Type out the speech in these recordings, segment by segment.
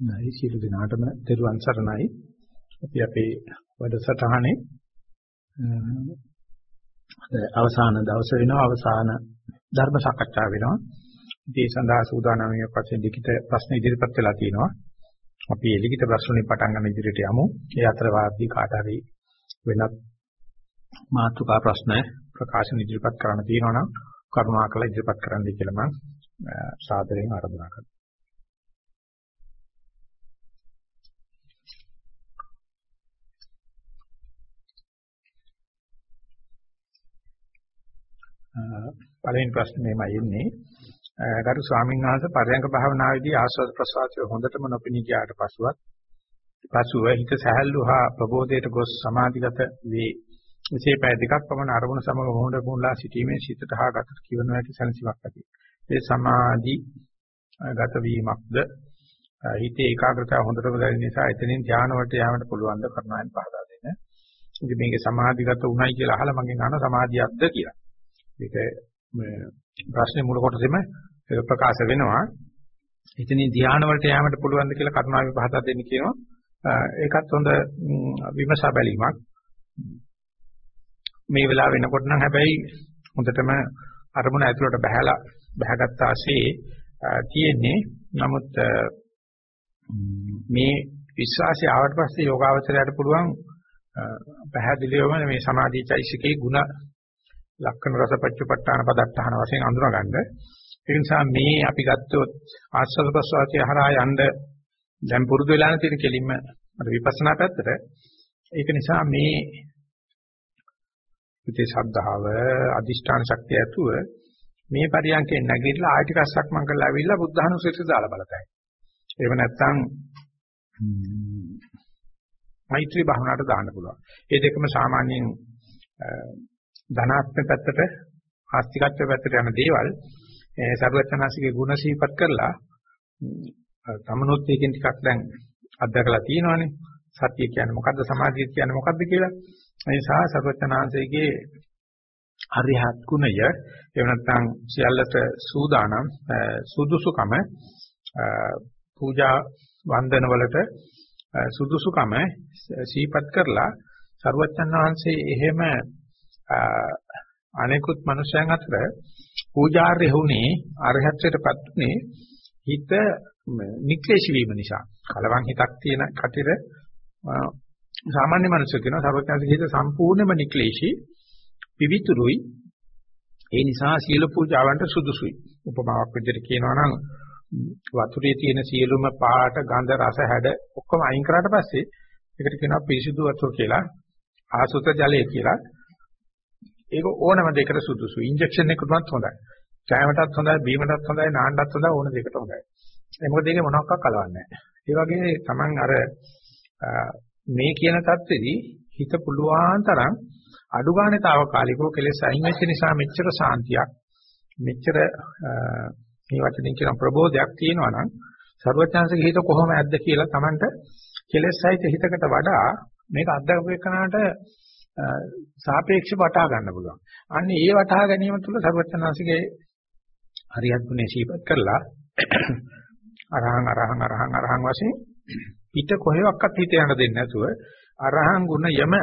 නයි සියලු දෙනාටම දරුවන් සරණයි. අපි අපේ වැඩසටහනේ අවසාන දවස වෙනවා අවසාන ධර්ම සාකච්ඡා වෙනවා. ඉතින් ඒ සඳහා සූදානම් වෙන පස්සේ ලිඛිත ප්‍රශ්න ඉදිරිපත් වෙලා තියෙනවා. අපි ඒ ලිඛිත ප්‍රශ්න වලින් පටන් ගන්න ඉදිරියට යමු. ඒ අතර වාදී කාට හරි වෙනත් මාතෘකා ප්‍රශ්න ප්‍රකාශන ඉදිරිපත් කරන්න තියෙනවා නම් කරුණාකර ඉදිරිපත් කරන්න කියලා මම සාදරයෙන් ආරාධනා කරනවා. පළවෙනි ප්‍රශ්නේ මෙහෙමයි එන්නේ. ගරු ස්වාමීන් වහන්සේ පරයන්ක භාවනාවේදී ආස්වාද ප්‍රසවාසය හොඳටම නොපෙනී ගියාට පසුවත් පසුව හිත සැහැල්ලු හා ප්‍රබෝධයට ගොස් සමාධිගත වේ. මෙසේ පැය දෙකක් පමණ අරමුණ සමග මොහොත මුල්ලා සිටීමේ සිතට හා ගතට කිවන හැකි සැනසීමක් ඇති. ඒ සමාධි ගත වීමක්ද හිතේ ඒකාග්‍රතාව හොඳටම දැනෙන නිසා එතනින් ධානය වලට යාමට පුළුවන් ද කරනවායින් පහදා දෙන්න. ඉතින් මේකේ සමාධිගත උණයි කියලා අහලා මගෙන් අහන සමාධියක්ද කියලා. ඒක ප්‍රශ්නේ මුල කොටසෙම ඒක ප්‍රකාශ වෙනවා. එතනින් ධානය වලට යාමට පුළුවන්ද කියලා කරුණාවෙන් පහදා දෙන්න කියනවා. ඒකත් හොඳ විමසා බැලීමක්. මේ වෙලාව වෙනකොට නම් හැබැයි හොඳටම අරමුණ ඇතුළට බහැලා බහගත්ත ASCII තියෙන්නේ. නමුත් මේ විශ්වාසය ආවට පස්සේ යෝගාවචරයට පුළුවන් පැහැදිලිවම මේ සමාධිචෛසිකේ ಗುಣ ලක්ෂණ රස පච්චපට්ඨාන පදට්ඨාන වශයෙන් අඳුනගන්න. ඒ නිසා මේ අපි ගත්තොත් ආස්වාද ප්‍රසවාසය හරහා යන්න දැන් පුරුදු වෙලා තියෙන කෙලින්ම අර විපස්සනා පැත්තට ඒක නිසා මේ ඉතේ ශද්ධාව අදිෂ්ඨාන ශක්තිය ඇතුව මේ පරියන්කේ නැගිටලා ආය ටිකක් සක්මන් කරලා ආවිල්ලා බුද්ධහනුසෙට දාලා බලතයි. එහෙම නැත්නම් මෛත්‍රී භාවනාවට දාන්න පුළුවන්. ඒ දෙකම සාමාන්‍යයෙන් ධනාත්මක පැත්තට ආස්තිකත්ව පැත්තට යන දේවල් සර්වචනාසිකේ ගුණ සිහිපත් කරලා තමනොත් එකෙන් ටිකක් දැන් අත්දකලා තියෙනවානේ. සත්‍ය කියන්නේ මොකද්ද? සමාධිය කියන්නේ මොකද්ද කියලා? ඒ නිසා සර්වචනාංශයේ අරිහත් ගුණය එහෙම නැත්නම් සියල්ලට සූදානම් සුදුසුකම පූජා වන්දන වලට සුදුසුකම සීපත් කරලා සර්වචන් වහන්සේ එහෙම අනෙකුත් මනුෂ්‍යයන් අතර පූජාර්ය වුණේ අරහත්ත්වයටපත් උනේ හිත නික්ලේශී වීම නිසා. කලවම් හිතක් තියෙන කටිර සාමාන්‍ය මනුෂ්‍ය කියනවා සර්වඥාගේ හිත සම්පූර්ණයෙන්ම නික්ලේශී පිවිතුරුයි. ඒ නිසා සීල පූජාවන්ට සුදුසුයි. උපමාවක් විදිහට කියනවා නම් වතුරේ තියෙන සියලුම පාට ගඳ රස හැඩ ඔක්කොම අයින් කරාට පස්සේ ඒකට කියනවා පිරිසිදු වතුර කියලා ආසුත ජලය කියලා. ඒක ඕනම දෙයකට සුදුසුයි. ඉන්ජෙක්ෂන් එකකටවත් හොඳයි. කෑමටත් හොඳයි, බීමටත් හොඳයි, නාන්නටත් හොඳයි ඕන දෙයකට හොඳයි. ඒ මොකද ඒක මොනක්වත් කලවන්නේ නැහැ. ඒ වගේ Taman අර මේ කියන தත්ත්වෙදී හිත පුළුවන් තරම් අඩු ගානේ తాවකාලිකව කෙලෙස් අයින් වෙච්ච නිසා මෙච්චර සාන්තියක් මෙච්චර මේ වචනින් කියන ප්‍රබෝධයක් තියෙනවා නම් ਸਰවඥාන්සේගේ හිත කොහොම ඇද්ද කියලා Tamanට කෙලෙස් සහිත හිතකට වඩා මේක අත්දකපු එකනට සාපේක්ෂව වටහා ගන්න පුළුවන්. අන්න ඒ වටහා ගැනීම තුළ ਸਰවඥාන්සේගේ හරියත් ගුණේ සීපත් කරලා අරහං අරහං අරහං අරහං වශයෙන් පිට කොහෙවත් හිත යන්න දෙන්නේ නැතුව අරහං ගුණ යම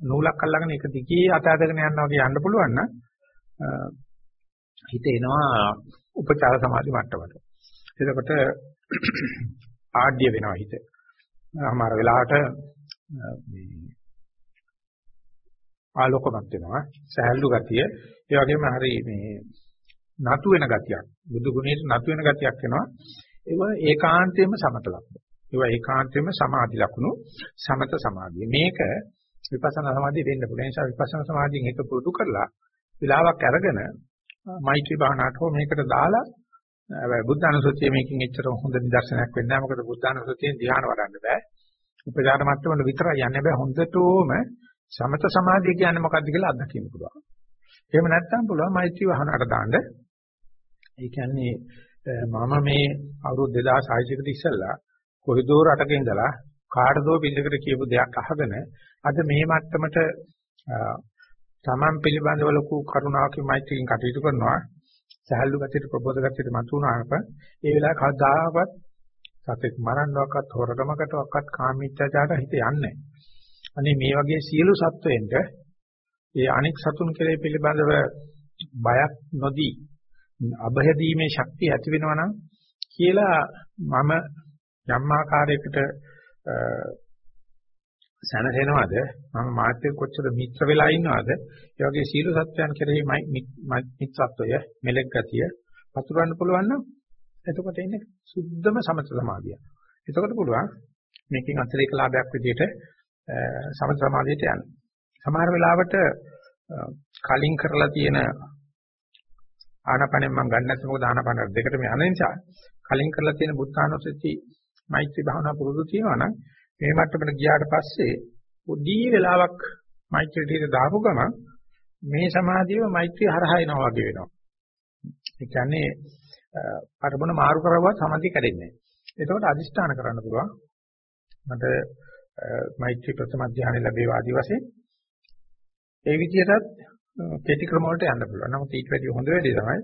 නූලක් අල්ලගෙන එක දිගේ අත අදගෙන යනවා වගේ යන්න පුළුවන් නම් හිත එනවා උපචාර සමාධි මට්ටමට. එතකොට ආඩ්‍ය වෙනවා හිත. අමාර වෙලාවට මේ ආලෝකමත් වෙනවා සහැල්ලු ගතිය. ඒ වගේම හරි මේ නතු වෙන ගතියක් බුදු ගුණයට නතු වෙන ගතියක් වෙනවා ඒක ඒකාන්තයෙන්ම සමත ලක්ෂණ. ඒවා ඒකාන්තයෙන්ම සමාධි ලක්ෂණ. සමත සමාධිය. මේක විපස්සනා සමාධිය වෙන්න පුළුවන්. නිසා විපස්සනා සමාධියෙන් හිත පුරුදු කරලා විලාවක් අරගෙන මෛත්‍රී භාවනාවට හෝ මේකට දාලා හැබැයි බුද්ධ අනුසතිය මේකෙන් එච්චර හොඳ නිදර්ශනයක් වෙන්නේ නැහැ. මොකද බුද්ධ අනුසතියෙන් ධ්‍යාන වඩන්න බෑ. උපචාර මට්ටමට විතරයි යන්නේ. බෑ හොඳටම සමත සමාධිය කියන්නේ මොකක්ද කියලා අත්දකින්න පුළුවන් එහෙම නැත්නම් පුළුවන් මෛත්‍රී භාවනාවට දාන්න ඒ කියන්නේ මම මේ අවුරුදු 2600 කට ඉස්සෙල්ලා කොරිදෝ රටක ඉඳලා කාටදෝ පිළිකට කියපු දෙයක් අහගෙන අද මේ මට්ටමට තමන් පිළිබඳව ලොකු කරුණාවකින් මෛත්‍රියෙන් කටයුතු කරනවා සහැල්ලු ගතියට ප්‍රබෝධ ගතියට මතුනාට ඒ වෙලාව කවදාවත් සතෙක් මරන්නවක්වත් හොරකමකටවත් කාමීත්‍යාචාරයට හිත යන්නේ නැහැ. අනේ මේ වගේ සියලු සත්වෙන්ට ඒ අනික් සතුන් කෙරේ පිළිබඳව බයක් නොදී අභය දීමේ ශක්තිය ඇති වෙනවා නම් කියලා මම යම් ආකාරයකට සැනසෙනවද මම මාත්‍ය කොච්චර මිත්‍ර වෙලා ඉන්නවද ඒ වගේ සීල සත්‍යයන් කෙරෙහි මිත්‍රත්වය මෙලෙක් ගතිය පතුරවන්න පුළුවන් නම් එතකොට ඉන්නේ සුද්ධම සමත සමාධිය. එතකොට පුළුවන් මේකෙන් අතිරේක ලාභයක් විදිහට සමත සමාධියට යන්න. සමහර වෙලාවට කලින් කරලා තියෙන ආනාපානෙන් මම ගන්න නැත්නම් මොකද ආනාපාන දෙකටම යන නිසා කලින් කරලා තියෙන බුද්ධානුස්සති මෛත්‍රී භාවනා පුරුදු තියෙනවා නම් මේ මට්ටමට ගියාට පස්සේ පොඩි වෙලාවක් මෛත්‍රියට දාපු ගමන් මේ සමාධියම මෛත්‍රිය හරහා එනවා වගේ වෙනවා. ඒ කියන්නේ අරමුණ මාරු කරවුවා සමාධිය කැඩෙන්නේ නැහැ. එතකොට අදිෂ්ඨාන කරන්න පුළුවන්. මට මෛත්‍රී ප්‍රථම ධානය ලැබේවා ආදි වශයෙන් ඒ විදිහටත් කෙටි ක්‍රම වලට යන්න පුළුවන්. නමුත් ඊට වැඩිය හොඳ වැඩේ තමයි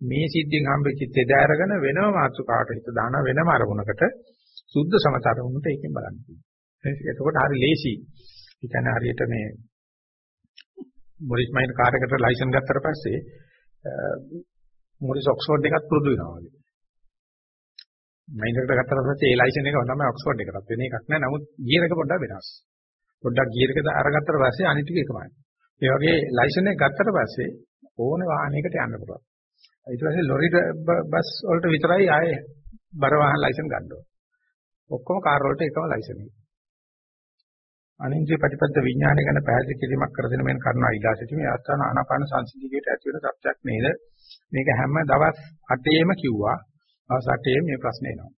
මේ සිද්ධියෙන් හම්බෙච්ච තෙද අරගෙන වෙනම මාතෘකාවට හිත දාන වෙනම අරමුණකට සුද්ධ සමතරමුණට ඒකෙන් බලන්න පුළුවන්. එතකොට හරි ලේසි. ඒ කියන්නේ හරියට මේ මොරිස් මයින් කාර් එකට ලයිසන් ගත්තට පස්සේ මොරිස් ඔක්ස්ෆෝඩ් එකත් පුරුදු වෙනවා වගේ. මයින් එකට ගත්තට පස්සේ ඒ ලයිසන් එක තමයි ඔක්ස්ෆෝඩ් එකටත් වෙන එකක් නෑ. නමුත් ගියර් එක පොඩ්ඩක් වෙනස්. පොඩ්ඩක් ගියර් එක අරගත්තට පස්සේ අනිත් ටික එකමයි. ඒ වගේ ලයිසන් එක ගත්තට පස්සේ ඕන වාහනයකට යන්න පුළුවන්. ඊට පස්සේ ලොරි බස් වලට විතරයි ආයේ බර වාහන ලයිසන් ගන්න ඕන. ඔක්කොම කාර් වලට එකම ලයිසන් එක. අනින්ද්‍රිය ප්‍රතිපද විඥානය ගැන පැහැදිලි කිරීමක් කර දෙන මෙන්න කරුණා ඉලා සිටීමේ ආස්තන ආනාපාන සංසිද්ධියට ඇති වෙන සත්‍යක් නේද? මේක හැම දවස් 8ේම කිව්වා. දවස් 8ේ මේ ප්‍රශ්නේ එනවා.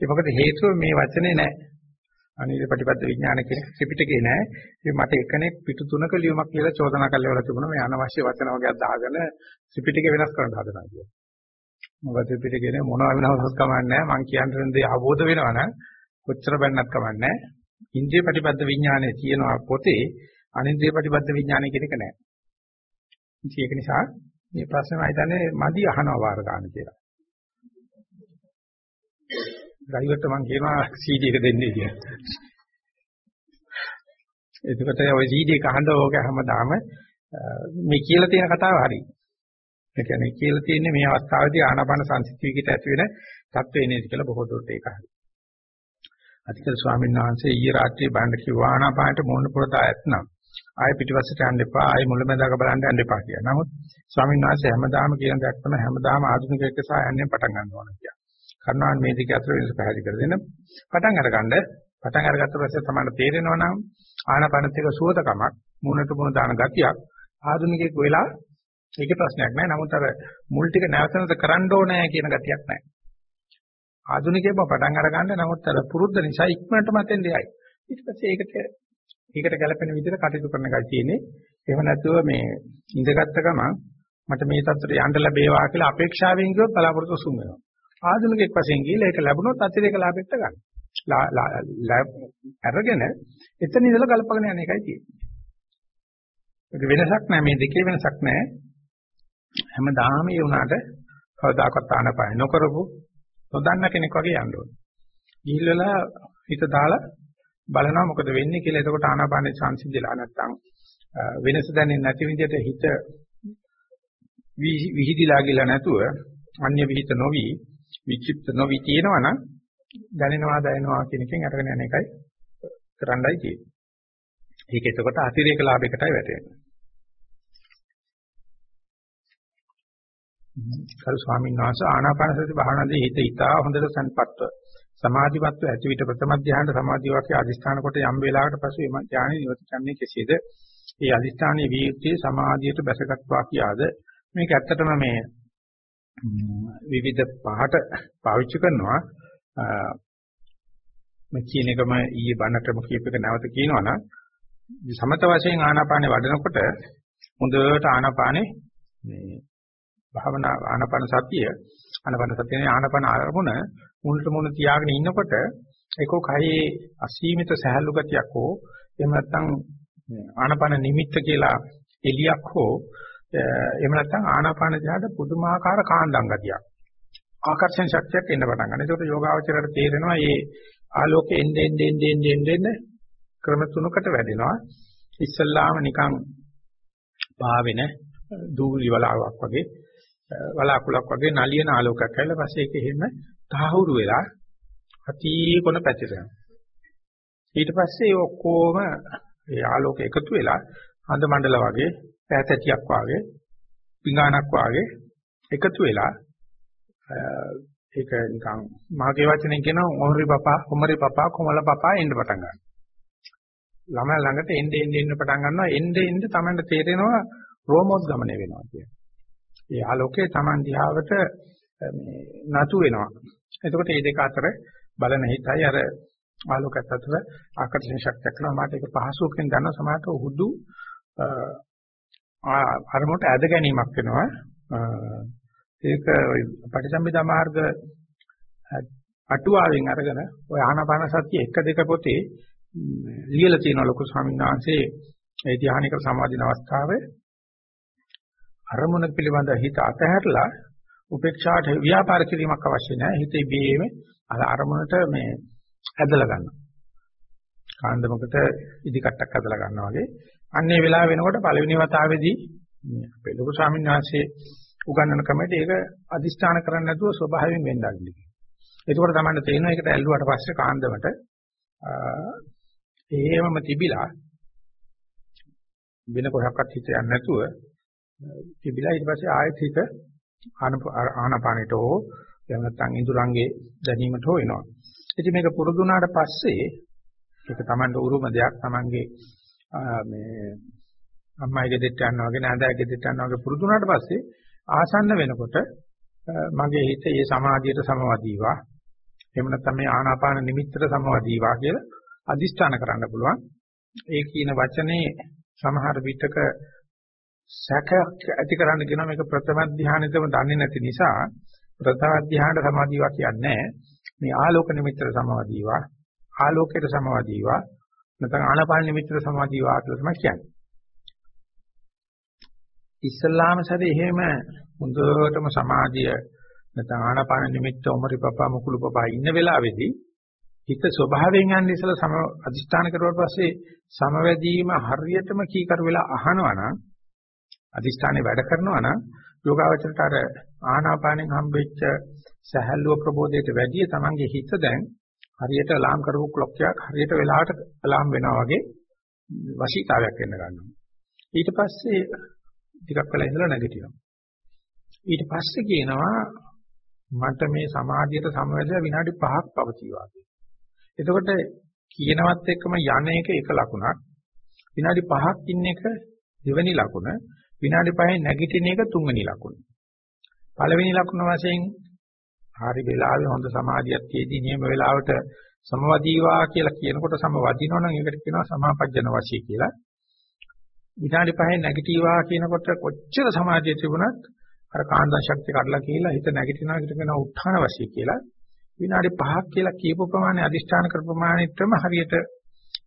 ඒ මොකද හේතුව මේ වචනේ නැහැ. අනිත් ප්‍රතිපද විඥාන කියන ත්‍රිපිටකේ නෑ. ඉතින් මට එකෙක් පිටු තුනක ලියුමක් කියලා චෝදනා කළා තිබුණා මේ අනවශ්‍ය වචන වර්ගයක් දාගෙන ත්‍රිපිටකේ වෙනස් කරන්න හදනවා කියලා. මොකද ත්‍රිපිටකේ මොනවා වෙනවවත් කමන්නේ නෑ. මං කියන්න දේ අවබෝධ වෙනවා නම් කොච්චර බැන්නත් කමන්නේ නෑ. ඉන්ද්‍රිය ප්‍රතිපද විඥානයේ තියෙනවා පොතේ අනින්ද්‍රිය ප්‍රතිපද විඥානය කියන එක නෑ. ඉතින් ඒක නිසා මේ ප්‍රශ්නේ මම හිතන්නේ මදි අහනවා වාර ගන්න කියලා. ඩ්‍රයිවර්ට මම කියනවා CD එක දෙන්නේ කියලා. එතකොට ඔය CD එක අහන්න ඕක හැමදාම මේ කියලා තියෙන කතාව හරි. ඒ කියන්නේ කියලා තියෙන්නේ මේ අවස්ථාවේදී ආනාපාන සංසිද්ධියකට ඇති වෙන தත්ත්වේ නේද කියලා බොහෝ දුරට ඒක හරි. අතිකල් ස්වාමීන් වහන්සේ ඊයේ රාත්‍රියේ බණ්ඩ කිව්වා ආනාපානට මොන පුරදා ඇත්නම් ආයෙ පිටිපස්සට යන්න එපා ආයෙ මුලමඳාක බලන්න යන්න එපා කියලා. නමුත් ස්වාමීන් වහන්සේ හැමදාම කියන දෙයක් තමයි හැමදාම ආධුනිකයෙක් සහ යන්නේ පටන් ගන්න ඕන කියලා. කරුණාන් මේ දෙක අතර වෙනස පැහැදිලි කර දෙන්න. පටන් අරගන්න. පටන් අරගත්ත පස්සේ තමයි තේරෙනවා නම් ආනපනත් එක සුවතකමක් මුණට මුණ දාන ගතියක් ආධුනිකයෙක් වෙලා ඒකේ ප්‍රශ්නයක් නැහැ නමුත් අර මුල් ටික නැවතනත කරන්න ඕනේ කියන ගතියක් නැහැ ආධුනිකයෙක්ව පටන් අරගන්න. නමුත් අර පුරුද්ද නිසා ඉක්මනට මතෙන් දෙයයි. ඊට පස්සේ ඒකට ඒකට ගැලපෙන විදිහට කටයුතු කරන එකයි තියෙන්නේ. එහෙම නැතුව මේ ඉඳගත්ත ගමන් මට මේ තත්ත්වයට යන්න ලැබේවා කියලා අපේක්ෂාවෙන් ගියොත් බලාපොරොත්තු සුන් වෙනවා. ආධුනිකෙක් වශයෙන් ගිහලා ඒක ලැබුණොත් අතිරේක ලාභෙට ගන්න. අරගෙන එතන ඉඳලා ගලපගෙන යන එකයි තියෙන්නේ. වෙනසක් නැහැ මේ දෙකේ වෙනසක් නැහැ. හැමදාම ඒ වුණාට කවදාකවත් ආනපාය නොකරපු නොදන්න කෙනෙක් වගේ යන්න ඕනේ. ගිහිල්ලා හිත දාලා බලනවා මොකද වෙන්නේ කියලා. එතකොට ආනාපානේ සංසිද්ධිලා නැත්තම් වෙනස දැනෙන්නේ නැති විදිහට හිත විහිදිලා ගිලා නැතුව අන්‍ය විහිිත නොවි විචිප්ත නොවි තියෙනවා නම් දැනෙනවා දැනෙනවා කියන එකෙන් අරගෙන යන එකයි කරන්නයි තියෙන්නේ. ඒක එතකොට අතිරේක ලාභයකටයි වැටෙන්නේ. කරු ස්වාමීන් වහන්සේ ආනාපාන සති භාවනාවේ හිත ඉතා හොඳට සංපත්ව සමාධිමත්ව ඇති විට ප්‍රථම ධ්‍යාන සමාධිය වාක්‍ය අදිස්ථාන කොට යම් වේලාවකට පසු එම ධ්‍යානෙ නිවත කරන්නේ කෙසේද? ඒ අදිස්ථානයේ වීර්යයේ සමාධියට බැසගත් වාක්‍යයද මේක ඇත්තටම මේ විවිධ පහට පාවිච්චි කරනවා. මම කියන එකම ඊයේ බණටම කියප එක නැවත කියනවා නම් සමත වශයෙන් ආනාපානේ වඩනකොට හොඳට ආනාපානේ මේ භාවනා ආනාපාන සතිය ආනාපාන සතියේ ආනාපාන ආරමුණ මුලට මුල තියාගෙන ඉන්නකොට ඒකෝ කයේ අසීමිත සහැල්ලු ගතියක් හෝ එහෙම නැත්නම් ආනාපාන නිමිත්ත කියලා එලියක් හෝ එහෙම නැත්නම් ආනාපාන ධාට පුදුමාකාර කාණ්ඩම් ගතියක්. ආකර්ෂණ ශක්තියක් එන්න පටන් ගන්නවා. ඒකට යෝගාවචරයට තේරෙනවා මේ ආලෝකයෙන් එන්නේ එන්නේ එන්නේ එන්නේ ක්‍රම තුනකට වැඩෙනවා. ඉස්සල්ලාම නිකන් පාවෙන දූලි වලාවක් වගේ වලාකුලක් වගේ නලියන ආලෝකයක් ඇවිල්ලා පස්සේ ඒක එහෙම තහවුරු වෙලා අති කොන පැතිරෙනවා. ඊට පස්සේ ඔක්කොම ඒ ආලෝක එකතු වෙලා හඳ මණ්ඩල වගේ පැතැටියක් වගේ පිඟානක් වගේ එකතු වෙලා ඒක නිකන් මාගේ වචනෙන් කියනවා මොහරි පපා කොමරි පපා කොමල පපා එන්න පටන් ගන්නවා. ළමයා ළඟට එන්න එන්න එන්න පටන් ගන්නවා එන්න එන්න Tamanට තේරෙනවා රෝමෝස් ගමනය වෙනවා කියන්නේ. ඒ ආලෝකයේ Taman දිහාවට මේ නතු වෙනවා. එතකොට මේ දෙක අතර බලන හිතයි අර ආලෝකයත් අතර ආකර්ෂණ ශක්තියක් කරනවා. මාට ඒක පහසුවකින් ගන්න සමාහට උහුදු අරමුණට ඇද ගැනීමක් වෙනවා. ඒක පටිසම්භිදා මාර්ග අටුවාවෙන් අරගෙන ඔය ආනාපාන සතිය 1 2 පොතේ ලියලා තියෙනවා ලොකු ස්වාමීන් වහන්සේ. ඒ ධානයක සමාධින අවස්ථාවේ අරමුණ පිළිබඳ හිත අතහැරලා උපේක්ෂාට ව්‍යාපාර කිරීමක් අවශ්‍ය නැහැ. හිතේ බීම අර අරමුණට මේ ඇදලා ගන්නවා. කාන්දමකට ඉදි කට්ටක් ඇදලා ගන්නවා වගේ. අන්නේ වෙලාව වෙනකොට පළවෙනි වතාවේදී අපේ ලොකු ස්වාමීන් වහන්සේ උගන්වන ක්‍රමයට ඒක අදිස්ථාන කරන්නේ නැතුව ස්වභාවයෙන් වෙන්න අගලි. ඒකෝට තමයි තේරෙනවා ඒකට ඇල්ලුවාට පස්සේ කාන්දමට එහෙමම තිබිලා වෙන කොහොක්වත් හිත යන්නේ නැතුව තිබිලා ඊට පස්සේ ආයෙත් හිත ආනපානෙට හෝ එහෙම නැත්නම් ඉඳුරංගේ දැනීමට හෝ එනවා. ඉතින් මේක පුරුදු වුණාට පස්සේ ඒක Tamanට උරුම දෙයක් Tamanගේ මේ අම්මයිගේ දෙට යනවා වගේ නෑදෑගේ දෙට යනවා වගේ පුරුදු වුණාට පස්සේ ආසන්න වෙනකොට මගේ හිත ඒ සමාධියට සමවදීවා. එහෙම නැත්නම් මේ ආනාපාන නිමිත්තට සමවදීවා කියලා අදිෂ්ඨාන කරන්න පුළුවන්. ඒ කියන වචනේ සමහර විටක සැක ඇති කරන්න කියන මේක ප්‍රථම ධානයේදම දන්නේ නැති නිසා ප්‍රථම ධානයට සමාධිවා කියන්නේ මේ ආලෝක නිමිත්තට සමවදීවා ආලෝකයට සමවදීවා. නැත්නම් ආනාපාන නිමිත්තට සමවදීවා කියලා තමයි කියන්නේ. ඉස්ලාම සැරේ එහෙම හොඳටම සමාධිය නැත්නම් ආනාපාන නිමිත්ත ඔමරි පපා මුකුළු පපා ඉන්න වෙලාවේදී හිත ස්වභාවයෙන් යන්නේ ඉස්සලා සම අදිස්ථාන කරුවාට පස්සේ සමවැදීම හරියටම කීකරු වෙලා අහනවා නම් අදිස්ථානේ වැඩ කරනවා නම් යෝගාවචරයට අර ආනාපානෙන් හම්බෙච්ච සහැල්ලුව ප්‍රබෝධයට වැඩිය තමන්ගේ හිත දැන් හරියට අලාම් කරපු ක්ලොක් එකක් හරියට වෙලාවට අලාම් වෙනවා වගේ වශීතාවයක් එන්න ගන්නවා ඊට පස්සේ ටිකක් වෙලා ඉඳලා නැගිටිනවා. ඊට පස්සේ කියනවා මට මේ සමාධියට සමවැදලා විනාඩි 5ක් පවතිවා කියලා. එතකොට කියනවත් එක්කම යන එක එක ලකුණක්. විනාඩි 5ක් ඉන්න එක දෙවෙනි ලකුණ. විනාඩි 5න් නැගිටින එක තුන්වෙනි ලකුණ. පළවෙනි ලකුණ වශයෙන් හරි වෙලාවේ හොඳ සමාධියක් තියදී නියම වෙලාවට සමවදීවා කියලා කියනකොට සමවදිනවනම් ඒකට කියනවා සමාපජ්ජන වශී කියලා. විනාඩි 5න් නැගිටීවා කියනකොට කොච්චර සමාධිය තිබුණත් අර කාන්දා ශක්තිය කඩලා කියලා හිත නැගිටිනවා හිත කියන උත්හාන වශයෙන් කියලා. විනාඩි 5ක් කියලා කියපු ප්‍රමාණය අදිෂ්ඨාන කර ප්‍රමාණිතම හරියට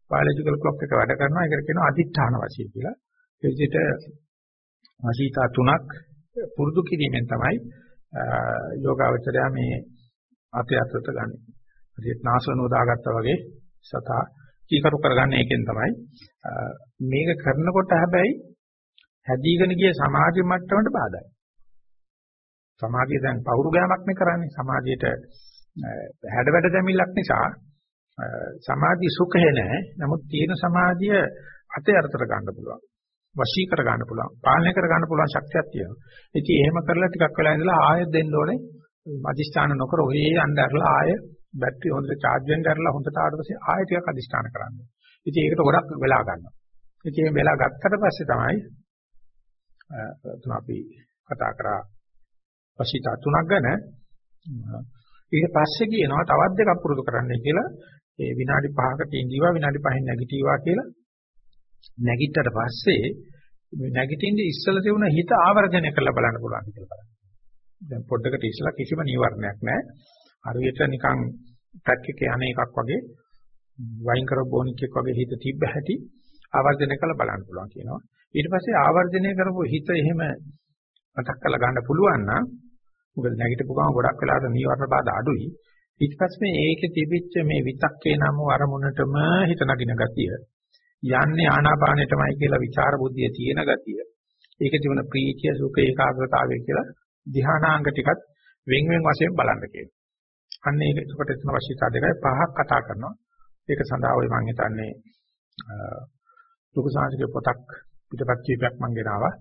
බයොලොජිකල් ක්ලොක් එක වැඩ කරනවා. ඒකට කියනවා අදිෂ්ඨාන වශයෙන් කියලා. ඒ විදිහට වශීතා තුනක් පුරුදු කිරීමෙන් තමයි යෝගාවචරය මේ අපේ අතට ගන්න. හරියට නාසනෝ දාගත්තා වගේ සතා කීකරු කරගන්න එකෙන් තමයි මේක කරනකොට හැබැයි හැදීගෙන ගිය සමාධි මට්ටමට බාධායි. සමාධිය දැන් පවුරු ගෑමක් නේ කරන්නේ. සමාධියට හැඩවැඩ දැමිල්ලක් නිසා සමාධි සුඛේ නැහැ. නමුත් තියෙන සමාධිය අතේ අර්ථර ගන්න පුළුවන්. වශී කර ගන්න පුළුවන්. පාලනය කර ගන්න පුළුවන් ශක්තියක් තියෙනවා. ඉතින් එහෙම කරලා ටිකක් වෙලා ඉඳලා ආයෙත් දෙන්න ඕනේ. අදිස්ථාන නොකර ඔය යන්න ඇරලා ආයෙ බැටරි හොඳට charge වෙන්න කරලා හොඳට ආවට පස්සේ ආයෙ ටිකක් අදිස්ථාන කරන්න. ඉතින් ඒකට ගොඩක් වෙලා ගන්නවා. ඉතින් මේ වෙලා ගත්තට පස්සේ තමයි අපි කතා කරා වශීතා තුනක් ගැන ඊට පස්සේ කියනවා තවත් දෙකක් පුරුදු කරන්න කියලා ඒ විනාඩි 5කට ඉඳීවා විනාඩි 5න් නැගිටීවා කියලා නැගිට්ටට පස්සේ මේ නැගිටින්නේ ඉස්සලා තිබුණ හිත ආවර්ජනය කරලා බලන්න පුළුවන් කියලා බලන්න. දැන් පොඩ්ඩකට ඉස්සලා කිසිම නීවරණයක් නැහැ. හරියට නිකන් ට්‍රක් එකේ යන එකක් වගේ වයින් කරව බොනික් එකක් වගේ හිත තිබ්බ හැටි ආවර්ජනය කරලා බලන්න පුළුවන් කියනවා. ඊට පස්සේ ආවර්ජනය කරපු හිත එහෙම මතක් කරලා ගන්න පුළුවන් නම් මොකද නැගිටපු ගමන් ගොඩක් වෙලාවට නීවරණ බාධා අඩුයි. ඊට පස්සේ ඒකේ තිබිච්ච මේ විතක්කේ නම් අරමුණටම හිත නගින ගතිය යන්නේ ආනාපානෙටමයි කියලා විචාර බුද්ධිය තියෙන ගතිය. ඒකේ තිබුණ ප්‍රීතිය සුඛ ඒකාග්‍රතාවය කියලා ධ්‍යානාංග ටිකත් වෙන් වෙන් වශයෙන් බලන්න කියනවා. අන්න ඒක එතකොට එතන අවශ්‍යතා දෙකයි පහක් කතා කරනවා. ඒක සඳහා ඔය මම හිතන්නේ ලොකු සාංශික පොතක් පිටපත් කීපයක් මම ගෙනාවා.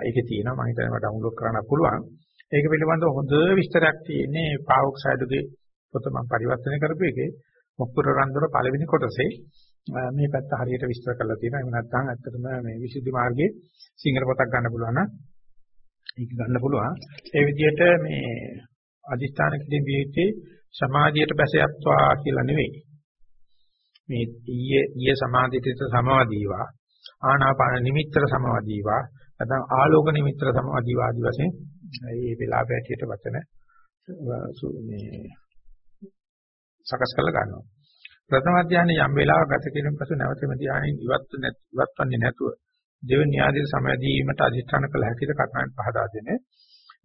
ඒකේ තියෙනවා මම හිතන්නේ ඩවුන්ලෝඩ් කරන්න පුළුවන්. ඒක පිළිබඳව හොඳ විස්තරයක් තියෙන්නේ පාවොක්සයිඩ්ගේ පොත මම පරිවර්තනය කරපු එකේ මොක්කුර රන්දර පළවෙනි කොටසේ මේ පැත්ත හරියට විස්තර කරලා තියෙනවා. එහෙම නැත්නම් ඇත්තටම මේ විසුද්ධි මාර්ගයේ සිංහල පොතක් ගන්න පුළුවන් නම් ඒක ගන්න පුළුවන්. ඒ විදිහට මේ අදිස්ථාන කිරීම විදිහේ සමාධියට බැසයත්වා කියලා නෙවෙයි. මේ ඊයේ ඊයේ සමාධියට සමාදීවා ආනාපාන නිමිත්තර සමාදීවා නැත්නම් ආලෝක නිමිත්තර සමාදීවා ආදි වශයෙන් මේ වෙලාව ඇටියට වචන මේ සකස් කරලා ගන්නවා. ප්‍රථම ධානයේ යම් වෙලාවක ගත කිරීම පසු නැවතම ධානයෙන් ඉවත් ඉවත්වන්නේ නැතුව දෙවෙනි ආදී සමාධියීමට අධිෂ්ඨාන කළ හැකිද කතාවෙන් පහදා දෙන්නේ.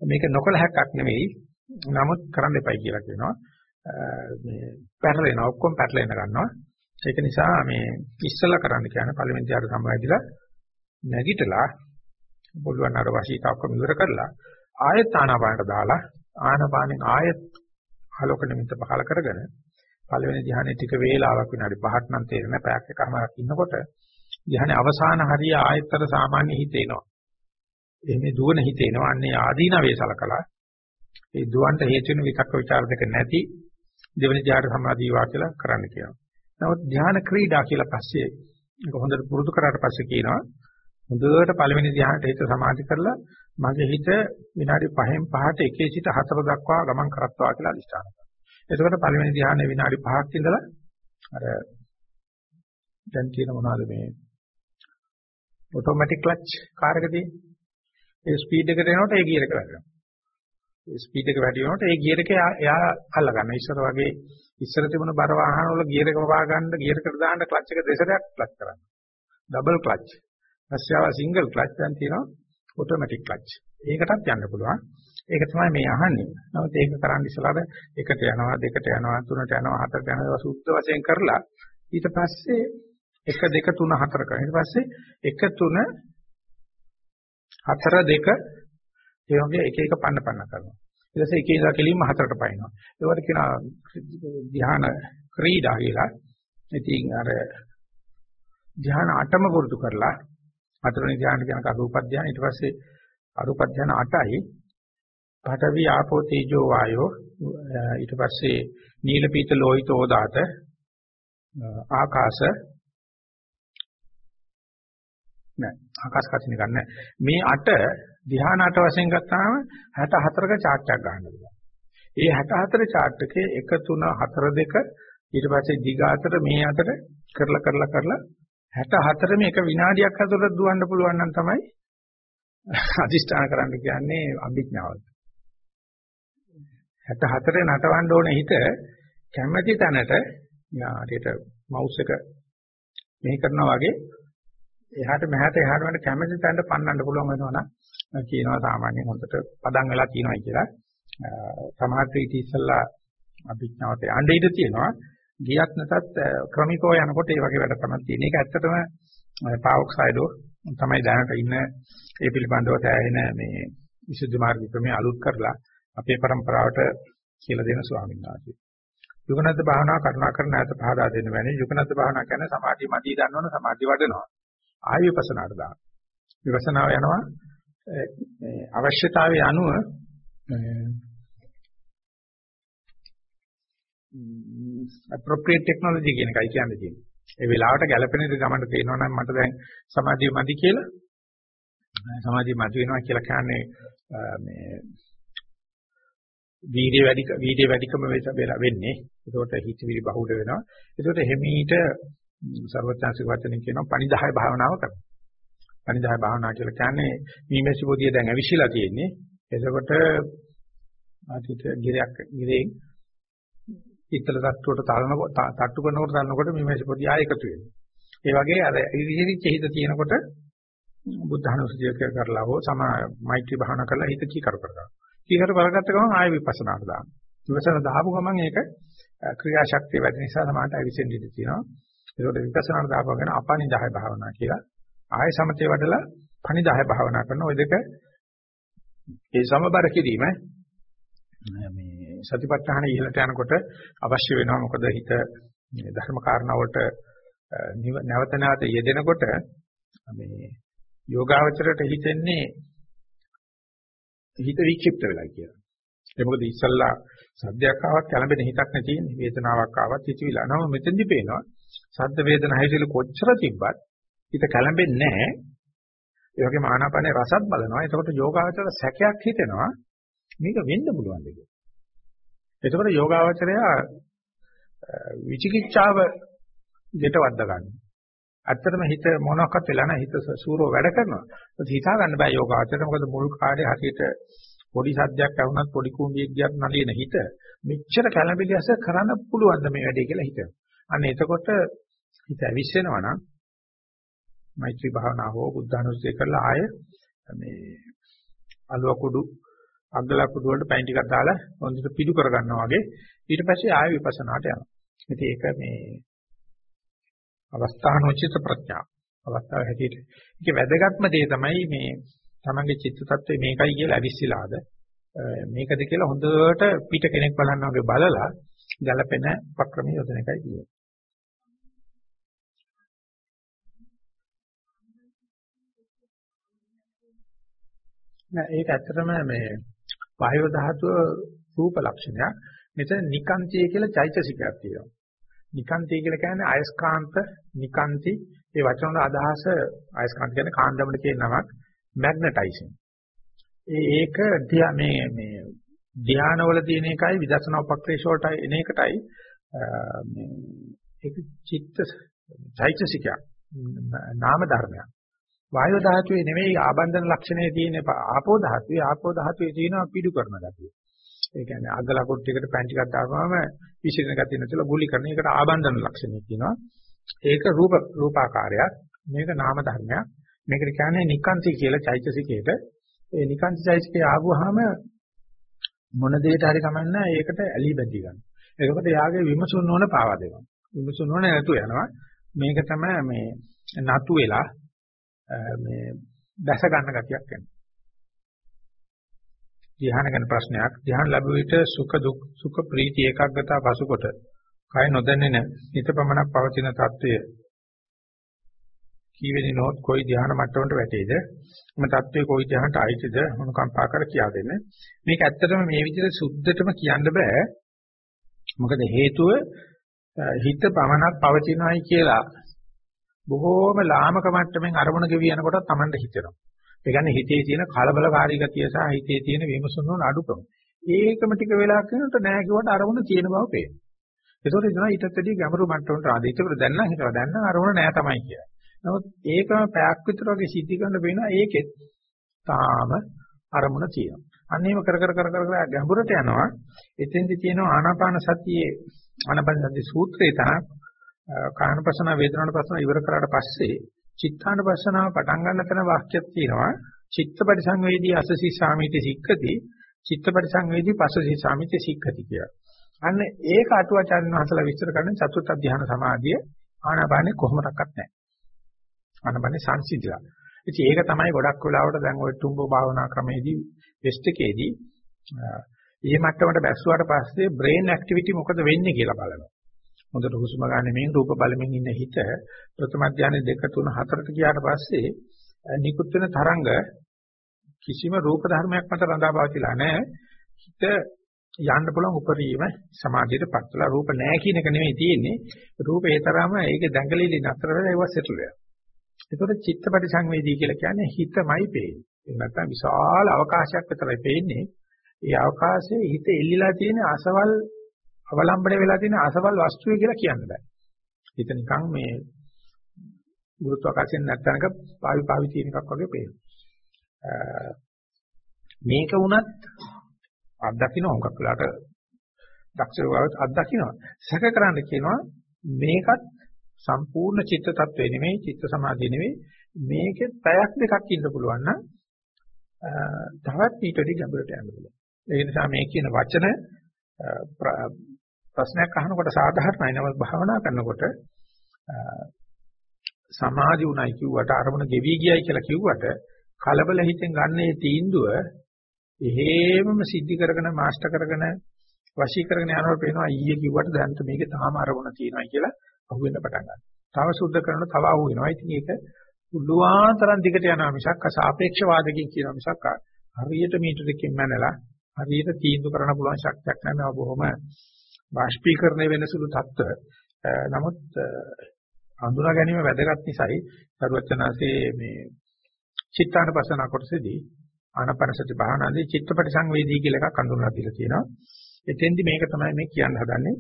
මේක නොකල හැක්කක් නෙවෙයි. නමුත් කරන්න එපයි කියලා කියනවා. මේ පැටලෙනවා ඔක්කොම පැටලෙන ගන්නවා. ඒක නිසා මේ ඉස්සලා කරන්න කියන්නේ පළවෙනි ධානය සම්බන්ධිලා නැගිටලා පුළුවන් අර වශීතාව ඔක්කොම ඉවර කරලා ආයත් ආනාපානට දාලා ආනාපානෙන් ආයත් ආලෝක නිමිත්ත පහල කරගෙන පළවෙනි ධ්‍යානයේ ටික වේලාවක් විනාඩි 5ක් නම් තේරෙන පැයක් එකමාරක් ඉන්නකොට ධ්‍යානයේ අවසාන හරිය ආයතර සාමාන්‍ය හිතේනවා. එහෙම දුවන හිතේනවා. අන්නේ ආදීනවේ සලකලා ඒ දුවන්ට හේතු වෙන විතක්ක ਵਿਚාර දෙක නැති දෙවෙනි ධ්‍යාන සමාධිය කියලා කරන්න කියනවා. නමුත් ධ්‍යාන ක්‍රීඩා කියලා පස්සේ ඒක හොඳට පුරුදු කරාට පස්සේ කියනවා හොඳට පළවෙනි ධ්‍යානට හිත සමාධි කරලා මගේ හිත විනාඩි 5න් 5ට එකේ සිට 4 දක්වා ගමන් කරත්වා කියලා අදිස්ථාන කරනවා. එතකොට පළවෙනි ධ්‍යානයේ විනාඩි 5ක් ඉඳලා අර දැන් තියෙන මොනවද මේ ඔටෝමැටික් ක්ලච් කාර් එකදී ඒ ස්පීඩ් එකට එනකොට ඒ ගියර් එක වැටෙනවා. ඒ ස්පීඩ් එක වැඩි වෙනකොට ඒ ගියර් එක එයා අල්ල ගන්නවා. ඉස්සර වගේ ඉස්සර තිබුණ බර වාහන වල ගියර් එක වවා ගන්න ගියර් එකට දාන්න ක්ලච් එක දෙසරයක් ක්ලච් කරන්න. Double clutch. ඊපස්සේ ආව සිංගල් ක්ලච් දැන් තියෙනවා ඔටෝමැටික් ක්ලච්. ඒකටත් යන්න පුළුවන්. ඒක තමයි මේ අහන්නේ. නමුත් ඒක කරන්න ඉස්සලාද එකට යනවා දෙකට යනවා තුනට යනවා හතරට යනවා සුද්ධ වශයෙන් කරලා ඊට පස්සේ 1 2 3 4 කරා. ඊට පස්සේ 1 3 4 2 ඒ වගේ එක එක පන්න පන්න කරනවා. ඊට පස්සේ එකේ ඉඳලා කෙලින්ම හතරට පයින්නවා. ඒවට කියනවා ධ්‍යාන ක්‍රීඩා කියලා. ඉතින් අර ධ්‍යාන අටම පුරුදු කරලා හතරවෙනි ධ්‍යාන කියන කරූප ධ්‍යාන ඊට පස්සේ අරූප ධ්‍යාන 8යි පඨවි ආපෝ තේජෝ වායෝ ඊට පස්සේ නීල පීත ලෝහිත ඕදාත ආකාශ නෑ ආකාශ කසින ගන්න මේ අට ධ්‍යාන අට වශයෙන් ගත්තාම 64ක chart එකක් ගන්න පුළුවන්. ඒ 64 chart එකේ 1 3 4 2 ඊට පස්සේ දිග අතර මේ අතර කරලා කරලා කරලා 64 මේක විනාඩියක් ඇතුළත දුවන්න පුළුවන් නම් තමයි අදිෂ්ඨාන කරන්න කියන්නේ අභිඥාවයි. 64 නටවන්න ඕනේ හිත කැමැති තැනට යාරියට මවුස් එක මෙහෙ කරනවා වගේ එහාට මෙහාට එහාට වල කැමැති තැනට පන්නන්න පුළුවන් වෙනවා නම් කියනවා සාමාන්‍යයෙන් හොඳට පදම් වෙලා තියෙනවා කියලා. සමහර ත්‍රිටි ඉස්සල්ලා අභිඥාවට යන්න ඉඩ තියෙනවා. ගියත් නැතත් ක්‍රමිකව යනකොට ඒ වගේ වැඩ තමයි තියෙන. ඒක ඇත්තටම පාවොක්සයිඩෝ තමයි දැනට ඉන්න ඒ පිළිබඳව තැහෙන මේ විසුද්ධි මාර්ග ක්‍රමයේ අලුත් කරලා අපේ પરම්පරාවට කියලා දෙන ස්වාමීන් වහන්සේ. යුගනද්ද භාවනා කරුණා කරන නැත පහදා දෙන්න වැනි යුගනද්ද භාවනා කියන්නේ සමාධිය මදි ගන්නවන සමාධිය වඩනවා. ආය විපස්සනාට දාන. විපස්සනාව යනවා මේ අවශ්‍යතාවයේ අනුව appropriate technology කියන එකයි කියන්නේ තියෙන්නේ. ඒ වෙලාවට ගැළපෙන දේ ගමන්ට තේරෙනවා නම් මට දැන් සමාධිය මදි කියලා සමාධිය මදි වෙනවා කියලා කියන්නේ මේ වීර්ය වැඩි වීර්ය වැඩිකම වෙන්නේ. ඒකට හිතවිලි බහුල වෙනවා. ඒකට හිමීට සර්වඥාසික වචනෙන් කියනවා පණිදාය භාවනාව කරනවා. පණිදාය භාවනාව කියලා කියන්නේ මීමැසි පොදිය දැන් ඇවිසිලා තියෙන්නේ. එතකොට ආදිත ගිරයක් ගිරෙන් ඉතල තට්ටුවට තලන තට්ටු කරනකොට තලනකොට මීමැසි පොදිය ආය එකතු වෙනවා. ඒ වගේ අර ඉරිසිරිච්ච හිත තියෙනකොට බුද්ධ ධනුසතිය කරලා හෝ සමා මෛත්‍රී භාවනා කරලා හිත කීකරු කරගන්නවා. කීකට බලගත්ත ගමන් ආයෙ විපස්සනාට දානවා. විපස්සනා දාපු ගමන් ඒක ක්‍රියාශක්තිය වැඩි නිසා සමානට අවිසෙන් ඉඳී තියෙනවා. ඒකට විපස්සනාට දාපුවගෙන අපනිදාය භාවනා කියලා ආයෙ සමතේ වඩලා පනිදාය භාවනා කරන ওই දෙක ඒ සමබර කිරීම මේ සතිපට්ඨාන ඉහළට යනකොට අවශ්‍ය වෙනවා මොකද හිත ධර්ම කාරණා වලට නැවත නැවත යෙදෙනකොට මේ යෝගාවචරයට හිතෙන්නේ හිත වික්ෂිප්ත වෙලා කියලා. ඒ මොකද ඉස්සල්ලා සද්දයක් ආවත් කැළඹෙන හිතක් නැති වේදනාවක් ආවත් හිතවිලා නම මෙතෙන්දි පේනවා සද්ද වේදනා හිතවිලි කොච්චර තිබ්බත් හිත කැළඹෙන්නේ නැහැ. ඒ වගේම ආනාපානේ රසත් බලනවා. එතකොට යෝගාවචර සැකයක් හිතෙනවා මේක වෙන්න පුළුවන්ද කියලා. එතකොට යෝගාවචරය විචිකිච්ඡාව දෙට වද්දා ගන්නවා. ඇත්තටම හිත මොනවාක්වත් වෙලා නැහැ හිත සූරව වැඩ කරනවා. ඒක හිතා ගන්න බෑ යෝගාචරයට. මොකද මුල් කාලේ හරියට පොඩි සද්දයක් ඇහුණත් පොඩි කුඹියක් ගියත් නලියන හිත මෙච්චර කැළඹිලි ඇස කරන්න පුළුවන්ද මේ වැඩේ කියලා හිතනවා. අන්න එතකොට හිත ඇවිස්සෙනවා නම් මෛත්‍රී භාවනාව හෝ බුද්ධානුස්සතිය කරලා ආය මේ අලුව කුඩු අග්ගල කුඩු වලට පැන් ටිකක් දාලා හොඳට පිටු කරගන්නවා වගේ ඊට පස්සේ ආය විපස්සනාට යනවා. ඉතින් ඒක මේ අවස්ථානෝචිත ප්‍රඥා. අවස්ථාව හැටියට. ඒකේ වැදගත්ම දේ තමයි මේ තමන්ගේ චිත්ත tattve මේකයි කියලා අවිස්සලාද මේකද කියලා හොඳට පිට කෙනෙක් බලන්න වගේ බලලා ගැළපෙන උපක්‍රම යොදන එකයි කියන්නේ. නෑ ඒක ඇත්තටම මේ වායව ධාතුව රූප ලක්ෂණයක්. මෙතන නිකාන්තිය කියලා චෛතසිකයක් තියෙනවා. නිකාන්තිය කියලා කියන්නේ අයස්කාන්ත නිකාන්ති ඒ වචන වල අදහස අයස්කාන්ත කියන්නේ කාන්දමට කියන නමක් මැග්නටයිසින්. ඒ ඒක මේ මේ ධානවල තියෙන එකයි විදර්ශනා උපක්‍රේෂ වලට එන එකටයි මේ ඒක චිත්ත චෛතසිකයක් නාම ධර්මයක්. වායු ධාතුවේ නෙමෙයි ආබන්ධන ලක්ෂණයේ තියෙන ආපෝ ධාතුවේ ආපෝ ධාතුවේ තියෙන පිටු කරන ගතිය. ඒ කියන්නේ අග ලකුණු ටිකට පැන් ටිකක් දාපුවම විශේෂණ ගතිය නැතිලා ගුලි කරන එකට ආබන්ධන ලක්ෂණය කියනවා. ඒක රූප රූපාකාරයක්. මේක නාම ධර්මයක්. මේකට කියන්නේ නිකාන්ති කියලා චෛතසිකයට. ඒ නිකාන්ති චෛතසිකේ ආවොහම මොන දෙයකට හරි කමන්නේ ඒකට ඇලි බැඳි ගන්න. එතකොට යාගේ විමසුන් නොවන පාවා දෙනවා. විමසුන් නොවන නැතු යනවා. මේක තමයි මේ නතු වෙලා මේ දැස ගන්න ගතියක් එනවා. ධ්‍යාන ගැන ප්‍රශ්නයක්. ධ්‍යාන ලැබුව විට සුඛ දුක් සුඛ ප්‍රීති ඒකාග්‍රතාව පසුකොට කය නොදැන්නේ නැ. හිත පමණක් පවතින తත්වය. කීවෙනි නොහොත් કોઈ ධ්‍යාන මට්ටමකට වැටේද? මේ తත්වයේ કોઈ ධ්‍යානට ආයිතද? මොනකම්පා කර කියා දෙන්න. මේක ඇත්තටම මේ විදිහට සුද්ධටම කියන්න බෑ. මොකද හේතුව හිත පමණක් පවතිනවායි කියලා බොහෝම ලාමක මට්ටමින් අරමුණ ගෙවි යනකොට Tamanට හිතෙනවා. ඒ කියන්නේ හිතේ තියෙන කලබලකාරී ගතිය සහ හිතේ තියෙන විමසුම් අඩුකම ඒකම ටික වෙලා කරනකොට නෑ කිව්වට අරමුණ තියෙන බව පේනවා ඒතකොට එනවා ඊටත් වැඩි ගැඹුරු මට්ටමකට ආදී. ඒකවල දැන් නම් හිතලා දැන් නම් අරමුණ නෑ තමයි කියන්නේ. නමුත් ඒකම පැයක් විතර වගේ සිද්ධ කරන්න වෙනවා ඒකෙත් තාම අරමුණ තියෙනවා. අන්න එහෙම කර කර කර කර ගැඹුරට යනවා. එතෙන්දි තියෙනවා ආනාපාන සතියේ ආනාපාන සති සූත්‍රයේ තරම් කායනපසන වේදනානපසන ඉවර කරාට පස්සේ චිත්තානපසනාව පටන් ගන්න තැන වාක්‍යයක් තියෙනවා. චිත්ත පරිසංවේදී අසසි සාමිති සික්ඛති චිත්ත පරිසංවේදී පසසි සාමිති සික්ඛති කියලා. අන්න ඒක අටුවාචාර්ය වහන්සේලා විස්තර කරන චතුර්ථ ධ්‍යාන සමාධිය ආනාපානෙ කොහොමඩක්වත් නැහැ. ආනාපානෙ සංසිඳිලා. ඉතින් ඒක තමයි ගොඩක් වෙලාවට දැන් ওই තුම්බෝ භාවනා ක්‍රමේදී ටෙස්ට් එකේදී මේ මට්ටමට බැස්සුවාට පස්සේ බ්‍රේන් ඇක්ටිවිටි මොකද වෙන්නේ කියලා බලනවා. හොඳට හුස්ම ගන්න මේ රූප බලමින් ඉන්න හිත ප්‍රථම ධානයේ 2 3 4ට ගියාට පස්සේ නිකුත් වෙන තරංග කිසිම රූප ධර්මයක් මත රඳා පවතිලා නැහැ. හිත යන්න පුළුවන් උපරිම සමාධියට පත්ලා රූප නැහැ කියන එක නෙමෙයි තියෙන්නේ. රූපේ තරම ඒක දැඟලිලි නතර වෙලා ඒව සෙටල් වෙනවා. ඒකට චිත්තපටි සංවේදී කියලා කියන්නේ හිතමයි පේන්නේ. ඒ නැත්තම් විශාල අවකාශයක් විතරයි පේන්නේ. ඒ අවකාශයේ හිත එල්ලිලා තියෙන අසවල් අවලම්බන වෙලා තියෙන අසවල් වස්තුවේ කියලා කියන්න බෑ. හිත නිකන් මේ ගුරුත්වාකර්ෂණ නැත්තනක පාවි පාවි තියෙන එකක් වගේ පේනවා. මේක වුණත් අත්දකින්න හොඟක් වෙලාට දක්ෂව අත්දකින්නවා. සැක කරන්න කියනවා මේකත් සම්පූර්ණ චිත්ත tattve නෙමෙයි චිත්ත සමාධිය නෙමෙයි මේකේ පැයක් දෙකක් ඉන්න පුළුවන් නම් තවත් ඊට වඩා ගැඹුරට යන්න පුළුවන්. ඒ නිසා මේ කියන වචන ප්‍රශ්නයක් අහනකොට සාධාරණයි නමුත් භාවනා කරනකොට සමාධි උනායි කිව්වට අරමුණ ගෙවි ගියයි කියලා කිව්වට කලබල හිතෙන් ගන්න මේ තීන්දුව එහෙමම සිද්ධි කරගෙන මාස්ටර් කරගෙන වශී කරගෙන යනකොට පේනවා ඊයේ කිව්වට දැන් මේකේ තාම අරමුණ තියෙනවා කියලා අහුවෙන්න පටන් ගන්නවා. තව සුද්ධ කරනකොට තව අහු වෙනවා. ඉතින් ඒක පුළුවන් තරම් දිගට යනවා මිසක් අසාපේක්ෂ වාදකින් කියනවා මිසක් හරියට මීටර දෙකකින් මැනලා හරියට තීන්දුව කරන්න පුළුවන් ශක්තියක් නැහැ. බොහොම බාෂ්පීකරණය වෙන සුළු தত্ত্ব. නමුත් හඳුනා ගැනීම වැදගත් නිසායි සරුවචනාසේ මේ චිත්තානපසන කොටසේදී ආනපනසති භාවනාදී චිත්තපටි සංවේදී කියලා එකක් හඳුන්වලා දීලා තියෙනවා. එතෙන්දි මේක තමයි මේ කියන්න හදන්නේ.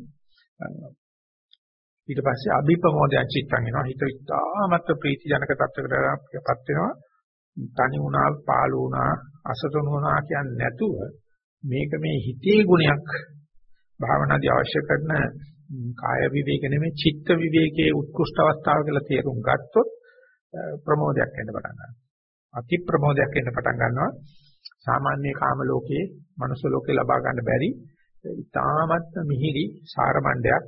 ඊට පස්සේ අභිප්‍රමෝදයන් චිත්තන් වෙනවා. හිත ඉතාමත් ප්‍රීතිජනක තත්ත්වකටපත් වෙනවා. තනි වුණා, පාළු වුණා, අසතුණු වුණා කියන්නේ නැතුව මේක මේ හිතේ ගුණයක් භාවනාදී අවශ්‍ය කරන කාය විවේක නෙමෙයි චිත්ත විවේකයේ උත්කෘෂ්ඨ අවස්ථාව කියලා තේරුම් ගත්තොත් ප්‍රමෝදයක් එන්න පටන් ගන්නවා. අති ප්‍රමෝදයක් එන්න පටන් ගන්නවා. සාමාන්‍ය කාම ලෝකයේ, මනුස්ස ලෝකේ ලබා ගන්න බැරි ඉතාමත් මිහිරි සාරමණ්ඩයක්.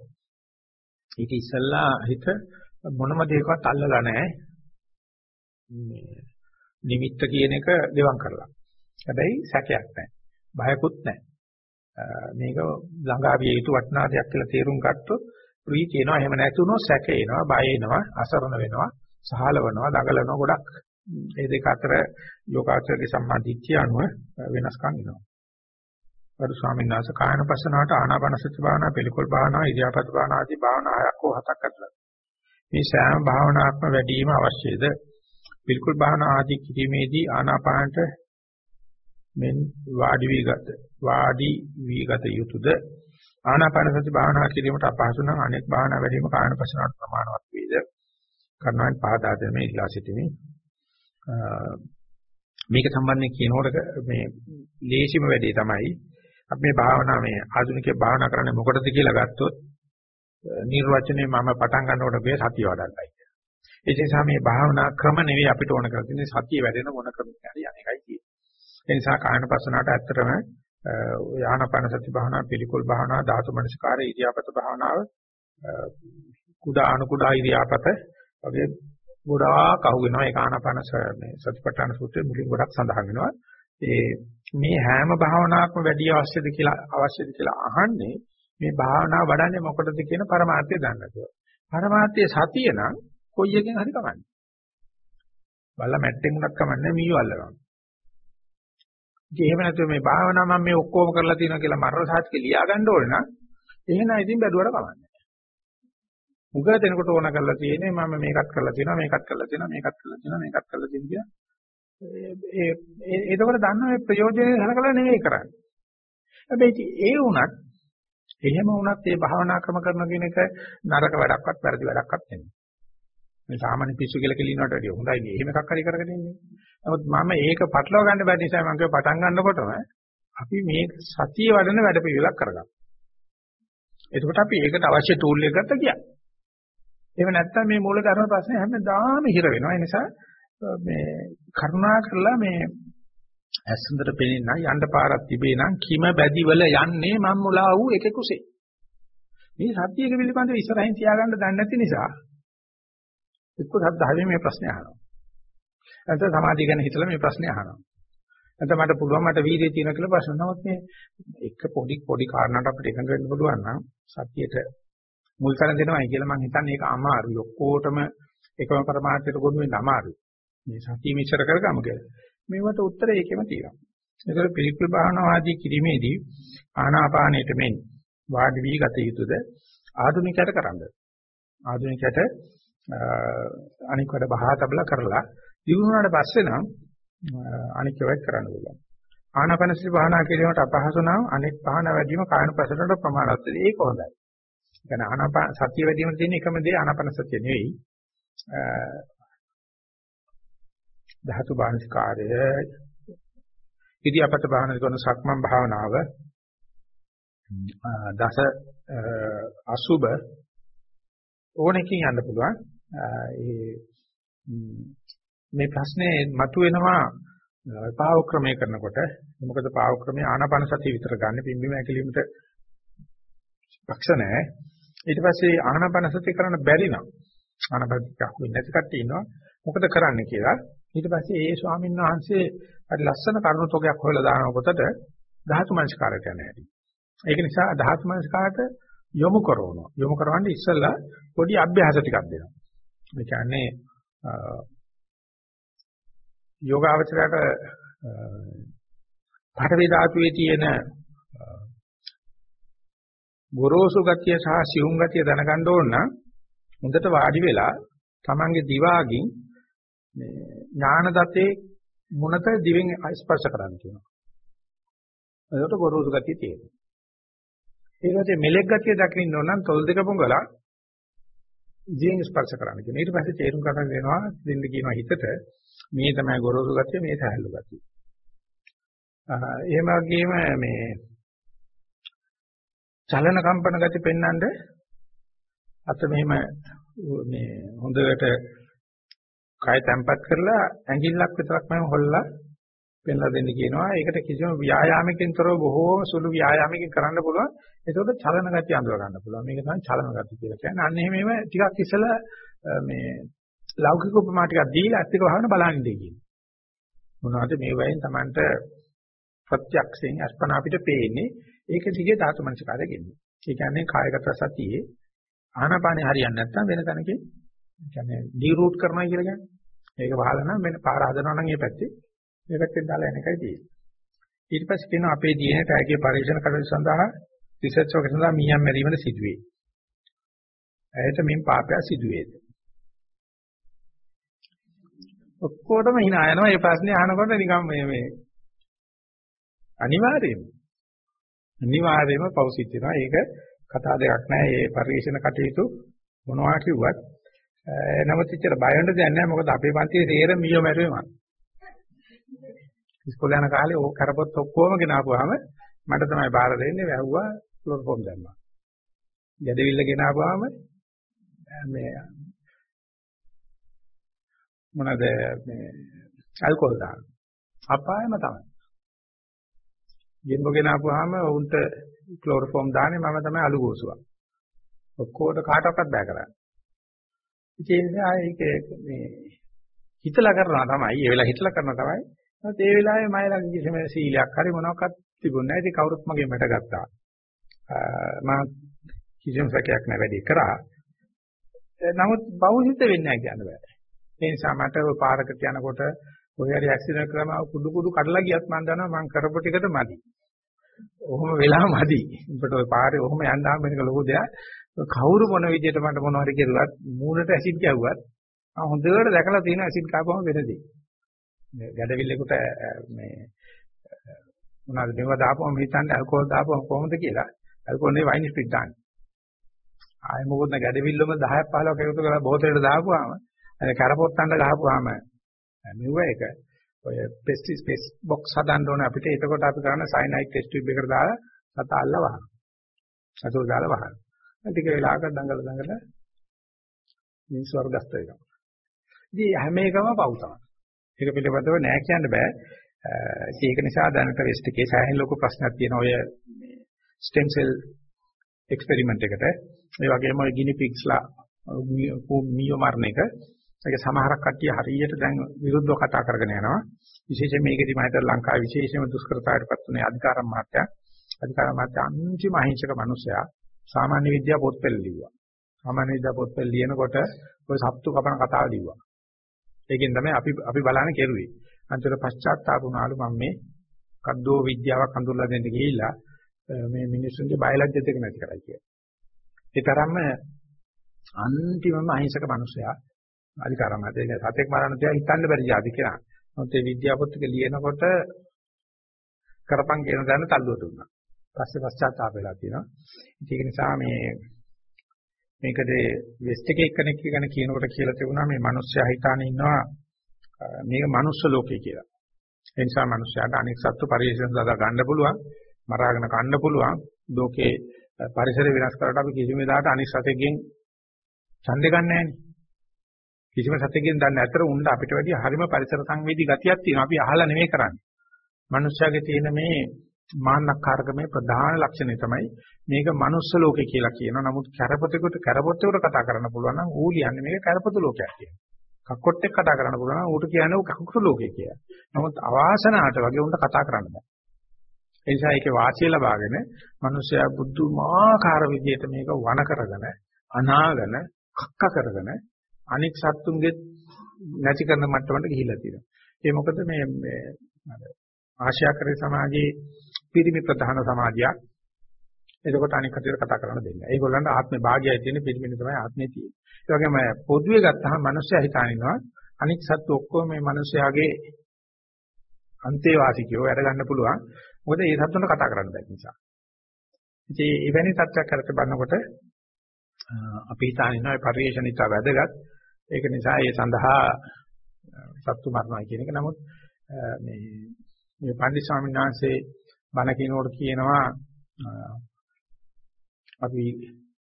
ඊට ඉස්සෙල්ලා හිත මොනම දෙයකවත් අල්ලලා නැහැ. නිමිත්ත කියන එක දෙවම් කරලා. හැබැයි සැකයක් නැහැ. බයකුත් නැහැ. මේක ළඟා විය යුතු වටිනා දෙයක් කියලා තේරුම් ගත්තොත් ප්‍රීතිය එනවා එහෙම නැතුනොත් සැක එනවා බය එනවා අසරණ වෙනවා සහලවනවා දඟලනවා ගොඩක් මේ දෙක අතර යෝගාචරයේ සම්මාදිට්ඨිය අනුව වෙනස්කම් එනවා. අරු ස්වාමීන් වහන්සේ කායන පස්සනාවට ආනාපාන සති භාවනා පිළිකුල් භාවනා ඉරියාපත භාවනා ආදී භාවනා හයක් හෝ හතක් අතර මේ සෑම භාවනාවක්ම වැඩි වීම අවශ්‍යද පිළිකුල් භාවනා ආදී කිරීමේදී ආනාපානට මෙන් වාඩි වී ගත වාඩි වී ගත යුතුයද ආනාපාන සති භාවනා කිරීමට අපහසු නම් අනෙක් භාවනා වැඩිම කායන පස්සනාවට ප්‍රමාණවත් වේද කරනවා පහදා දෙන මේ ඉලා සිටිනේ මේක සම්බන්ධයෙන් කියනකොට මේ ලේසිම වැඩේ තමයි අපි මේ භාවනා මේ ආධුනිකයේ භාවනා කරන්නේ මොකටද කියලා ගත්තොත් නිර්වචනයේ මම පටන් ගන්නකොට මේ සතිය වඩන්නයි. ඒ නිසා මේ භාවනා ක්‍රම නෙවෙයි අපිට ඕන කරලා තියෙන්නේ සතිය වැඩෙන මොන ක්‍රමයකද යන්නේයි කියන්නේ. ඒ නිසා කායන පස්සනාවට ඇත්තටම යානපන සති භාවනා පිළිකුල් භාවනා ධාතු මනසකාර ඉරියාපත භාවනාව කුඩා අනු කුඩා ඉරියාපත වගේ ගොඩාක් අහු වෙනවා. ඒක ආනාපාන මේ සතිපට්ඨාන සූත්‍රයේ මුලින් ගොඩක් සඳහන් වෙනවා. ඒ මේ හැම භාවනාවක්ම වැඩි අවශ්‍යද කියලා අවශ්‍යද කියලා අහන්නේ මේ භාවනාව වඩන්නේ මොකටද කියන පරමාර්ථය දන්නකෝ පරමාර්ථයේ සතිය නම් කොයි එකෙන් හරි කමන්නේ. බල්ලා මැට්ටෙන් උනත් කමන්නේ මීයෝ අල්ලනවා ඉතින් එහෙම නැතුව මේ භාවනාව මම මේ ඔක්කොම කරලා තියෙනවා කියලා මරණ සාහිත්‍ය ලියා ගන්න ඕනේ නම් එහෙනම් ඉතින් බැලුවට කමන්නේ නැහැ. මුග දෙනකොට ඕන කරලා තියෙන්නේ මම මේකත් කරලා තියෙනවා මේකත් කරලා තියෙනවා මේකත් කරලා තියෙනවා මේකත් කරලා තියෙනවා ඒ ඒ ඒකවල දන්න මේ ප්‍රයෝජනේ හලකලා නෙවෙයි කරන්නේ. හැබැයි ඒ වුණත් එහෙම වුණත් මේ භාවනා ක්‍රම කරන කියන එක නරක වැඩක්වත් වැරදි වැඩක්වත් නෙමෙයි. මේ සාමාන්‍ය පිස්සු කියලා කෙලිනවට වැඩිය හොඳයි මේ එහෙම එකක් හරි කරගෙන ඉන්නේ. නමුත් මම ඒක පටලවා ගන්න බැරි නිසා මම කිව්ව පටන් ගන්නකොටම අපි මේ සතිය වඩන වැඩ පිළිවෙලක් කරගමු. එතකොට අපි ඒකට අවශ්‍ය ටූල් එක ගත්ත ගියා. එහෙම නැත්නම් මේ මූල ධර්ම ප්‍රශ්නේ හැමදාම හිර වෙනවා. ඒ නිසා මේ කරුණා කරලා මේ ඇසුන්දර පෙනෙන්න යන්න පාරක් තිබේ නම් කිම බැදිවල යන්නේ මම් මුලා වූ එකෙකුසේ. මේ සත්‍යයක පිළිබඳව ඉස්සරහින් තියාගන්න දන්නේ නැති නිසා එක්ක සද්ධාවේ මේ ප්‍රශ්නේ අහනවා. නැත්නම් සමාධිය ගැන හිතලා මේ ප්‍රශ්නේ අහනවා. නැත්නම් මට පුළුවන් මට වීර්යය තියෙනවා කියලා ප්‍රශ්න නමුත් මේ එක පොඩි පොඩි කාරණාවක් අපිට එකඟ වෙන්න පුළුවන් නම් සත්‍යයට මුල් තැන දෙනවයි කියලා මම හිතන්නේ ඒක අමාරුයි. ඔක්කොටම එකම પરමාර්ථයට ගොනු වෙන්න අමාරුයි. මේ සතිය මිශ්‍ර කරගමු කියලා. මේවට උත්තරය ඒකෙම තියෙනවා. ඒතර පිළිකුල් භාවනාවාදී කිරීමේදී ආනාපානයට මෙන් වාඩි වී ගත යුතුද ආධුනිකයට කරන්න. ආධුනිකයට අනික් වැඩ බහා තබලා කරලා දිනුනාට පස්සේ නම් අනික් ඒවාත් කරන්න පුළුවන්. ආනාපානසති භාවනා කිරීමට අපහසු නම් අනෙක් භාවනා වැඩිම කායන ප්‍රසන්නට ප්‍රමාණවත් වෙයි. ඒක හොඳයි. ඒ කියන්නේ ආනාපාන සතිය වැඩිම තියෙන එකම දේ ආනාපාන සතිය නෙවෙයි. ධාතු බාහිස්කාරය ඉදියාපත භාවනා කරන සක්මන් භාවනාව දස අසුබ ඕනකින් යන්න පුළුවන්. ඒ මේ ප්‍රශ්නේ මතුවෙනවා පාවක්‍රමය කරනකොට මොකද පාවක්‍රමයේ ආනාපාන සතිය විතර ගන්න පිම්බීම ඇකිලිමට පක්ෂ නැහැ. ඊට පස්සේ ආනාපාන සතිය කරන්න බැරි නම් ආනාපාන සතිය නැති කට්ටිය ඉන්නවා. මොකද කරන්න කියලා. ඊට පස්සේ ඒ ස්වාමීන් වහන්සේ හරි ලස්සන කරුණු තෝගයක් හොයලා දාන පොතට ධාතු මනස්කාරයට යන හැටි. ඒක නිසා ධාතු මනස්කාරට යොමු කරනවා. යොමු කරවන්න ඉස්සෙල්ලා පොඩි අභ්‍යාස ටිකක් දෙනවා. ඒ කියන්නේ යෝගාවචරයට පඨවි ධාතුවේ තියෙන ගොරෝසු ගතිය සහ සියුම් ගතිය දැනගන්න ඕන නම් හොඳට වාඩි වෙලා තමන්ගේ දිවාගින් මේ ඥාන දතේ මොනත දිවෙන් ස්පර්ශ කරන්න කියනවා. එතකොට ගොරෝසු ගතිය තියෙනවා. ඊට මෙලෙක් ගතිය දකින්න ඕන නම් තොල් දෙක පොඟලා දිවෙන් ස්පර්ශ කරන්න කියනවා. ඊට පස්සේ තේරුම් ගන්න වෙනවා දෙන්න කියනවා හිතට මේ තමයි ගොරෝසු ගතිය මේ සහැල්ලු ගතිය. එහෙම වගේම මේ චලන කම්පන ගති පෙන්වන්න අත මෙහෙම මේ හොඳට කය තැම්පත් කරලා ඇඟිල්ලක් විතරක් මම හොල්ලා පෙන්ලා දෙන්න කියනවා. ඒකට කිසිම ව්‍යායාමකින් තොරව බොහෝම සුළු ව්‍යායාමකින් කරන්න පුළුවන්. ඒකෝට චලන ගතිය අඳුර ගන්න පුළුවන්. මේක තමයි චලන ගතිය කියලා කියන්නේ. අන්න එහෙම ටිකක් ඉස්සලා මේ ලෞකික උපමා ටිකක් දීලා ඇත්තක වහන බලන්න දෙයි කියන්නේ. මොනවද මේ වයින් Tamanට ප්‍රත්‍යක්ෂයෙන් අස්පනා අපිට පේන්නේ ඒක දිගේ ධාතු මනසකාරය ගෙන්නේ. ඒ කියන්නේ කායගත සතියේ ආනාපානේ හරියන්නේ නැත්නම් වෙන තැනකින් කියන්නේ ඩීරූට් කරනවා කියලා කියන්නේ. ඒක වහලා නම් වෙන පාර හදනවා නම් ඒ පැත්තේ මේ පැත්තෙන් දාලා යන එකයි තියෙන්නේ. ඊට පස්සේ කියනවා අපේ DNA ටැගයේ පරීක්ෂණ කටයුතු සඳහා රිසර්ච් වක සඳහා මීයන් මැරීමද සිදුවේ. ඇයට මෙන් පාපය සිදුවේද? ඔක්කොටම hina යනවා මේ ප්‍රශ්නේ අහනකොට නිකන් මේ මේ අනිවාර්යයෙන්ම අනිවාර්යයෙන්ම පෞසිත් වෙනවා. ඒක කතා දෙකක් නෑ. මේ පරිශන කටයුතු මොනවා කිව්වත් නමුත් ඉතර බය වෙන්න දෙයක් නෑ. මොකද අපේ පන්තියේ තේරෙම මියෝ මැරුවේ මම. ඉස්කෝලේ යන කාලේ ඕක කරපොත් ඔක්කොම ගෙනාවුවාම මට තමයි බාර දෙන්නේ වැහුවා ක්ලෝරෝෆෝම් දැම්මා. ගැදවිල්ල ගෙනාවුවාම මේ මොනවාද මේ ඇල්කොහොල් දාන. අපායම තමයි. ගෙම්බගෙන ආපුවාම උන්ට ක්ලෝරෝෆෝම් දාන්නේ මම තමයි අලු ගෝසුවා. ඔක්කොට කාටවත් බෑ කරන්නේ. ඉතින් ඒක මේ හිතලා කරනවා තමයි. ඒ වෙලාව හිතලා කරනවා තමයි. ඒත් ඒ වෙලාවේ මම ළඟ කිසිම සීලයක් හරි මොනවාක්වත් තිබුණේ නැහැ. ඉතින් කවුරුත් මගේ මට ගත්තා. මම කිසිම සැකයක් නැ වැඩි කරා. නමුත් බෞද්ධිත වෙන්නේ නැහැ කියන්න බෑ. ඒ නිසා මට ඔය පාරකට යනකොට කොහේ හරි ඇක්සිඩන්ට් කරාම කුඩු කුඩු කඩලා ගියත් මම දන්නවා මම කරපු ටිකට මදි. ඔහොම වෙලා මදි. උඹට ওই පාරේ ඔහොම යන්නාම වෙනක ලොකු දෙයක්. කවුරු මොන විදියට මට මොන හරි කෙරුවත් මූණට ඇසිඩ් ගැව්වත් මම හොඳට දැකලා තියෙනවා ඇසිඩ් කාපුවම වෙනදී. මේ ගැඩවිල්ලෙකුට මේ මොනවාද මේවා දාපුවම හිතන්නේ ඇල්කොහොල් දාපුවම කොහොමද කියලා. ඇල්කොහොල් නේ වයින් ස්ප්‍රිට් දාන්නේ. ආයෙ මොකද නැ ගැඩවිල්ලම 10ක් 15ක් එකතු කරලා බෝතලෙට දාපුවාම අර කරපොත්තන්න ගහපුවාම මෙව එක ඔය පෙස්ටි ස්පේස් බොක්ස් හදන්න ඕනේ අපිට. එතකොට අපි කරන්නේ සයනයිඩ් ටෙස්ට් ටියුබ් එකකට දාලා සතා අල්ල වහන. සතුරු දාලා වහන. ටික වෙලාවක දඟල දඟල මිනිස් වර්ගස්ත වෙනවා. ඉතින් හැම එකම පව් තමයි. ඒක පිළිබඳව නෑ කියන්න බෑ. ඒක නිසා දැනට වෙස්ට් එකේ සෑහෙන ලොකු ප්‍රශ්නයක් තියෙනවා ඔය ස්ටෙම් සෙල් එක්ස්පෙරිමන්ට් එකට. ඒ වගේම ඔය ගිනි පිග්ස්ලා මියෝ මරණ එක ඒක සමහරක් කට්ටිය හරියට දැන් විරුද්ධව කතා කරගෙන යනවා. විශේෂයෙන් මේකෙදි මම හිතලා ලංකාවේ විශේෂම දුෂ්කරතාවයටපත් වුණේ අධිකාරම් මාත්‍යා. අධිකාරම් මාත්‍යා අන්තිම අහිංසක මිනිසයා සාමාන්‍ය විද්‍යාව පොත්පත් ලිව්වා. සාමාන්‍ය විද්‍යාව පොත්පත් ලියනකොට ඔය සත්තු කපන කතාව ලිව්වා. ඒකෙන් තමයි අපි අපි බලන්නේ කෙරුවේ. අන්තිම පශ්චාත්තාප වුණාලු මම මේ කද්දෝ විද්‍යාවක් හඳුල්ලා දෙන්න ගිහිල්ලා මේ මිනිස්සුන්ගේ බයලජ්‍ය දෙක නැති කරයි කියලා. ඒ තරම්ම අන්තිමම අහිංසක මිනිසයා අධිකාරම හදේ සතෙක් මරන්න තියා හිතන්න බැරි જાති කියලා. මොකද මේ විද්‍යා පොත්ක ලියනකොට කරපන් කියන දන්න තල්ලුව දුන්නා. පස්සේ පශ්චාත්තාප වෙලා තියෙනවා. ඒක නිසා මේ මේකද වෙස්ට් එකේ එක්කෙනෙක් ගැන කියනකොට කියලා තිබුණා මේ මිනිස්සයා හිතාන ඉන්නවා මේක මනුස්ස ලෝකේ කියලා. ඒ නිසා මිනිස්සයාට අනෙක් සත්තු පරිශන සදා ගන්න පුළුවන්, මරාගෙන කන්න පුළුවන්. ලෝකේ පරිසර විනාශ කරලා අපි කිසිම වෙලාවට අනිත් සතෙක්ගෙන් ඡන්දේ ගන්න නැහැ නේ. කිසිම සතෙක්ගෙන් දන්නේ නැතර උණ්ඩ අපිට වැඩි හරිම පරිසර සංවේදී ගතියක් තියෙනවා. අපි අහලා නෙමෙයි කරන්නේ. මනුෂ්‍යයාගේ තියෙන මේ මාන්නක්කාරකමේ ප්‍රධාන ලක්ෂණය තමයි මේක manuss ලෝකේ කියලා කියනවා. නමුත් කරපොතේකට කරපොතේකට කතා කරන්න පුළුවන් නම් ඌ කියන්නේ මේක කරපොත ලෝකයක් කියලා. කක්කොට්ටෙක් කතා කරන්න පුළුවන් නම් ඌට කියන්නේ ඌ කක්කොට ලෝකේ කියලා. නමුත් අවාසනාවට වගේ උන්ට කතා කරන්න බෑ. ඒ නිසා ඒකේ වාසිය ලබාගෙන මිනිස්සයා බුද්ධමාකාර විදියට මේක වණ කරගෙන අනාගෙන කක්ක කරගෙන අනික් සත්තුන්ගේ නැති කරන මට්ටමට ගිහිලා තියෙනවා. ඒ මොකද මේ මේ ආශ්‍යාකරේ සමාජයේ පිරිමි ප්‍රධාන සමාජයක්. එතකොට අනික් කටියට කතා කරන්න දෙන්නේ. ඒගොල්ලන්ට ආත්මේ භාගයයි තියෙන පිරිමිනේ තමයි ආත්මේ තියෙන්නේ. ඒ වගේම පොදුවේ ගත්තාම මිනිස්සයා හිතානිනවා අනික් සත්තු ඔක්කොම මේ මිනිස්යාගේ අන්තේවාසිකයෝ වැඩ ගන්න පුළුවන්. මොකද ඒ සත්තුන්ට කතා කරන්න බැරි නිසා. ඉතින් එවැනි තත්ත්වයක් කරත් බලනකොට අපි හිතානිනවා පරිේශන ඉතා වැදගත්. ඒක නිසා ඒ සඳහා සත්තු මරණයි කියන එක. නමුත් මේ මේ පන්දි ස්වාමීන් වහන්සේ බණ කියනකොට කියනවා අපි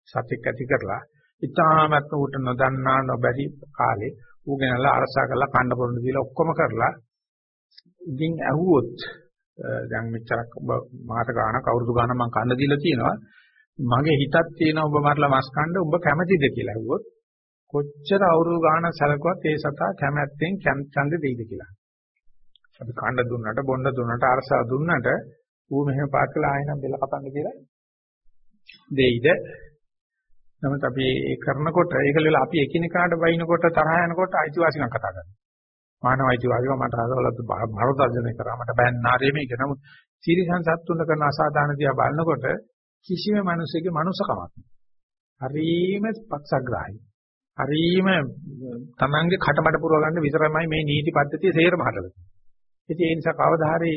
සත්‍යක් ඇති කරලා ඉතාමත් උට නොදන්නා නොබැරි කාලේ ඌ ගෙනලා අරසා කරලා කණ්ඩ පොරොන්දු දීලා ඔක්කොම කරලා ඉතින් ඇහුවොත් දැන් මෙච්චරක් ඔබ මාස ගානක් අවුරුදු ගානක් මම කන්න දීලා තියෙනවා. මගේ හිතක් තියෙනවා ඔබ මරලා මස් කන්න ඔබ කැමතිද? කියලා ඇහුවොත් කොච්චර අවුරුදු ගානක් සැලකුවත් ඒ සතා කැමැත්තෙන් ඡන්ද දෙයිද? කියලා. අපි කන්න දුන්නට බොන්න දුන්නට අරසා දුන්නට ඌ මෙහෙම පාත් කළා ආයෙනම් බෙල්ල කපන්න කියලා. දෙයිද? නමුත් අපි ඒ කරනකොට ඒක වල අපි එකිනෙකාට වයින්කොට තරහ යනකොට අයිතිවාසිකම් කතා කරනවා. මානව අයිතිවාසිකම් මට අහවලත් භාරතර්ජනය කරා මට බෑන්නාරේ මේක. නමුත් සීරිසන් සත්තුන්ද කරන අසාධාන දිහා බලනකොට කිසිම මිනිසෙකුගේ මනුස්සකමක් හරීම පක්ෂග්‍රාහී. හරීම තමන්ගේ කටමඩ පුරව ගන්න විතරමයි මේ නීති පද්ධතිය සේරම හදලා ඉතින් ඒ නිසා කවදා හරි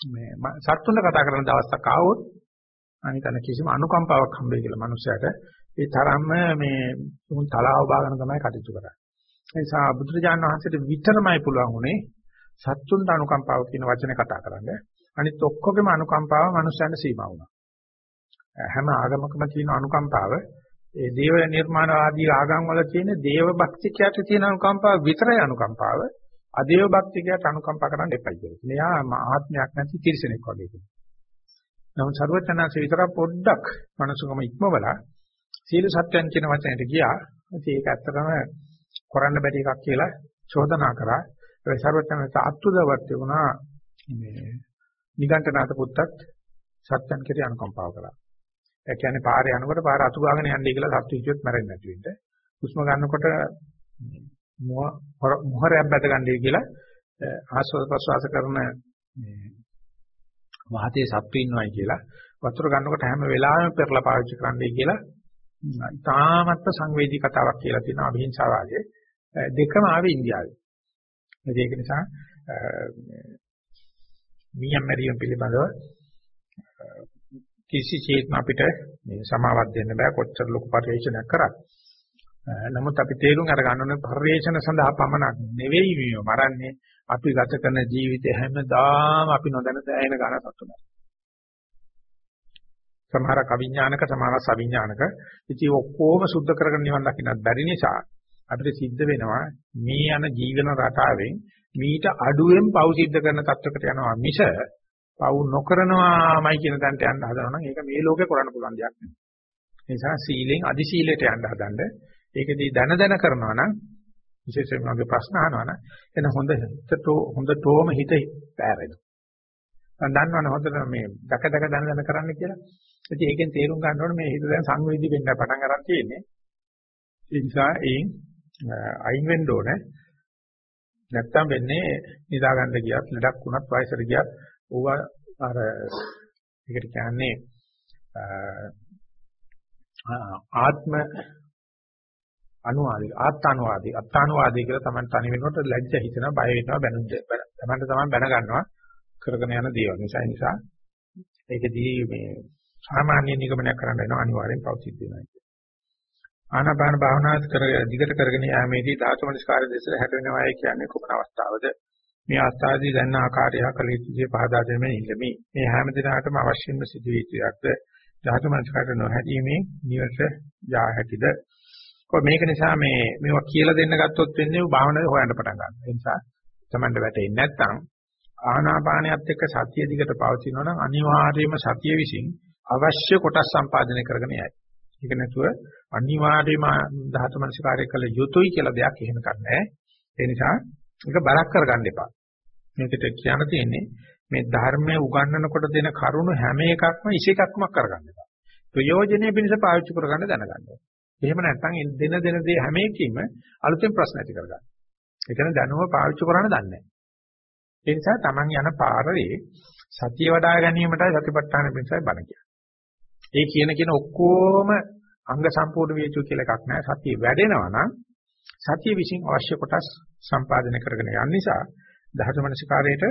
මේ සත්තුන්ට කතා කරන දවසක් ආවොත් අනිතන කිසිම අනුකම්පාවක් හම්බෙයි කියලා මනුස්සයට ඒ තරම්ම මේ උන් තලාව බාගෙන තමයි කටයුතු කරන්නේ. ඒ නිසා බුදුරජාණන් වහන්සේට විතරමයි පුළුවන් උනේ සත්තුන්ට අනුකම්පාව කියන වචනේ කතා කරන්න. අනිත් ඔක්කොගේම අනුකම්පාව මනුස්සයන්ට සීමා වුණා. හැම ආගමකම තියෙන අනුකම්පාව ඒ දේව නිර්මාණවාදී ආගම් වල තියෙන දේව භක්තිකයට තියෙන අනුකම්පාව විතරයි අනුකම්පාව. අදේව භක්තිකයට අනුකම්පා කරන්න එපයි කියලා. මෙයා ආත්මයක් නැති තිරිසනෙක් වගේ කෙනෙක්. නමුත් ਸਰවචනාංශ විතර පොඩ්ඩක් මනසකම ඉක්මවලා සීල සත්‍යයන් කියන වචනයට ගියා. ඒක ඇත්තටම කරන්න බැරි එකක් කියලා චෝදනා කරා. ඒ ਸਰවචනාංශ අත්දවර්ත්‍ය වුණා මේ නිගණ්ඨනාත පුත්තත් සත්‍යයන් කෙරේ අනුකම්පාව කළා. ඒ කියන්නේ පාරේ යනකොට පාර අතු ගාගෙන යන්නේ කියලා සත්‍ය කිව්වොත් මැරෙන්නේ නැති වෙන්න. හුස්ම ගන්නකොට මොහරයක් බැද ගන්නයි කියලා ආස්වාද ප්‍රසවාස කරන මේ වාතයේ සත්තු ඉන්නවයි කියලා වතුර ගන්නකොට හැම වෙලාවෙම පෙරලා පාවිච්චි කරන්නයි කියලා ඉතාමත්ම සංවේදී කතාවක් කියලා තියෙනවා අභිහිංසාවාදී දෙකම ආවේ ඉන්දියාවේ. ඒක නිසා මියම් මැරියම් පිළිබඳව කිසිසේත්ම අපිට මේ සමාවක් දෙන්න බෑ කොච්චර ලොකු පරිශ්‍රණයක් කරත්. නමුත් අපි තේරුම් අරගන්න ඕනේ පරිේශන සඳහා පමණක් නෙවෙයි මේ මරන්නේ අපි ගත කරන ජීවිතේ හැමදාම අපි නොදැන දැයෙන ගන්න සතුටුයි. සමහර කවිඥානක සමහර සවිඥානක ඉතින් ඔක්කොම සුද්ධ කරගෙන නිවන් දකින්නත් බැරි නිසා අපිට සිද්ධ වෙනවා මේ යන ජීවන රටාවෙන් මීට අඩුවෙන් පව් සිද්ධ කරන තත්වයකට යනවා මිස පව් නොකරනවාමයි කියන තැනට යන්න හදනවා නම් ඒක මේ ලෝකේ කරන්න පුළුවන් දෙයක් නෙවෙයි. ඒ නිසා සීලෙන් අදි සීලයට යන්න හදන්නේ ඒකදී දැන දැන කරනවා නම් විශේෂයෙන්ම වගේ ප්‍රශ්න අහනවා නම් එන හොඳ හිතට හොඳටම හිත පෑරෙනවා. මම දන්නවනේ හොඳට මේ දක දක දැන දැන කරන්න කියලා. ඉතින් ඒකෙන් තේරුම් ගන්න ඕනේ මේ හිත දැන් සංවේදී වෙන්න පටන් ගන්න තියෙන්නේ. ඒ නිසා ඒන් අයින් වෙන්න ඕනේ. නැත්තම් වෙන්නේ නිදා ගන්න ගියත් ලඩක් වුණත් වයසට ගියත් ඕවා අර ඒකට කියන්නේ ආත්ම අනුවාදී ආත්තානුවාදී අත්තානුවාදී කියලා තමයි තනි වෙනකොට ලැජ්ජ හිතෙනවා බය වෙනවා බැනුම් තමන්ට තමන් බැන ගන්නවා කරගෙන යන දේවල් නිසා. නිසා ඒකදී මේ සාමාන්‍ය නිගමනයක් කරන්න වෙනවා අනිවාර්යෙන් පෞසිද්ධ වෙනවා ආනාපාන භාවනා කර දිගට කරගෙන යාමේදී ධාතු මනස්කාරය දෙසට හැට වෙනවායි කියන්නේ කොපන අවස්ථාවද? මේ අවස්ථාවේදී දැනන ආකාරය කළ යුතුදී පහදා දෙමින් ඉල්ලමි මේ හැම දිනකටම අවශ්‍යම සිදුවී යුතුයක්ද ධාතු මනස්කාරය නොහැදීමේ නිවස යා හැකිද? කොහොම මේක නිසා මේ මේවා කියලා දෙන්න ගත්තොත් වෙන්නේ භාවනාවේ හොයන්න පටන් ගන්නවා. ඒ නිසා තමන්ට වැටෙන්නේ නැත්නම් ආනාපානයත් එක්ක සතිය දිගට පවතිනවා නම් අනිවාර්යයෙන්ම සතිය විසින් අවශ්‍ය කොටස් සම්පාදනය කරගෙන යයි. ඒක නැතුව අනිවාර්යයෙන්ම ධාතු මනසිකාරය කළ යුතුයි කියලා දෙයක් එහෙම කරන්නේ ඒ නිසා ඒක බරක් කරගන්න එපා. මේකට කියන්න තියෙන්නේ මේ ධර්මයේ උගන්වනකොට දෙන කරුණු හැම එකක්ම ඉසේකක්ම කරගන්න එපා. ප්‍රයෝජනෙ පිණිස පාවිච්චි කරගන්න දැනගන්න. එහෙම නැත්නම් දෙන දෙන දේ හැම එකකින්ම අලුතෙන් ප්‍රශ්න ඇති කරගන්න. ඒ කියන්නේ දැනුම පාවිච්චි කරන්න දන්නේ නැහැ. ඒ නිසා Taman යන පාරේ සතිය වඩා ගැනීමටයි සතිපට්ඨාන පිණිසයි බණ කියන්නේ. ඒ කියන කියන ඔක්කොම අංග සම්පූර්ණ වේතු කියලා එකක් නැහැ. සතිය වැඩෙනවා නම් සතිය විසින් අවශ්‍ය කොටස් සම්පාදනය කරගෙන යන නිසා දහස මනසිකාරයට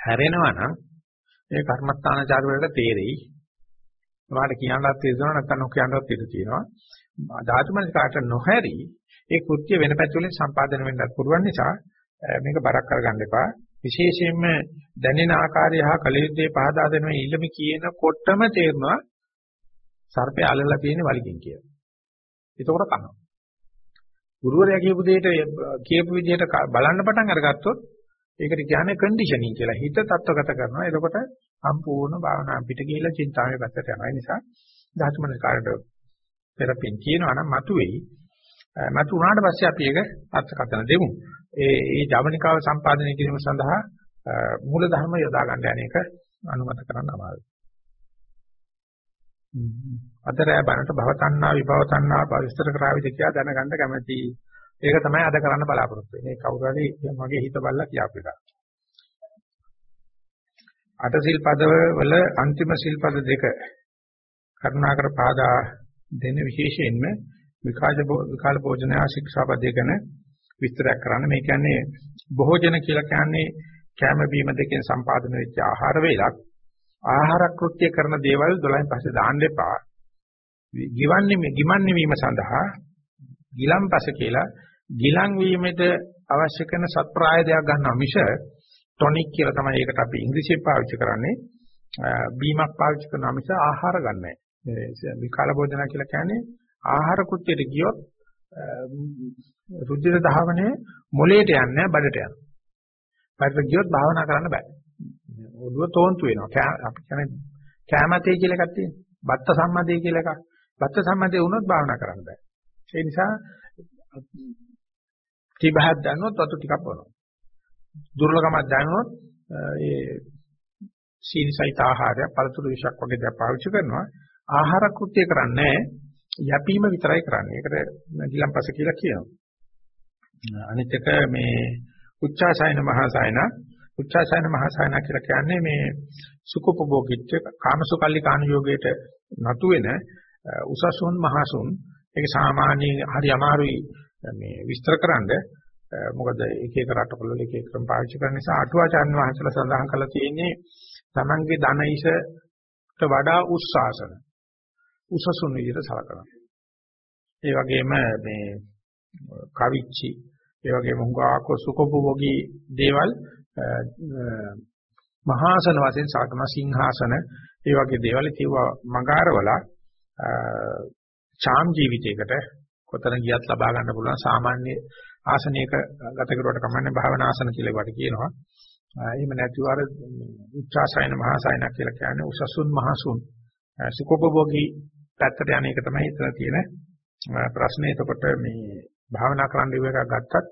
හැරෙනවා නම් ඒ කර්මස්ථානචාර වලට තේරෙයි. ඔයාලට කියන්නත් තේරෙනවා නැත්නම් නොකියන්නත් ඉඩ තියෙනවා. ධාතු මනසිකාරට නොහැරි ඒ කෘත්‍ය වෙන පැතිවලින් සම්පාදනය වෙන්නත් පුළුවන් නිසා මේක බරක් කරගන්න එපා. විශේෂයෙන්ම දැනෙන ආකාරය හා කලියුත්තේ පහදා දෙන මේ ඉල්ලම කියනකොටම තේරෙනවා සර්පය අල්ලලා තියෙන වලිගෙන් කියලා. ඒකෝර කනවා. ගුරුවරයා කියපු දෙයට කියපු විදිහට බලන්න පටන් අරගත්තොත් ඒකට කියන්නේ කන්ඩිෂනින් කියලා. හිත තත්ත්වගත කරනවා. එතකොට සම්පූර්ණ භාවනා පිට ගිහිලා චින්තාවේ පැත්තට යනවා. ඒ නිසා ධාතුමන කාර්යයට පෙරපින් කියනවා නම් මතුවේයි. මතු වුණාට පස්සේ අපි ඒක අර්ථකථන දෙමු. ඒ ඒ ජවනිකාව සම්පාදනය කිරීම සඳහා මූල ධර්ම යොදා ගන්න යන එක අනුමත කරන්න අමාරුයි. අතරෑ බණට භවතණ්ණා විභවතණ්ණා පරිස්තර කරાવીද කියලා දැනගන්න කැමැති. ඒක තමයි අද කරන්න බලාපොරොත්තු වෙන්නේ. කවුරු හරි මගේ හිත බල්ලා කියාපු එක. අට සිල්පද වල අන්තිම සිල්පද දෙක කරුණාකර පාදා දෙන විශේෂයෙන්ම විකාජ විකාල භෝජන ශික්ෂාපදේ ගැන විස්තරයක් කරන්න. මේ කියන්නේ භෝජන කියලා කියන්නේ කැම බීම දෙකෙන් සම්පාදනය වෙච්ච ආහාර වේලක්. ආහාර කෘත්‍ය කරන දේවල් 12න් පස්සේ දාන්න එපා. ගිවන්නේ ගිමන්නේ වීම සඳහා ගිලම්පස කියලා ගිලන් වීමට අවශ්‍ය කරන සත්ප්‍රාය දෙයක් ගන්නවා මිස ටොනික් කියලා තමයි ඒකට අපි ඉංග්‍රීසියෙන් පාවිච්චි කරන්නේ. බීමක් පාවිච්චි කරනවා මිස ආහාර ගන්නෑ. විකාල භෝජන කියලා කියන්නේ ආහාර කෘත්‍යයට ගියොත් රුධිර දහවනේ මොලේට යන්නේ බඩට යනවා. බඩට ගියොත් භාවනා කරන්න බෑ. ඔළුව තෝන්තු වෙනවා. අපි කියන්නේ කැමැතේ කියලා එකක් තියෙනවා. බත්ත සම්මදේ කියලා එකක්. බත්ත සම්මදේ වුණොත් භාවනා කරන්න බෑ. ඒ නිසා තිබහක් දැන්නොත් වතු ටිකක් බොනවා. දුර්ලභමක් දැන්නොත් ඒ සීනිසයිත ආහාරය පළතුරු විශක් වගේ දා පාවිච්චි කරනවා. ආහාර කෘත්‍ය කරන්නේ යැපීම විතරයි කරන්නේ. ඒකට ගිලම්පස කියලා කියනවා. අනිත් එක මේ උච්චාසයන මහසයන උච්චාසයන මහසයන කියලා කියන්නේ මේ සුඛෝපභෝගීත්ව කාමසුකල්ලි කාණ යෝගයට නතු වෙන උසසුන් මහසුන් ඒක සාමාන්‍ය හරි අමාරුයි මේ විස්තරකරනද මොකද එක එක රටවල එක එක ක්‍රම පාවිච්චි කරන නිසා අටුවාචාන් වහන්සේලා සඳහන් කරලා තියෙන්නේ Tamange ධනයිසට වඩා උස්සාසන උසසුන් විදිහට සලකනවා. ඒ වගේම මේ කවිච්චි ඒ වගේම හුඟාක සුඛෝපභෝගී දේවල් මහාසන වශයෙන් සලකන සිංහාසන ඒ වගේ දේවල් කියවා මගාරවලා ඡාම් ජීවිතයකට කොතන ගියත් ලබා ගන්න පුළුවන් සාමාන්‍ය ආසනයක ගත කරුවට කමන්නේ භාවනා ආසන කියලා ඒවට කියනවා. එහෙම නැතිව අර උච්චාසයන මහාසයන කියලා කියන්නේ උසසුන් මහසුන් සුඛෝපභෝගී පැත්තට යන එක තමයි එතන තියෙන ප්‍රශ්නේ. එතකොට මේ භාවනා කරන්න ඉව එකක් ගත්තත්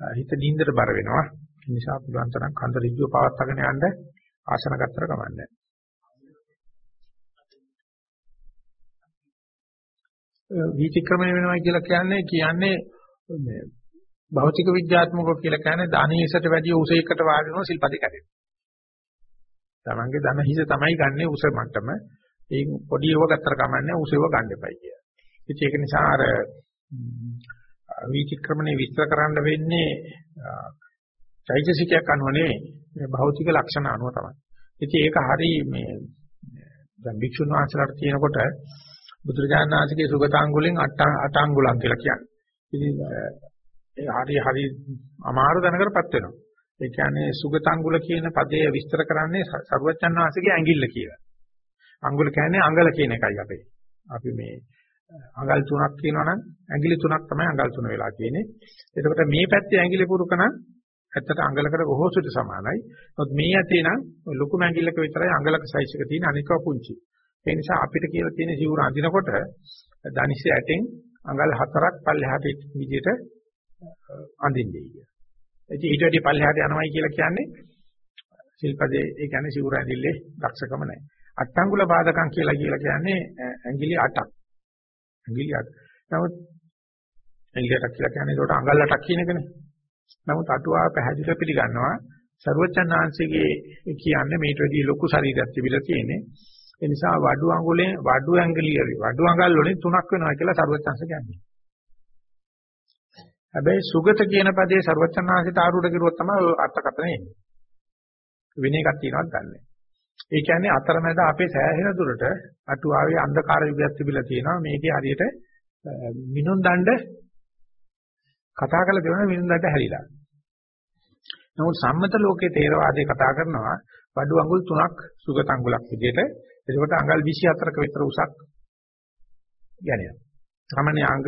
හිත නින්දට බර වෙනවා. ඒ නිසා පුළුවන් තරම් කන්ද ඍජුව පවත්වාගෙන යන්න ආසන ගත්තර කමන්නේ. විචක්‍රමණය වෙනවා කියලා කියන්නේ කියන්නේ මේ භෞතික විද්‍යාත්මකව කියලා කියන්නේ ධනීසට වැඩි උස එකට වාඩි වෙනවා සිල්පදේ කැඩෙනවා. තමන්ගේ ධන හිස තමයි ගන්නෙ උස මට්ටම. ඒ පොඩි ඒව ගත්තර කමන්නේ උසව ගන්න එපයි කියලා. ඉතින් ඒක නිසා අර විචක්‍රමණය විස්තර කරන්න වෙන්නේ චෛතසිකයක් අනුව නෙවෙයි මේ භෞතික ලක්ෂණ අනුව තමයි. ඉතින් ඒක හරි මේ දැන් භික්ෂුන් වහන්සේලාට කියනකොට බුදුරජාණන් වහන්සේගේ සුගතාංගුලෙන් අට අටාංගුලම් කියලා කියන්නේ. ඉතින් ඒ හරි හරි අමාරු දැනකටපත් වෙනවා. ඒ කියන්නේ සුගතාංගුල කියන පදය විස්තර කරන්නේ සර්වචන් වහන්සේගේ ඇඟිල්ල කියලා. අඟුල කියන්නේ අඟල කියන එකයි අපේ. අපි මේ අඟල් තුනක් කියනවා නම් ඇඟිලි තුනක් තමයි අඟල් තුන වෙලා තියෙන්නේ. එතකොට මේ පැත්තේ ඇඟිලි පුරුක නම් ඇත්තට අඟලකට බොහෝ සුට සමානයි. නමුත් මේ ඇතේ නම් ලොකු ඇඟිල්ලක විතරයි අඟලක සයිස් එක තියෙන අනිකව පුංචි. ඒ නිසා අපිට කියලා තියෙන සිවුර අඳිනකොට දනිස්සේ ඇටෙන් අඟල් හතරක් පල්ලෙහාට විදිහට අඳින්නේ කියලා. ඉතින් ඊට වැඩි පල්ලෙහාට යනවයි කියලා කියන්නේ ශිල්පදේ ඒ කියන්නේ සිවුර ඇඳිල්ලේ දක්ෂකම නැහැ. අට්ටංගුල බාධකම් කියලා කියලා කියන්නේ ඇඟිලි 8ක්. ඇඟිලි 8. නමුත් ඇඟිලි 8ක් කියලා කියන්නේ ඒකට අඟල් 8ක් කියන එකනේ. නමුත් අටුවා පැහැදිලිව පිළිගන්නවා සර්වචන්නාංශයේ කියන්නේ මේට වැඩි ලොකු ශරීරයක් තිබිලා තියෙන්නේ. ඒ නිසා වඩු අඟුලෙන් වඩු ඇඟිලිය වඩු අඟල් වලින් තුනක් වෙනවා කියලා සර්වචන්ස කියන්නේ. හැබැයි සුගත කියන පදේ සර්වචන්නාංශයට ආරූඪ කරුවොත් තමයි අර්ථකථන එන්නේ. වෙන එකක් තියෙනවද දන්නේ ඒ කියන්නේ අතරමැද අපේ සෑහෙන දුරට අටුවාවේ අන්ධකාර යුගයක් තිබිලා තියෙනවා මේකේ හරියට මිනුම් දණ්ඩ කතා කරලා දෙනවා මිනුම් දණ්ඩ හැරිලා. නමුත් සම්මත ලෝකයේ තේරවාදයේ කතා කරනවා වඩු අඟුල් තුනක් සුගත අඟුලක් විදිහට එතකොට අඟල් 24ක විතර උසක් යනවා. සාමාන්‍ය අංග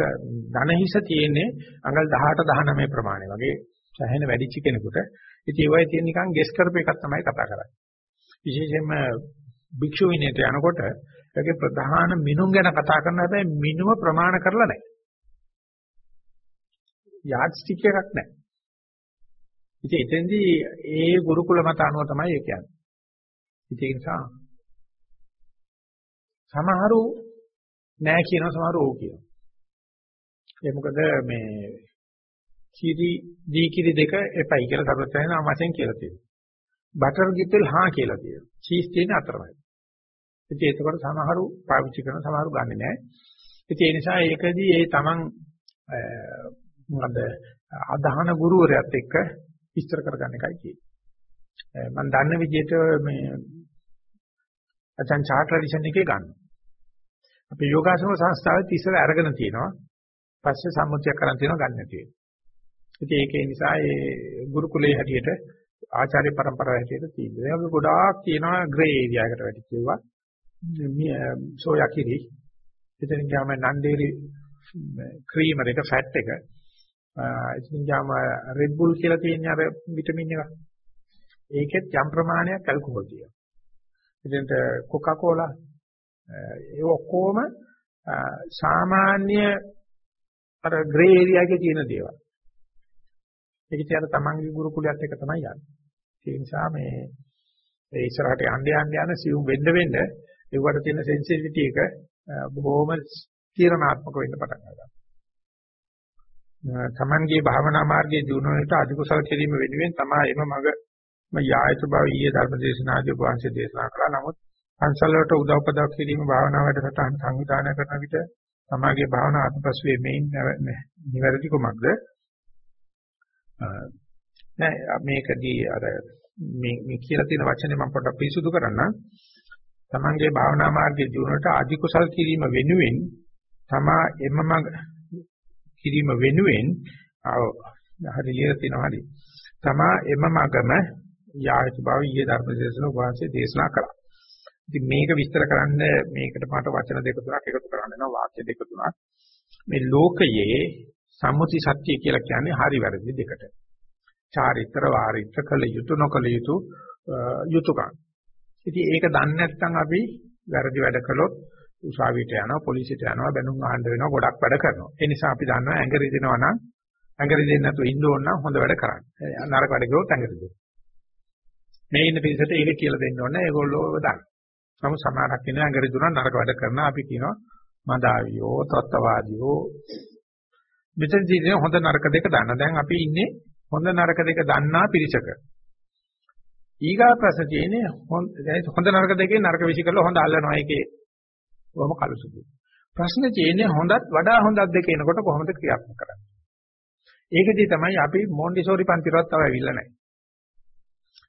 ධන හිස තියෙන්නේ අඟල් 18 19 ප්‍රමාණය වගේ සැහෙන වැඩිච්ච කෙනෙකුට. ඉතින් ඒ වගේ තියෙන නිකන් ගෙස් කරපු එකක් තමයි කතා කරන්නේ. විශේෂයෙන්ම භික්ෂු විනයට යනකොට ඒකේ ප්‍රධාන මිනුම් ගැන කතා කරන හැබැයි මිනුම ප්‍රමාණ කරලා නැහැ. යාඩ් ස්ටික් එකක් නැහැ. ඉතින් එතෙන්දී ඒ ගුරුකුල මත අනුව තමයි ඒ කියන්නේ. ඉතින් ඒ නිසා සමහරු නෑ කියනවා සමහරු ඔව් කියනවා. ඒ මොකද මේ කිරි දී කිරි දෙක එපයි කියලා සර්වඥයන් වශයෙන් කියලා තියෙනවා. බටර් ගිතෙල් හා කියලා තියෙනවා. චීස් තියෙන අතරමයි. ඉතින් ඒකවල සමහරු පාවිච්චි කරන සමහරු ගන්නෙ නෑ. ඉතින් ඒ නිසා ඒකදී ඒ තමන් මොකද අදහන ගුරුවරයාත් එක්ක විස්තර කරගන්න එකයි කියන්නේ. මම දන්න විදිහට මේ අචන් චාර්ට් ට්‍රැඩිෂන් එකේ ගන්න. අපි යෝගාසන සංස්ථාවේ ඉස්සර අරගෙන තියෙනවා. පස්සේ සම්මුතියක් කරන් තියෙනවා ගන්න නැති වෙනවා. ඉතින් ඒකේ නිසා ඒ ගුරුකුලයේ හැටියට ආචාර්ය પરම්පරාව හැටියට තියෙනවා. ඒක ගොඩාක් තියෙනවා ග්‍රේ ඒරියා එකට වැටිච්චේවා. සෝයා කිරි. ඉතින් ගාම නන්දේරි ක්‍රීමර් එක ෆැට් එක. ඉතින් ගාම රෙඩ් බුල් කියලා තියෙන අර විටමින් එක. ඒකෙත් යම් ප්‍රමාණයක් ඇල්කොහොල් තියෙනවා. ඉතින් කොකා කෝලා ඒ ඔක්කොම සාමාන්‍ය අර ග්‍රේ ඒරියා එකේ තියෙන දේවල්. ඒක කියන තමන්ගේ ගුරුකුලයත් එක තමයි යන්නේ. ඒ නිසා මේ ඒ ඉස්සරහට යන්න යන්න යන සියුම් වෙන්න වෙන්න ඒවට තියෙන සෙන්සිටිවිටි එක බොහොම තීරණාත්මක වෙන්න පටන් ගන්නවා. තමන්ගේ භාවනා මාර්ගයේ දියුණුවට අධිකුසල කිරීම වෙනුවෙන් තමයි එම මග ම යායතු බව ඊයේ ධර්මදේශනාදී වහන්සේ දේශනා කළා. නමුත් පන්සල් වලට උදව්පදව් කිරීම භාවනා වැඩසටහන් සංවිධානය කරන විට තමාගේ භාවනා අත්පසුවේ මේන් නිවැරදි කොමක්ද? නෑ මේකදී අර මේ මේ කියලා තියෙන වචනේ මම පොඩ්ඩක් පිරිසුදු කරන්නම්. තමන්ගේ භාවනා මාර්ගයේ දියුණුවට ආදි කුසල් කිරීම වෙනුවෙන් තමා එමම කිරීම වෙනුවෙන් හරි ලියලා තියෙනවා හරි. තමා එමමගම යායතු බව ඊයේ ධර්මදේශන වාසේ දේශනා කළා. ඉතින් මේක විස්තර කරන්න මේකට මට වචන දෙක තුනක් එකතු කරන්න වෙනවා වාක්‍ය දෙක තුනක්. මේ ලෝකයේ සම්මුති සත්‍ය කියලා කියන්නේ හරි වැරදි දෙකට. චාරිත්‍ර වාරිත්‍ර කළ යුතු නොකළ යුතු යුතුයකම්. ඉතින් ඒක දන්නේ නැත්නම් අපි වැරදි වැඩ කළොත් උසාවියට යනවා පොලිසියට යනවා බැනුම් අහන්න වෙනවා ගොඩක් වැඩ කරනවා. ඒ නිසා අපි දන්නවා ඇඟ රිදෙනවා නම් ඇඟ රිදෙන්නේ නැතුව ඉන්න ඕන නම් හොඳ වැඩ කරන්න. නරක වැඩ කළොත් ඇඟ රිදෙනවා. මේ ඉන්න පිළිසෙට ඒක කියලා දෙන්න ඕනේ ඒගොල්ලෝ දන්න. නමුත් සමහරක් ඉන්න ඇඟ රිදුනා නරක වැඩ කරනවා අපි කියනවා මදාවියෝ තත්ත්වවාදියෝ මෙතනදී හොඳ නරක දෙක දන්න. දැන් අපි ඉන්නේ හොඳ නරක දෙක දන්නා පිරිසක. ඊගා ප්‍රශ්න තියෙන්නේ හොඳ නරක දෙකේ නරක විසි කරලා හොඳ අල්ලනවා එකේ කොහොම කලසුදු. ප්‍රශ්න තියෙන්නේ හොඳත් වඩා හොඳත් දෙක එනකොට කොහොමද ක්‍රියාත්මක කරන්නේ? ඒකදී තමයි අපි මොන්ඩිසෝරි පන්තිරවත් තව ඇවිල්ලා නැහැ.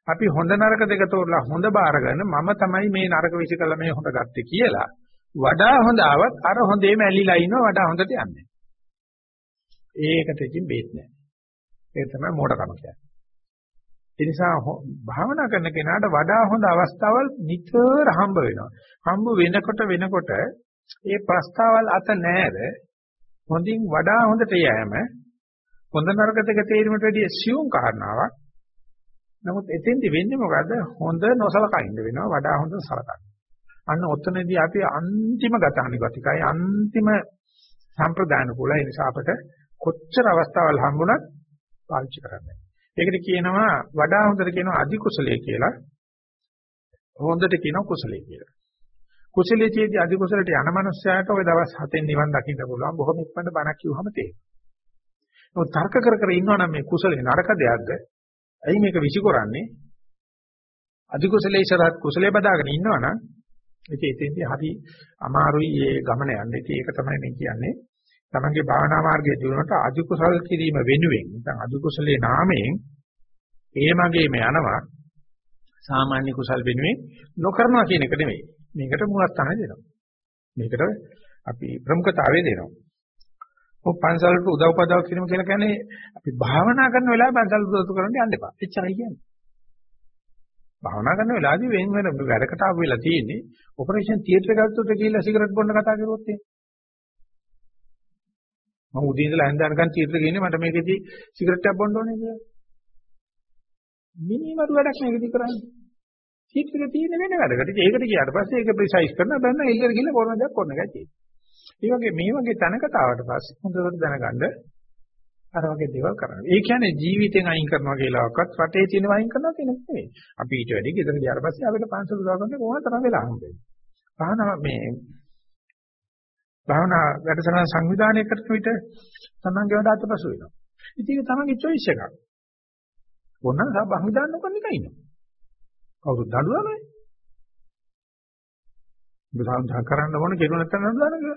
අපි හොඳ නරක දෙක තෝරලා හොඳ බාරගෙන මම තමයි මේ නරක විසි කළා මේ හොඳ ගත්තේ කියලා වඩා හොඳ ආවත් අර හොඳේම ඇලිලා ඉන්නවා වඩා හොඳට යන්නේ. ඒකට ඉතින් බේත් නැහැ. ඒක තමයි මෝඩකම කියන්නේ. ඒ නිසා භාවනා කරන කෙනාට වඩා හොඳ අවස්ථාවල් නිතර හම්බ වෙනවා. හම්බ වෙනකොට වෙනකොට ඒ ප්‍රස්තාවල් අත නෑර හොඳින් වඩා හොඳට යෑම හොඳ නරක දෙක තේරීමට වැඩිය සියුම් කාරණාවක්. නමුත් එතෙන්දි වෙන්නේ මොකද්ද? හොඳ නොසලකා ඉන්න වෙනවා වඩා හොඳ සලකන්න. අන්න ඔතනදී අපි අන්තිම ගතානිගතිකයි අන්තිම සම්ප්‍රදාන කුල ඒ නිසා අපට කොච්චර අවස්ථාවල් හම්බුණත් පාවිච්චි කරන්නේ. ඒකට කියනවා වඩා හොඳට කියනවා අධි කුසලයේ කියලා. හොඳට කියනවා කුසලයේ කියලා. කුසලයේ තියදී අධි කුසලයට යන මනුස්සයාට ওই දවස් 7න් නිවන් දකින්න පුළුවන්. බොහොම ඉක්මනට බණක් කිව්වම තේරෙනවා. ඔය තර්ක කර කර ඉන්නවනම් මේ කුසලේ නරක දෙයක්ද? ඇයි මේක විසිකරන්නේ? අධි කුසලයේ ඉස්සරහත් කුසලයේ බදාගෙන ඉන්නවනම් ඉතින් එතෙන්දී හරි අමාරුයි මේ ගමන යන්න. ඉතින් ඒක තමයි මේ කියන්නේ. තමන්ගේ භාවනා මාර්ගයේ දිනුනට අධි කුසල කිරීම වෙනුවෙන් නැත්නම් අධි කුසලයේ නාමයෙන් ඒ මගේම යනවා සාමාන්‍ය කුසල් වෙනුවෙන් නොකරනවා කියන එක නෙමෙයි. මේකට මූලස්ථානය දෙනවා. මේකට අපි ප්‍රමුඛතාවය දෙනවා. ඔය පන්සලට උදව් පදව කිරීම කියලා කියන්නේ අපි භාවනා කරන වෙලාවේ පන්සල උදව් කරන්න යන්න එපා. එච්චරයි කියන්නේ. භාවනා කරන වෙලාවදී වෙන වෙන වැඩකට ආපු වෙලා තියෙන්නේ ඔපරේෂන් තියටර් එකකට ගිහිල්ලා සිගරට් බොන්න කතා කරුවොත් එහෙම. මම උදේ ඉඳලා හැන්දෑනකන් තියටර් ගිහින්නේ මට මේකෙදි සිගරට් එකක් බොන්න ඕනේ කියලා. මිනිමරු වැඩක් මේකෙදි කරන්නේ. තියටර් එක තියෙන වෙන වැඩකට. ඒකට ගියාට පස්සේ ඒක ප්‍රිසයිස් කරනවා බෑන එල්ලර ගිහිල්ලා කොරන දෙයක් කරන එකයි තියෙන්නේ. ඒ වගේ මේ වගේ තැනකට ආවට පස්සේ හොඳට දැනගන්න අර වගේ දේවල් කරනවා. ඒ කියන්නේ ජීවිතෙන් අයින් කරනවා කියලාවත් රටේ තියෙන වයින් කරනවා කියන එක නෙවෙයි. අපි ඊට වැඩි ගෙදර ගියාට පස්සේ අපිට පන්සල් උදා ගන්න කොහොමද තරම් වෙලා හම්බෙන්නේ. භාවනා මේ භාවනා වැඩසටහන සංවිධානය කරන විට තමන්ගේ වැඩ අතපසු වෙනවා. ඉතින් ඒක තමන්ගේ choice එකක්. ඕනනම් සංවිධානය නොකරන එකයි ඉන්නවා. කවුරුත් දඬුවමයි. බුදුහාමුදුරුවෝ කරන්න ඕන කෙරුව නැත්නම් නේද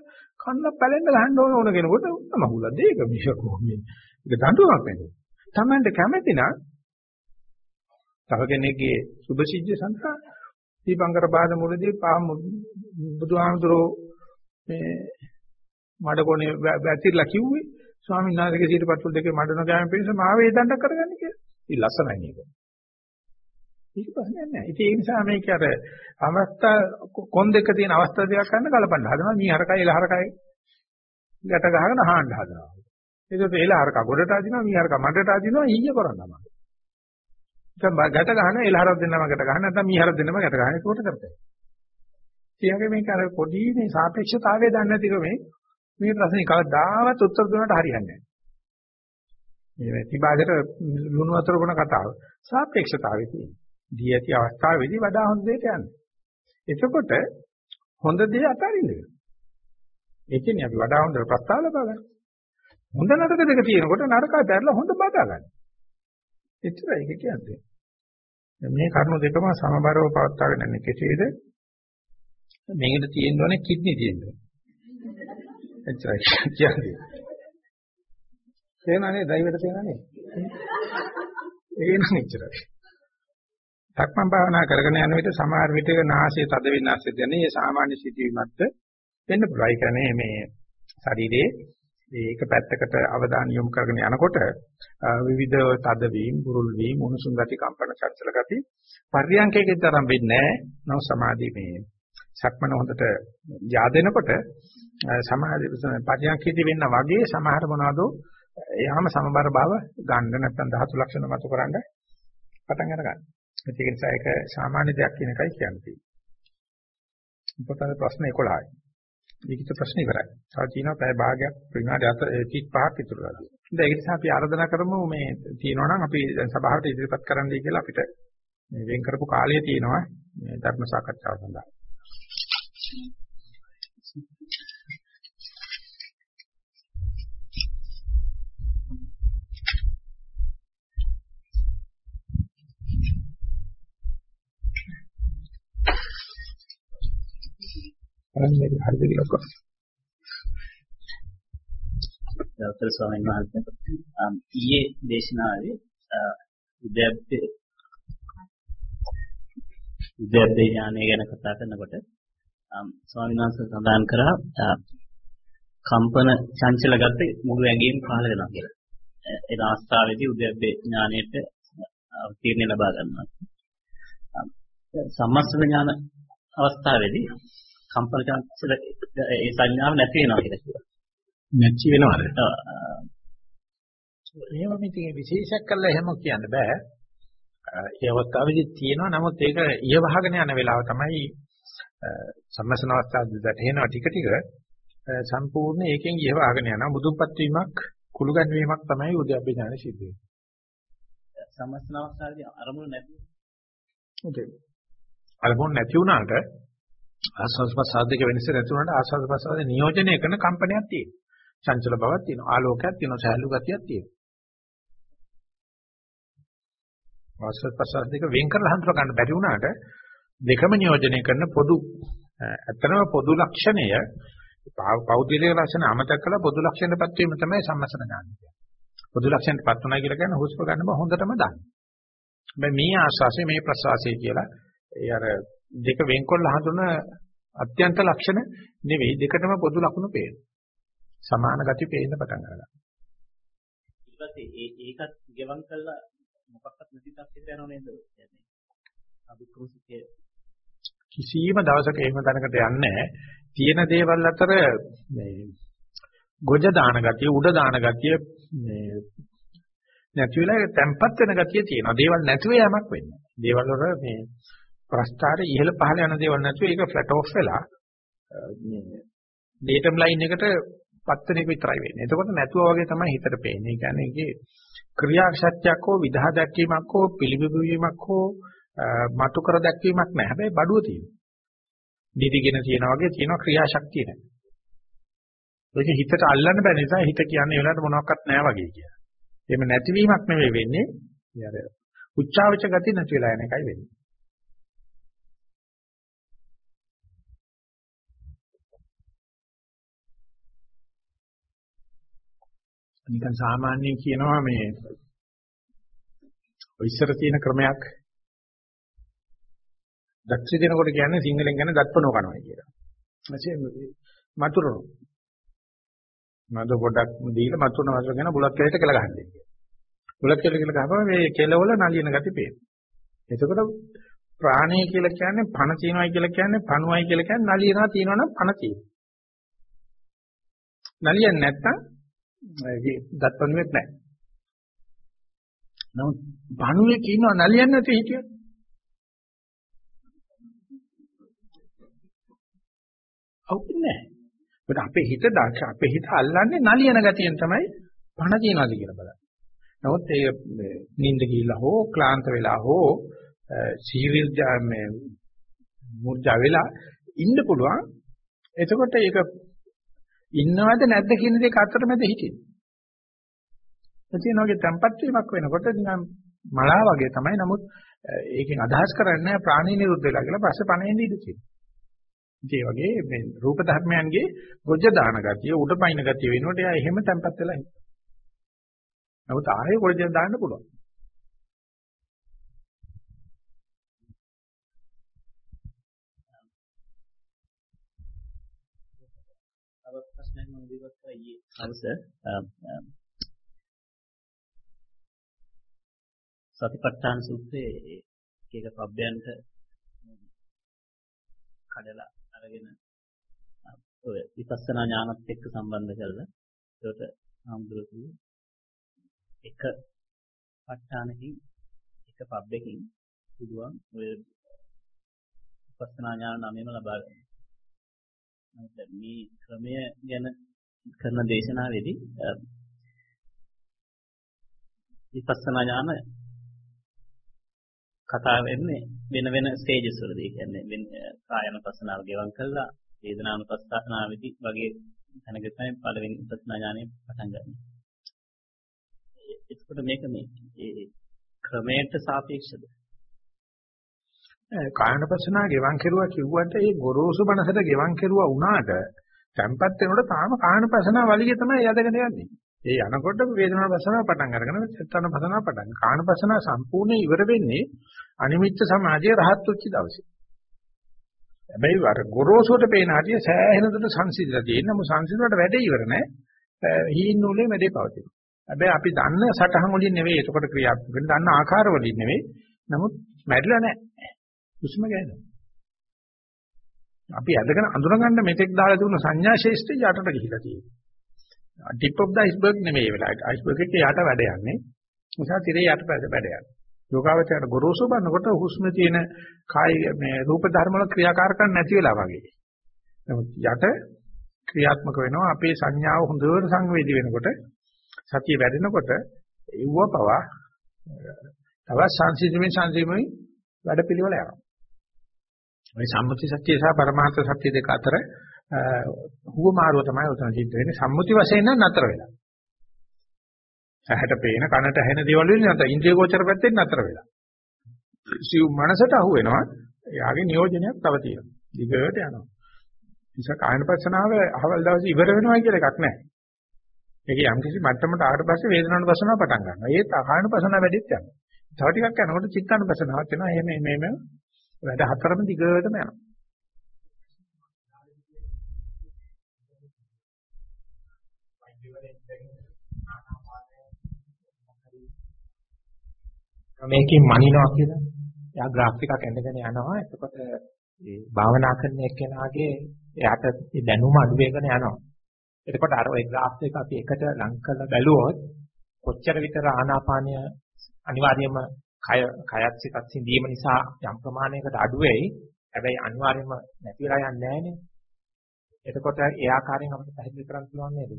කන්න පැලෙන්න ගහන්න ඕන ඕන කෙනෙකුට මහුලද ඒක මිෂ කොහොමද ඒක දඬුවමක් නෙවෙයි තමන්ට කැමති නම් තව කෙනෙක්ගේ සුභ සිද්ධ සඳහා දීපංකර බාද මුලදී පාම බුදුහාමුදුරුවෝ මේ මඩකොණේ වැතිරලා කිව්වේ ස්වාමීන් වහන්සේගේ සීටපත්තුල් දෙකේ මඩන ගෑම පිණිස මාව ඒ දණ්ඩක් කරගන්න කියලා. ඉතින් ලස්සනයි නේද? ඒක ප්‍රශ්නයක් නෑ. ඉතින් ඒ නිසා මේක අර අවස්ථා කොන් දෙක තියෙන අවස්ථා දෙකක් ගන්න කලපන්න හදනවා. මේ හරකයි එල හරකයි ගැට ගහගෙන අහන්න හදනවා. ඒකත් එල හරක ගොඩට අදිනවා, මේ හරක මඩට අදිනවා ඊය කරනවා. දැන් ගැට ගහන එල හරක් දෙන්නම ගැට ගහන නැත්නම් මේ හරක් දෙන්නම ගැට ගහන ඒකට කරතයි. ඊයගේ මේක අර පොඩි මේ සාපේක්ෂතාවය දන්නේ නැතිකම මේ මේ ප්‍රශ්නේ කවදාවත් උත්තර දුන්නට හරියන්නේ නැහැ. මේ තිබාගට ලුණු වතුර බොන කතාව සාපේක්ෂතාවය තියෙනවා. දී ඇති අවස්ථාවේදී වඩා හොඳ දෙයට යන්නේ. එතකොට හොඳ දේ අතාරින්න වෙනවා. ඒ කියන්නේ අපි වඩා හොඳ ප්‍රස්තාව ලබා ගන්න. හොඳ නරක දෙක තියෙනකොට නරක අතහැරලා හොඳ බදා ගන්න. එච්චරයි ඒක කියන්නේ. මේ කරුණු දෙකම සමබරව පවත්වාගෙන යන්නේ කෙසේද? මේකට තියෙන්න ඕනේ කිඩ්නි තියෙන්න. එච්චරයි කියන්නේ. තේනනේ දෛවයට තේනනේ. ඒක නම් එච්චරයි. සක්මන් භාවනා කරගෙන යන විට සමහර විටක නාසයේ තද වෙනස් වෙන්නේ ඒ සාමාන්‍ය සිදුවීමක්ද වෙන්න පුළුවන්. ඒ කියන්නේ මේ ශරීරයේ ඒක පැත්තකට අවධානය යොමු කරගෙන යනකොට විවිධ තද වීම, බුරුල් වීම, උණුසුම් ගති, කම්පන චංචල ගති පර්යංකයේ තරම් වෙන්නේ නැහැ. නෝ සමාධි මේ සක්මන හොඳට yaadෙනකොට සමාධි පර්යංකයේදී වෙන්න වගේ සමහර මොනවාද එයාම සමබර බව ගන්න නැත්නම් ධාතු ලක්ෂණ මත කරන්න පටන් අරගන්න. ඒක නිසා ඒක සාමාන්‍ය දෙයක් කියන එකයි කියන්නේ. උපතන ප්‍රශ්න 11යි. ලිඛිත ප්‍රශ්න ඉවරයි. තව තියෙනවා පැය භාගයක් විනාඩි 35ක් ඉතුරු වෙලා. ඉතින් ඒක නිසා අපි ආරාධනා කරමු මේ තියෙනවා නම් අපි දැන් සභාවට ඉදිරිපත් කරන්නයි කියලා අපිට මේ වෙන් කරපු කාලය තියෙනවා මේ ධර්ම සාකච්ඡාව සඳහා. බලන්න මේක හරිද කියලා කොහොමද? දවතර ස්වාමීන් වහන්සේ ඊයේ දේශනාවේ උද්‍යප්පේ උද්‍යප්පේ ඥානය ගැන කතා කරනකොට ස්වාමීන් වහන්සේ සඳහන් කරා කම්පන චංචල ගත මුළු ඇඟේම පහළ වෙනවා කියලා. ඒ අවස්ථාවේදී උද්‍යප්පේ ඥානයට අවතීර්ණ ලබා ගන්නවා. සම්මස්ත ඥාන අවස්ථාවේදී කම්පන චංචල ඒ සංඥාව නැති වෙනවා කියලා කිව්වා. නැති වෙනවද? ඔව්. එහෙම මිතිගේ විශේෂයක් කළා එහෙම කියන්න බෑ. ඒ අවස්ථාවේදී තියෙනවා නමුත් ඒක ඊය වහගෙන යන වෙලාව තමයි සම්මසන අවස්ථාවේදී දැටෙනවා ටික ටික සම්පූර්ණ ඒකෙන් ඊය වහගෙන යනවා මුදුන්පත් වීමක් කුළු ගැන්වීමක් තමයි උද්‍යප්ප ඥාන සිද්ධ වෙන්නේ. සම්මස්න අවස්ථාවේදී අරමුණු නැති ඔතේ. අරමුණු නැති වුණාට ආස්වාද ප්‍රසාද දෙක වෙනස නැති වුණාට ආස්වාද ප්‍රසාද නියෝජනය කරන කම්පනයක් තියෙනවා. චංචල බවක් තියෙනවා. ආලෝකයක් තියෙනවා. සහැල්ලු ගතියක් තියෙනවා. ආස්වාද ප්‍රසාද දෙක වෙන් කරලා හඳුනා ගන්න බැරි වුණාට දෙකම නියෝජනය කරන පොදු ඇත්තම පොදු ලක්ෂණය පෞද්ගලික ලක්ෂණ අමතක කරලා පොදු ලක්ෂණයටපත් වීම තමයි සම්මසන ඥානය කියන්නේ. පොදු ලක්ෂණයටපත් වුණා කියලා කියන්නේ හුස්ම ගන්න බව හොඳටම දන්න. හැබැයි මේ ආස්වාසය මේ ප්‍රසවාසය කියලා ඒ අර දෙක වෙන්කොල්ල හඳුන අත්‍යන්ත ලක්ෂණ නෙවෙයි දෙකටම පොදු ලක්ෂණ පේනවා. සමාන ගති පේන්න පටන් ගන්නවා. ඊට පස්සේ ඒ ඒකත් ගෙවම් කළා මොකක්වත් නැති තත්ත්වයකට යනව නේද? කියන්නේ අදුක්‍රසිතේ කිසියම් දවසක එහෙම තැනකට යන්නේ තියෙන දේවල් අතර මේ ගොජ දාන ගතිය උඩ දාන ගතිය මේ නැති වෙලා තැම්පත් වෙන ගතිය තියෙනවා. දේවල් නැතුව යamak වෙන්නේ. දේවල් වල මේ ප්‍රස්ථාරේ ඉහළ පහළ යන දේවල් නැතුව ඒක ෆ්ලැට් ඔෆ් වෙලා මේ ඩේටම් ලයින් එකට පත්තන එක විතරයි වෙන්නේ. එතකොට නැතුව වගේ තමයි හිතට පේන්නේ. ඒ කියන්නේ ඒකේ ක්‍රියාශක්තියක් හෝ විදහා දැක්වීමක් හෝ පිළිබිඹවීමක් හෝ මතු කර දැක්වීමක් නැහැ. හැබැයි බඩුව තියෙනවා. නිදිගෙන තියනා වගේ තියෙනවා ක්‍රියාශක්තිය නැහැ. ඒක හිතට අල්ලන්න බැරි නිසා හිත කියන්නේ ඒ වෙලාවට මොනවත් නැහැ වගේ කියලා. එහෙම නැතිවීමක් නෙවෙයි වෙන්නේ. අර උච්චාවච ගති නැති වෙලා යන එකයි වෙන්නේ. නිකන් සාමාන්‍යයෙන් කියනවා මේ ඔය ඉස්සර තියෙන ක්‍රමයක් දක්ෂ දෙනකොට කියන්නේ සිංහලෙන් කියන්නේ දත්පනෝ කනවා කියලා. ඊපස්සේ මතුරුණු. මද පොඩක් දීලා මතුරුණ වශයෙන් ගැන බුලත් කෙලට කෙල ගහන්නේ. බුලත් කෙල කෙල ගහපම මේ කෙලවල නලියන ගති පේනවා. එතකොට ප්‍රාණය කියලා කියන්නේ පණ තියනවායි කියලා කියන්නේ පණුවයි කියලා කියන්නේ නලියනවා තියනවනම් පණ තියෙනවා. නලියන්නේ නැත්තම් දත්පනුවෙක් නැහැ. නමුත් පණුවේ කියනවා නලියන්නේ නැති හිටියොත් අවුන්නේ නැහැ. ඒකට අපේ හිත දාක්ෂ අපේ හිත අල්ලන්නේ නලියන ගතියෙන් තමයි පණ තියනවාද කියලා බලන්න. නමුත් ඒ නිින්ද ගිහිල්ලා හෝ ක්ලාන්ත වෙලා හෝ සීරිල් මේ මුර්ජා වෙලා ඉන්න පුළුවන්. එතකොට ඒක ඉන්නවද නැද්ද කියන දෙක අතරමැද හිටින්න. එතනෝගේ tempat වීමක් වෙනකොට නිකන් මලා වගේ තමයි. නමුත් ඒකෙන් අදහස් කරන්නේ ප්‍රාණී නිරුද්ධ වෙලා කියලා පස්සේ පණෙන්නේ ඉඳී තියෙනවා. ඒ වගේ මේ රූප ධර්මයන්ගේ ගොජ දාන ගතිය උඩ පයින් ගතිය වෙනකොට එයා එහෙම තැම්පත් වෙලා ඉන්නවා. නමුත් ආයෙ ගොජ දාන්න පුළුවන්. තව ප්‍රශ්නයක් ඊයේ හවස සතිපට්ඨාන සූත්‍රයේ එක පබ්බයන්ට කඩලා අරගෙන ඔය විපස්සනා ඥානත් එක්ක සම්බන්ධ කරලා ඒකට ආම්දුරතු එක ප ဋ ාණකින් එක පබ්බකින් පුළුවන් ඔය විපස්සනා ඥාන නමෙම ලබා ගන්න. මේ ක්‍රමය ගැන කරන දේශනාවේදී විපස්සනා ඥාන කතා වෙන්නේ වෙන වෙන ස්ටේජස් වලදී. කියන්නේ වෙන කායන පස්සනාව ගෙවම් කළා වේදනාන පස්සනාවේදී වගේ තැනක තමයි පළවෙනි විපස්සනා ඥානෙ පටන් ගන්න. එතකොට මේක මේ ඒ ක්‍රමයට සාපේක්ෂද? කායනපස්සනා ගෙවම් කෙරුවා කිව්වට ඒ ගොරෝසු මනසට ගෙවම් කෙරුවා වුණාට tempat වෙනකොට තාම කායනපස්සනා වලිගේ තමයි යදගෙන යන්නේ. ඒ යනකොට වේදනාව පස්සනාව පටන් අරගෙන චත්තන පස්සනාව පටන්. කායනපස්සනා සම්පූර්ණ ඉවර වෙන්නේ අනිමිත්ත සමාධිය රහත් වෙච්ච දවසේ. හැබැයි අර ගොරෝසුට පේන හැටි සෑහෙන දුරට සංසිඳලා තියෙන මොකද සංසිඳුවට වැඩේ ඉවර නැහැ. හීන නූලේ මැදේ පවතින. හැබැයි අපි දන්න සටහන් වලින් නෙවෙයි එතකොට ක්‍රියාත්මක වෙන්නේ දන්න ආකාර වලින් නෙවෙයි. නමුත් මැරිලා නැහැ. හුස්ම ගන්නවා. අපි ඇදගෙන අඳුරගන්න මෙතෙක් දාලා තිබුණ සංඥා ශේෂ්ත්‍රය යටට ගිහිලා තියෙනවා. ටිප් ඔෆ් ද අයිස්බර්ග් නෙමෙයි වෙලාවට. අයිස්බර්ග් එකේ යට වැඩ යන්නේ. නිසා තිරේ යට වැඩ යන්නේ. යෝගාවචරයට ගොරෝසු බන්නකොට හුස්ම තියෙන කාය මේ රූප ධර්ම වල ක්‍රියාකාරකම් නැති වෙලා වගේ. නමුත් යට ක්‍රියාත්මක වෙනවා අපේ සංඥාව හොඳට සංවේදී වෙනකොට සතිය වැඩෙනකොට ඒව පවා තවත් සංසිඳීමේ සංසිඳීමේ වැඩ පිළිවෙල යනවා. මේ සම්මුති සත්‍ය සහ පරමාර්ථ සත්‍ය දෙක අතර හුව මාරුව තමයි උතන සිද්ධ වෙන්නේ. සම්මුති වශයෙන් නම් නතර වෙලා. ඇහැට පේන කනට ඇහෙන දේවල් වලින් නැත ඉන්ද්‍රිය ගෝචර පැත්තෙන් නතර වෙලා. සිව් මනසට අහු වෙනවා. එයාගේ නියෝජනයක් තව තියෙනවා. දිගට යනවා. නිසා කායනපස්සනාව අහවල් දවසේ ඉවර වෙනවා කියලා එකක් නැහැ. ඒක යම් කිසි මට්ටමකට ආවට පස්සේ වේදනානුපස්සනාව පටන් ගන්නවා. ඒත් කායනපස්සනාව වැඩිත් යනවා. තව ටිකක් යනකොට චිත්තානුපස්සනාවක් වෙනවා. එහෙම මේ වැඩ හතරම දිගටම යනවා. මේකෙන් මනිනවා කියලා. එයා ග්‍රාෆ් එකක් ඇඳගෙන යනවා. එතකොට ඒ භාවනා කරන එක්කෙනාගේ එයාට දැනුම අඩු වෙගෙන යනවා. එතකොට අර ওই ග්‍රාෆ් එක අපි එකට ලං කරලා බැලුවොත් කොච්චර විතර ආනාපානය අනිවාර්යයෙන්ම කය කයත් සිතත් සිඳීම නිසා යම් ප්‍රමාණයකට අඩු වෙයි. හැබැයි අනිවාර්යයෙන්ම නැති වෙලා යන්නේ නැහනේ. එතකොට ඒ ආකාරයෙන් අපිට පැහැදිලි කරන්න පුළුවන් නේද?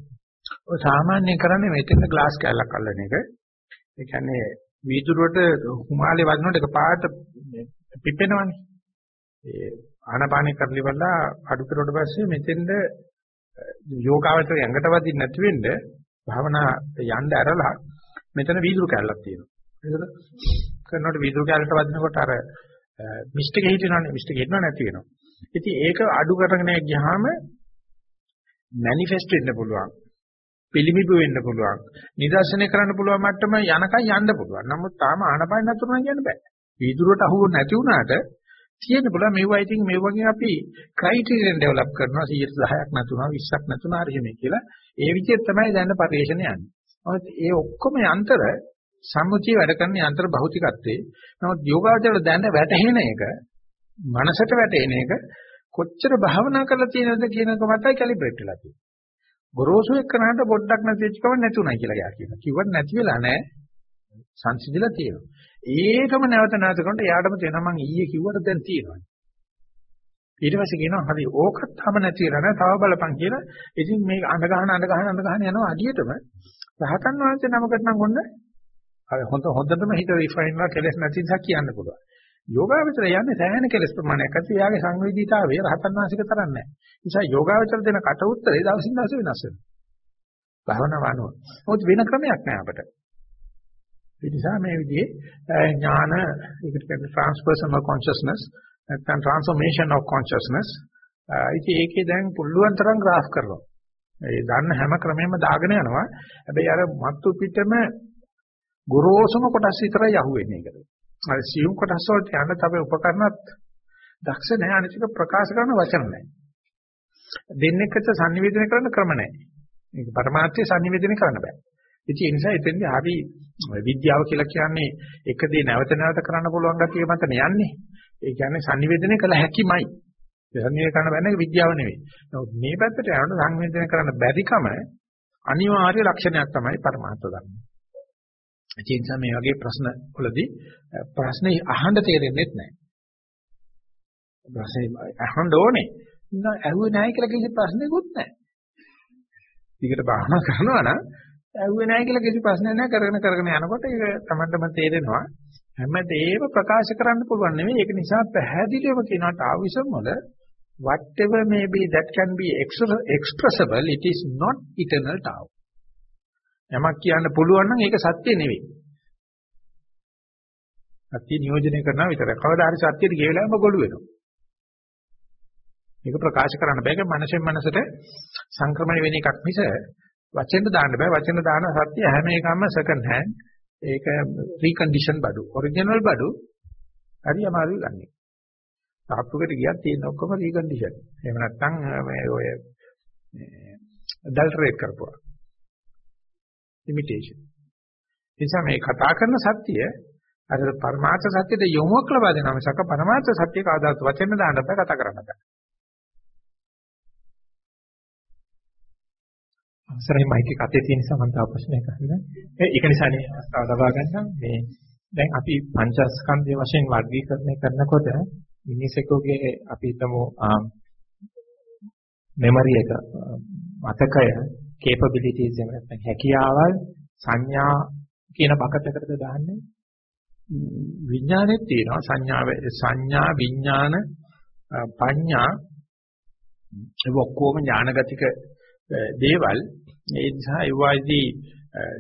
ඔය සාමාන්‍යයෙන් කරන්නේ මෙතන ග්ලාස් කැල්ලක් අල්ලන එක. ඒ කියන්නේ වීදුරුවට හුමාලේ වදිනකොට එකපාරට පිපෙනවනේ. ඒ ආනපානෙ කරලිවලා අඩු කරුවට පස්සේ මෙතෙන්ද යෝගාවචරය ඇඟට වදින්න නැති වෙන්න භාවනා යන්න ඇරලා මෙතන වීදුරු කැල්ලක් තියෙනවා. ඒකද කරනකොට වීදුරු කැල්ලට වදිනකොට අර මිස්ට් එක හිටිනවනේ මිස්ට් එක හිටිනව නැති වෙනවා. ඉතින් ඒක අඩු කරගෙන ගියාම මැනිෆෙස්ට් වෙන්න පුළුවන්. පිළිඹු වෙන්න පුළුවන්. නිදර්ශනය කරන්න පුළුවන් මට්ටම යනකම් යන්න පුළුවන්. නමුත් තාම ආනපාන නතර කියන්න බෑ. වීදුරුවට අහු නැති වුණාට තියෙන්න පුළුවන් මේවා ඉතින් මේ වගේ අපි ක්‍රයිටීරියන් ඩෙවලොප් කරනවා 110ක් නැතුණා 20ක් නැතුණා හරි මේ කියලා. ඒ විදිහට තමයි දැන් පරිශ්‍රණය යන්නේ. මොකද ඒ ඔක්කොම යන්ත්‍ර සම්මුතිය වැඩ කරන යන්ත්‍ර භෞතිකත්වයේ නමුත් යෝගාචර දැන වැටහෙන එක මනසට වැටෙන එක කොච්චර භාවනා කරලා තියෙනවද කියන එක මතයි කැලිබ්‍රේට් වෙලා තියෙන්නේ. ගොරෝසු එක්කනට පොඩ්ඩක් නැති වෙච්ච කම නැතුණයි කියලා යා කියනවා. කිව්වත් නැති වෙලා නැහැ. සංසිඳිලා තියෙනවා. ඒකම නැවත නැවත කරනකොට එයාටම තේනවා මං ඊයේ කිව්වට දැන් තියෙනවා. ඊට පස්සේ කියනවා හරි ඕකත් තම නැති වෙලා නෑ තව බලපන් කියලා. ඉතින් මේක අඬ ගහන අඬ ගහන අඬ ගහන යනවා අඩියටම. රහතන් වහන්සේ නමකට නම් ඔන්න අර හොඳ හොඳටම හිත රිෆයින් කරලා කෙලස් නැති නිසා කියන්න පුළුවන්. යෝගාවචර යන්නේ සෑහෙන කෙලස් ප්‍රමාණයක් ඇති. එයාගේ සංවේදීතාවය රහතන් වහන්සේක තරම් නැහැ. නිසා යෝගාවචර දෙන කට උත්තරේ දවසින් දවස වෙනස් වෙනවා. භාවනාව අනුව. මොකද වෙන ක්‍රමයක් නැහැ අපිට. ඒ නිසා මේ විදිහේ ඥාන ඒකට කියන්නේ transpersonal consciousness නැත්නම් transformation of consciousness ඉතින් ඒකේ දැන් පුළුවන් තරම් graph කරනවා. ඒ දන්න හැම ක්‍රමෙම දාගෙන යනවා. හැබැයි අර මත්තු පිටම ගොරෝසුම කොටස් විතරයි අහුවෙන්නේ ඒකට. අර සියුම් කොටස් වලට යන්න තමයි උපකරණත් දක්ෂ නැහැ අනිතික ප්‍රකාශ කරන වචන නැහැ. දෙන්නෙක්ට sannivedana කරන්න ක්‍රම නැහැ. මේක પરමාර්ථය sannivedana කරන්න බෑ. ඉතින් ඒ නිසා එතෙන්දී හරි විද්‍යාව කියලා කියන්නේ එක දේ නැවත නැවත කරන්න පුළුවන් ගැතිය මත යන්නේ. ඒ කියන්නේ sannivedana කළ හැකිමයි. සංවේදනය කරන්න බෑනේ විද්‍යාව නෙවෙයි. නමුත් මේ පැත්තට යනකොට සංවේදනය කරන්න බැරිකම අනිවාර්ය ලක්ෂණයක් තමයි પરමාර්ථ ධර්ම. ඒ නිසා මේ වගේ ප්‍රශ්න වලදී ප්‍රශ්නේ අහන්න තේරෙන්නේ නැහැ. ප්‍රශ්නේ අහන්න ඕනේ. නෑ ඇහුවේ නැහැ කියලා කිසි ප්‍රශ්නයක්වත් නැහැ. ඊකට බාහනා කරනවා නම් ඇහුවේ නැහැ කියලා කිසි ප්‍රශ්නයක් නැහැ කරගෙන කරගෙන යනකොට ඒක තමන්ටම තේරෙනවා හැමදේම ප්‍රකාශ කරන්න පුළුවන් නෙමෙයි ඒක නිසා පැහැදිලිවම කියනවා තාවිසම් වල whatever may be that can be expressible it is not eternal tau යමක් කියන්න පුළුවන් නම් ඒක සත්‍ය නෙවෙයි. සත්‍ය නියෝජනය කරනවා විතරයි. කවදා හරි සත්‍යෙට ගිය වෙලාවෙම ගොළු වෙනවා. මේක ප්‍රකාශ කරන්න බෑ. ඒක මනසෙන් මනසට සංක්‍රමණය වෙන එකක් මිස වචෙන්ද දාන්න බෑ. වචෙන්ද දාන සත්‍ය හැම එකම සෙකන්ඩ් හෑන්ඩ් ඒක රීකන්ඩිෂන් බඩු. ඔරිජිනල් බඩු. හරි අමාරුයි ගන්නෙ. තාප්පුකට ගියත් තියෙන ඔක්කොම රීකන්ඩිෂන් එහෙම නැත්නම් මේ ඔය ඩල්ටරේට් කරපුවා. limitation. නිසා මේ කතා කරන සත්‍ය අර පරමාර්ථ සත්‍යද යොමුක් ලබා දෙනවා මිසක පරමාර්ථ සත්‍ය කාදාත් වචන දාන්න බෑ කතා කරන්න බෑ. අවසරයි මයික් කතේ තියෙන සමන්ත ප්‍රශ්නයක් අහන්න. ඒක නිසානේ අවස්ථාව ලබා ගන්න මේ දැන් අපි පංචස්කන්ධය වශයෙන් වර්ගීකරණය කරනකොට මිනිසෙකුගේ අපි හිතමු මෙමරි එක මතකය capabilities එහෙම නැත්නම් හැකියාවල් සංඥා කියන බකටකටද දාන්නේ විඥානෙත් තියෙනවා සංඥාව සංඥා විඥාන පඤ්ඤා ඒ ඔක්කොම ඥානගතික දේවල් ඒ නිසා ඒ වයිදී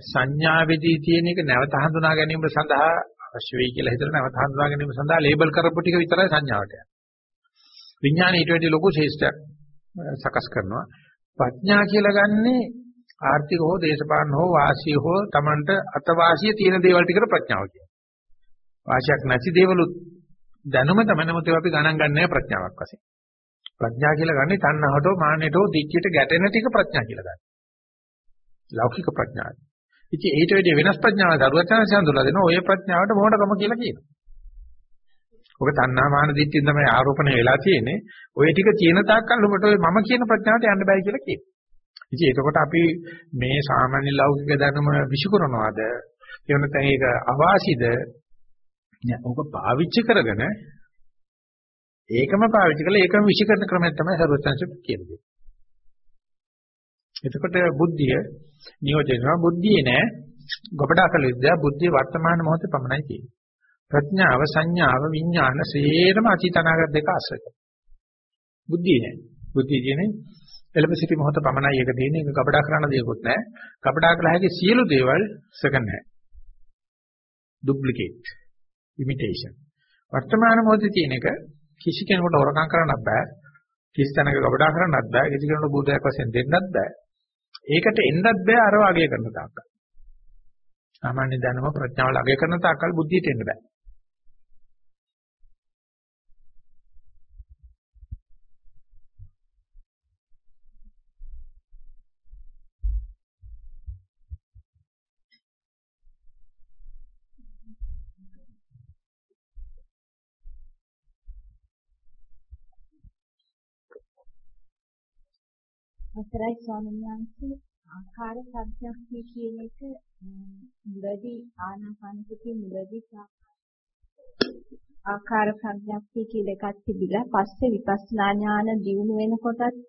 සංඥාවේදී තියෙන එක නැවත හඳුනා ගැනීම සඳහා අවශ්‍ය වෙයි කියලා හිතන නැවත හඳුනා ගැනීම සඳහා ලේබල් කරපු ටික විතරයි සංඥාවට යන්නේ. විඥානය ඊට වැඩි ලොකු ශේෂ්ඨයක් සකස් කරනවා. ප්‍රඥා කියලා ගන්නේ ආර්ථික හෝ දේශපාලන හෝ වාසිය හෝ Tamanට අතවාසිය තියෙන දේවල් ටිකට ප්‍රඥාව කියනවා. වාසියක් නැති දේවලුත් දැනුම තමයි නමුත් ඒවා අපි ගණන් ගන්නෑ ප්‍රඥාවක් වශයෙන්. ප්‍රඥා කියලා ගන්නේ තණ්හාවට මාන්නයට දිච්චියට ගැටෙන ටික ප්‍රඥා කියලා ගන්න. ලෞකික ප්‍රඥාව. ඉතින් ඊට වැඩි වෙනස් ප්‍රඥාවක් දරුවචාන්සේ හඳුල්ලා දෙනවා. ඔය ප්‍රඥාවට මොහොතකම කියලා කියනවා. ඔක තණ්හා මාන දිච්චින් තමයි ආරෝපණය වෙලා තියෙන්නේ. ඔය ටික තියෙන තාක්කල් ඔබට ඔය මම කියන ප්‍රඥාවට යන්න බෑ කියලා කියනවා. ඉතින් එතකොට අපි මේ සාමාන්‍ය ලෞකික දැනුම විසිකරනවාද? එහෙම නැත්නම් ඒක අවාසිද? නෑ ඔක පාවිච්චි කරගෙන ඒකම පාවිච්චි කරලා ඒකම විශ්ිකරන ක්‍රමයක් තමයි සර්වඥාන්සේ කියන්නේ. එතකොට බුද්ධිය නියෝජනය බුද්ධියේ නෑ ගොපඩා කළ විද්‍යාව බුද්ධිය වර්තමාන මොහොතේ පමණයි තියෙන්නේ. ප්‍රඥාව සංඥාව විඥාන සේරම අතීතනාගත දෙක ආශ්‍රය කරනවා. බුද්ධිය නෑ. බුද්ධිය කියන්නේ එළඹ සිටි මොහොත පමණයි ඒක දෙන්නේ. ඒක ගබඩා කරන්න දෙයක්වත් නෑ. ගබඩා කළ හැකි සියලු දේවල් සෙකන්ඩ් හෑන්ඩ්. Duplicate imitation. වර්තමාන මොහොතේ තියෙන එක කිසි කෙනෙකුට හොරකම් කරන්නත් බෑ. කිසි තැනක ගබඩා කරන්නත් බෑ. කිසි කෙනෙකුට බුද්ධයක් වශයෙන් දෙන්නත් බෑ. ඒකට එන්නත් බෑ අරව අගය කරන තාක්කල්. සාමාන්‍ය දැනුම ප්‍රඥාවල අගය කරන තාක්කල් බුද්ධියට එන්න බෑ. අවසරයි ස්වාමීන් වහන්සේ ආකාර සත්‍යක්තිය කියන එක මුලදී ආනාපාන සතිය මුලදී ආකාර ප්‍රඥප්තිය කියලා එකක් තිබිලා පස්සේ විපස්සනා ඥාන දියුණු වෙනකොටත්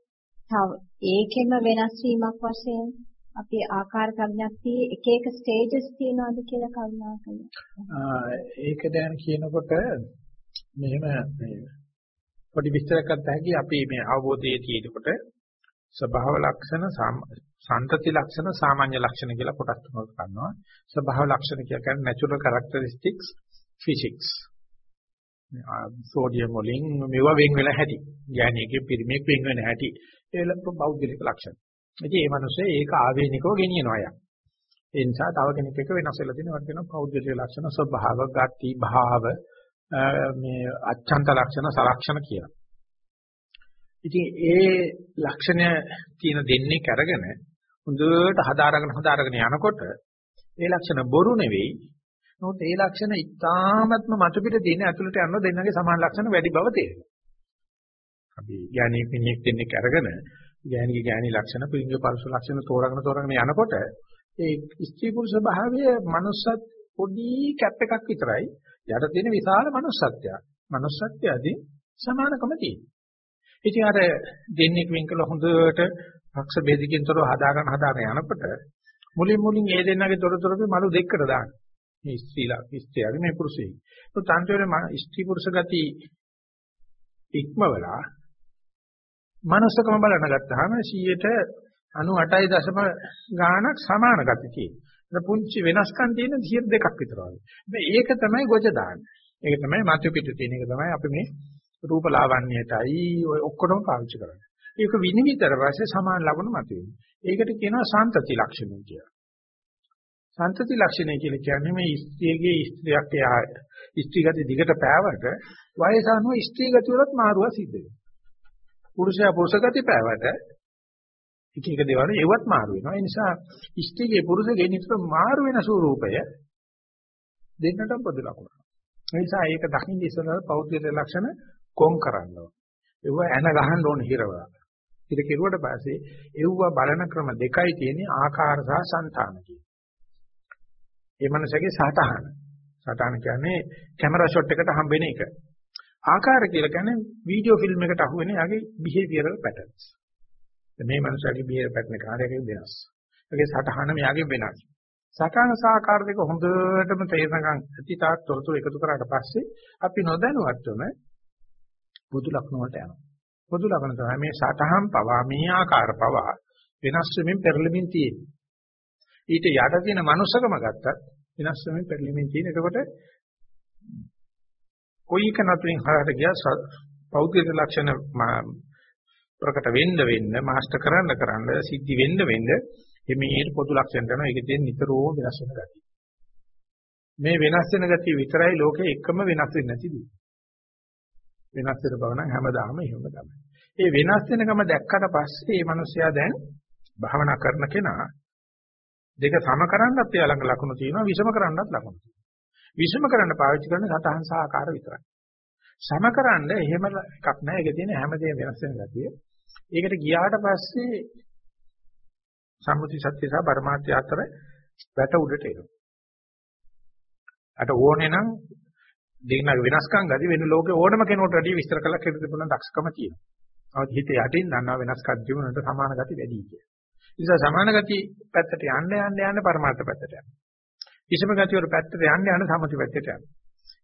තව ඒකෙම වෙනස් වීමක් වශයෙන් අපි ආකාර ප්‍රඥප්තියේ එක එක ස්ටේජස් තියෙනවාද කියලා කරුණා කළා. ඒක දැන් කියනකොට මෙහෙම පොඩි විස්තරයක් අත්ත හැකි අපි මේ අවබෝධයේ තියෙනකොට ස්වභාව ලක්ෂණ සම්තති ලක්ෂණ සාමාන්‍ය ලක්ෂණ කියලා කොටස් තුනක් ගන්නවා. ස්වභාව ලක්ෂණ කියන්නේ natural characteristics physics. සෝඩියම් වලින් මේවා වෙන් වෙලා හැටි. ඥානීයකේ පිරිමේක් වෙන් වෙන හැටි. ඒ බෞද්ධික ලක්ෂණ. ඉතින් මේ මිනිස්සේ ඒක ආවේනිකව ගෙනියනවා යක් ඒ නිසා තව කෙනෙක් එක වෙනස් වෙලා තියෙනවා. වට කියනවා පෞද්ගලික ලක්ෂණ ස්වභාව ගති භාව මේ අච්ඡන්ත ලක්ෂණ සලක්ෂණ කියලා. ඉතින් ඒ ලක්ෂණ තියෙන දෙන්නේ කරගෙන හොඳට හදාරගෙන හදාරගෙන යනකොට ඒ ලක්ෂණ බොරු නෙවෙයි. නමුත් ඒ ලක්ෂණ ඉතාමත්ම මතු පිට තියෙන ඇතුළට යන දෙන්නගේ සමාන ලක්ෂණ වැඩි බව තේරෙනවා. අපි ඥානීය පිණියෙක් දෙන්නේ කරගෙන ඥානීය ඥානී ලක්ෂණ පිළිංග පරිස ලක්ෂණ තෝරාගෙන තෝරාගෙන යනකොට ඒ ස්ත්‍රී පුරුෂ භාවය manussත් පොඩි කැප් එකක් විතරයි යට තියෙන විශාල manussත්වයක්. manussත්වයදී සමානකම තියෙනවා. ඉතින් අර දෙන්නෙක් වෙන් කළ හොඳට පක්ෂ ભેදකින් තොරව හදාගන්න හදාගෙන යනකොට මුලින් මුලින් ඒ දෙන්නගේ තොරතුරු මලු දෙකකට දාන්න. මේ ස්ත්‍රීලා ස්ත්‍රියගේ මේ පුරුෂයෙක්. ඒ තන්ත්‍රයේ ස්ත්‍රී පුරුෂ ගති ඉක්මවලා මනසකම බලන ගත්තාම 98.8 දශම ගාණක් සමාන ගති තියෙනවා. පුංචි වෙනස්කම් තියෙන 102ක් විතර වගේ. ඒක තමයි ගොජ දාන්නේ. ඒක තමයි මතු පිට තියෙන එක තමයි අපි මේ රූප ලාවන්‍යයටයි ඔය ඔක්කොම පාවිච්චි කරන්නේ. ඒක විනිවිදතර පස්සේ සමාන ලකුණු මතුවෙනවා. ඒකට කියනවා සාන්තති ලක්ෂණය කියලා. සාන්තති ලක්ෂණය කියලා කියන්නේ මේ ස්ත්‍රියගේ ස්ත්‍රියක් එහා ස්ත්‍රීගත දිගට පෑවට වයස අනුව ස්ත්‍රීගත වලත් මාරුවා සිද්ධ වෙනවා. පුරුෂයා පුරුෂගත පෑවට එක එක දේවල් ඒවත් මාරු වෙනවා. ඒ නිසා ස්ත්‍රීගේ පුරුෂගේ නිතර මාරු වෙන ස්වરૂපය දෙන්නටම පොදු ලකුණක්. ඒ නිසා ඒක දකින්න ඉස්සෙල්ලා පෞද්ගලික ලක්ෂණ කොම් කරන්න ඕන. ඒව ඇන ගහන්න ඕන හිරවලා. හිත කෙරුවට පස්සේ එව්ව බලන ක්‍රම දෙකයි තියෙන්නේ ආකාර සහ సంతාන කියන. ඒ මනසගේ සතහන. සතහන කියන්නේ කැමරා ෂොට් එකට හම්බෙන එක. ආකාර කියලා කියන්නේ වීඩියෝ ෆිල්ම් එකට අහුවෙන යාගේ බිහේවියරල් පැටර්න්ස්. මේ මනුස්සයාගේ බිහේවියර් පැටර්න් එක කාර්යයෙන් වෙනස්. ඒකේ සතහන මෙයාගේ වෙනස්. සතහන සහ ආකාර දෙක හොඳටම තේරෙනකන් අතීතාත් තොරතුරු එකතු කරාට පස්සේ අපි නොදැනුවත්වම පොදු ලක්ෂණ වලට යනවා. පොදු ලක්ෂණ තමයි මේ සතහන් පවා මේ ආකාර පවා වෙනස් වෙමින් පෙරළෙමින් තියෙන්නේ. ඊට යට තියෙන මනුස්සකම ගත්තත් වෙනස් වෙමින් පෙරළෙමින් තියෙන. එතකොට කොයි එක නතුරින් හරහට ගියා පෞද්ගලික ලක්ෂණ ප්‍රකට වෙන්න වෙන්න මාස්ටර් කරන්න කරන්න සිද්ධි වෙන්න වෙන්න එමෙහෙට පොදු ලක්ෂණ කරනවා ඒකේ තියෙන නිතරම වෙනස් වෙන ගතිය. මේ වෙනස් වෙන ගතිය විතරයි ලෝකේ එකම වෙනස් වෙන්නේ නැති දේ. වෙනස් වෙන බව නම් හැමදාම එහෙම තමයි. ඒ වෙනස් වෙනකම දැක්කට පස්සේ මේ මිනිස්සයා දැන් භාවනා කරන කෙනා දෙක සම කරන්නත් එයා ළඟ ලකුණු තියෙනවා විෂම කරන්නත් ලකුණු තියෙනවා. විෂම කරන්න පාවිච්චි කරන සතහන් සහ ආකාර විතරයි. සමකරන්න එහෙම එකක් නැහැ. ඒක තියෙන හැමදේම වෙනස් වෙන ගතිය. ඒකට ගියාට පස්සේ සම්මුති සත්‍ය සහ පරමාර්ථය අතර වැට උඩට එනවා. අට ඕනේ නම් දෙන්නගේ වෙනස්කම් ගති වෙන ලෝකේ ඕනම කෙනෙකුට වැඩි විස්තර කළා කියලා තිබුණ දක්ෂකම තියෙනවා. අවදි හිතේ යටින් දන්නවා වෙනස්කම් ජීවනට සමාන ගති වැඩි කියලා. ඒ නිසා සමාන ගති පැත්තට යන්න යන්න යන්න පරමාර්ථ පැත්තට යනවා. විෂම ගති වල පැත්තට යන්න යන්න සම්මුති පැත්තට යනවා.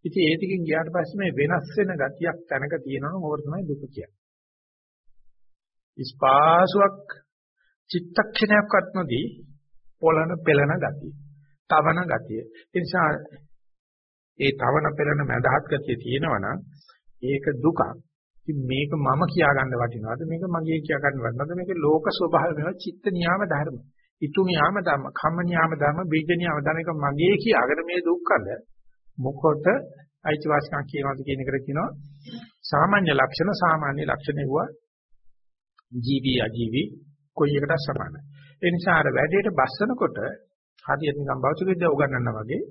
ඉතින් ඒ ටිකෙන් ගියාට පස්සේ මේ වෙනස් වෙන ගතියක් තැනක තියෙනවා නම් ඕකට තමයි දුක කියන්නේ. ඉස්පාසුවක් චිත්තක්ෂණයක්වත් නොදී පොළන පෙළන ගතිය. තවන ගතිය. ඒ නිසා ඒ තවන පෙළන මඳහත් ගතිය තියෙනවා නම් ඒක දුකක්. ඉතින් මේක මම කියා ගන්න වටිනවද මේක මගේ කියා ගන්න වටිනවද මේක ලෝක ස්වභාවය වෙනවා චිත්ත නියාම ධර්ම. ඊතු නියාම ධර්ම, කම්ම නියාම ධර්ම, බීජ නියාම ධර්ම එක මගේ කියාගෙන මේ දුක්ඛඳ මොකොට අයිතිවාසිකම් කියනවාද කියන එකට කියනවා සාමාන්‍ය ලක්ෂණ සාමාන්‍ය ලක්ෂණ නෙවුවා ජීවි අජීවි කොයි එකට සමානයි. ඒ නිසා අර වැඩේට බස්සනකොට හරියට නිකන් භෞතික විද්‍යාව උගන්වනවා වගේ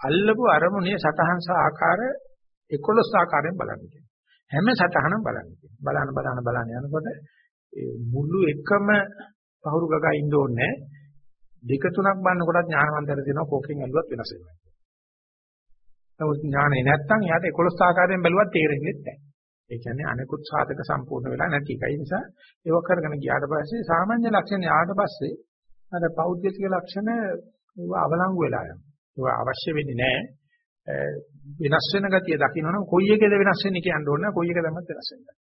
අල්ලපු අරමුණේ සතහන් සහ ආකාර 11 ආකාරයෙන් බලන්න කියනවා. හැම සතහනම බලන්න කියනවා. බලන බලන බලන යනකොට මුළු එකම පහුරු ගගා ඉන්න ඕනේ දෙක තුනක් බලනකොටත් ඥානවන්තයර දෙනවා කෝකෙන් ඇල්ලුවත් වෙනස් වෙනවා. නමුත් ඥානෙ නැත්තම් යාට 11 ආකාරයෙන් බැලුවත් තේරෙන්නේ නැහැ. ඒ කියන්නේ අනිකුත් සාධක සම්පූර්ණ වෙලා නැති එකයි. ඒ නිසා ඒක කරගෙන ගියාට පස්සේ සාමාන්‍ය ලක්ෂණ යාට පස්සේ අර පෞද්ගලික ලක්ෂණ ඒවා අවලංගු වෙලා යනවා. ඒවා අවශ්‍ය වෙන්නේ නැහැ. වෙනස් වෙන ගතිය දකින්නනම් කොයි එකද වෙනස් වෙන්නේ කියන්න ඕන කොයි එක තමයි වෙනස් වෙන්නේ.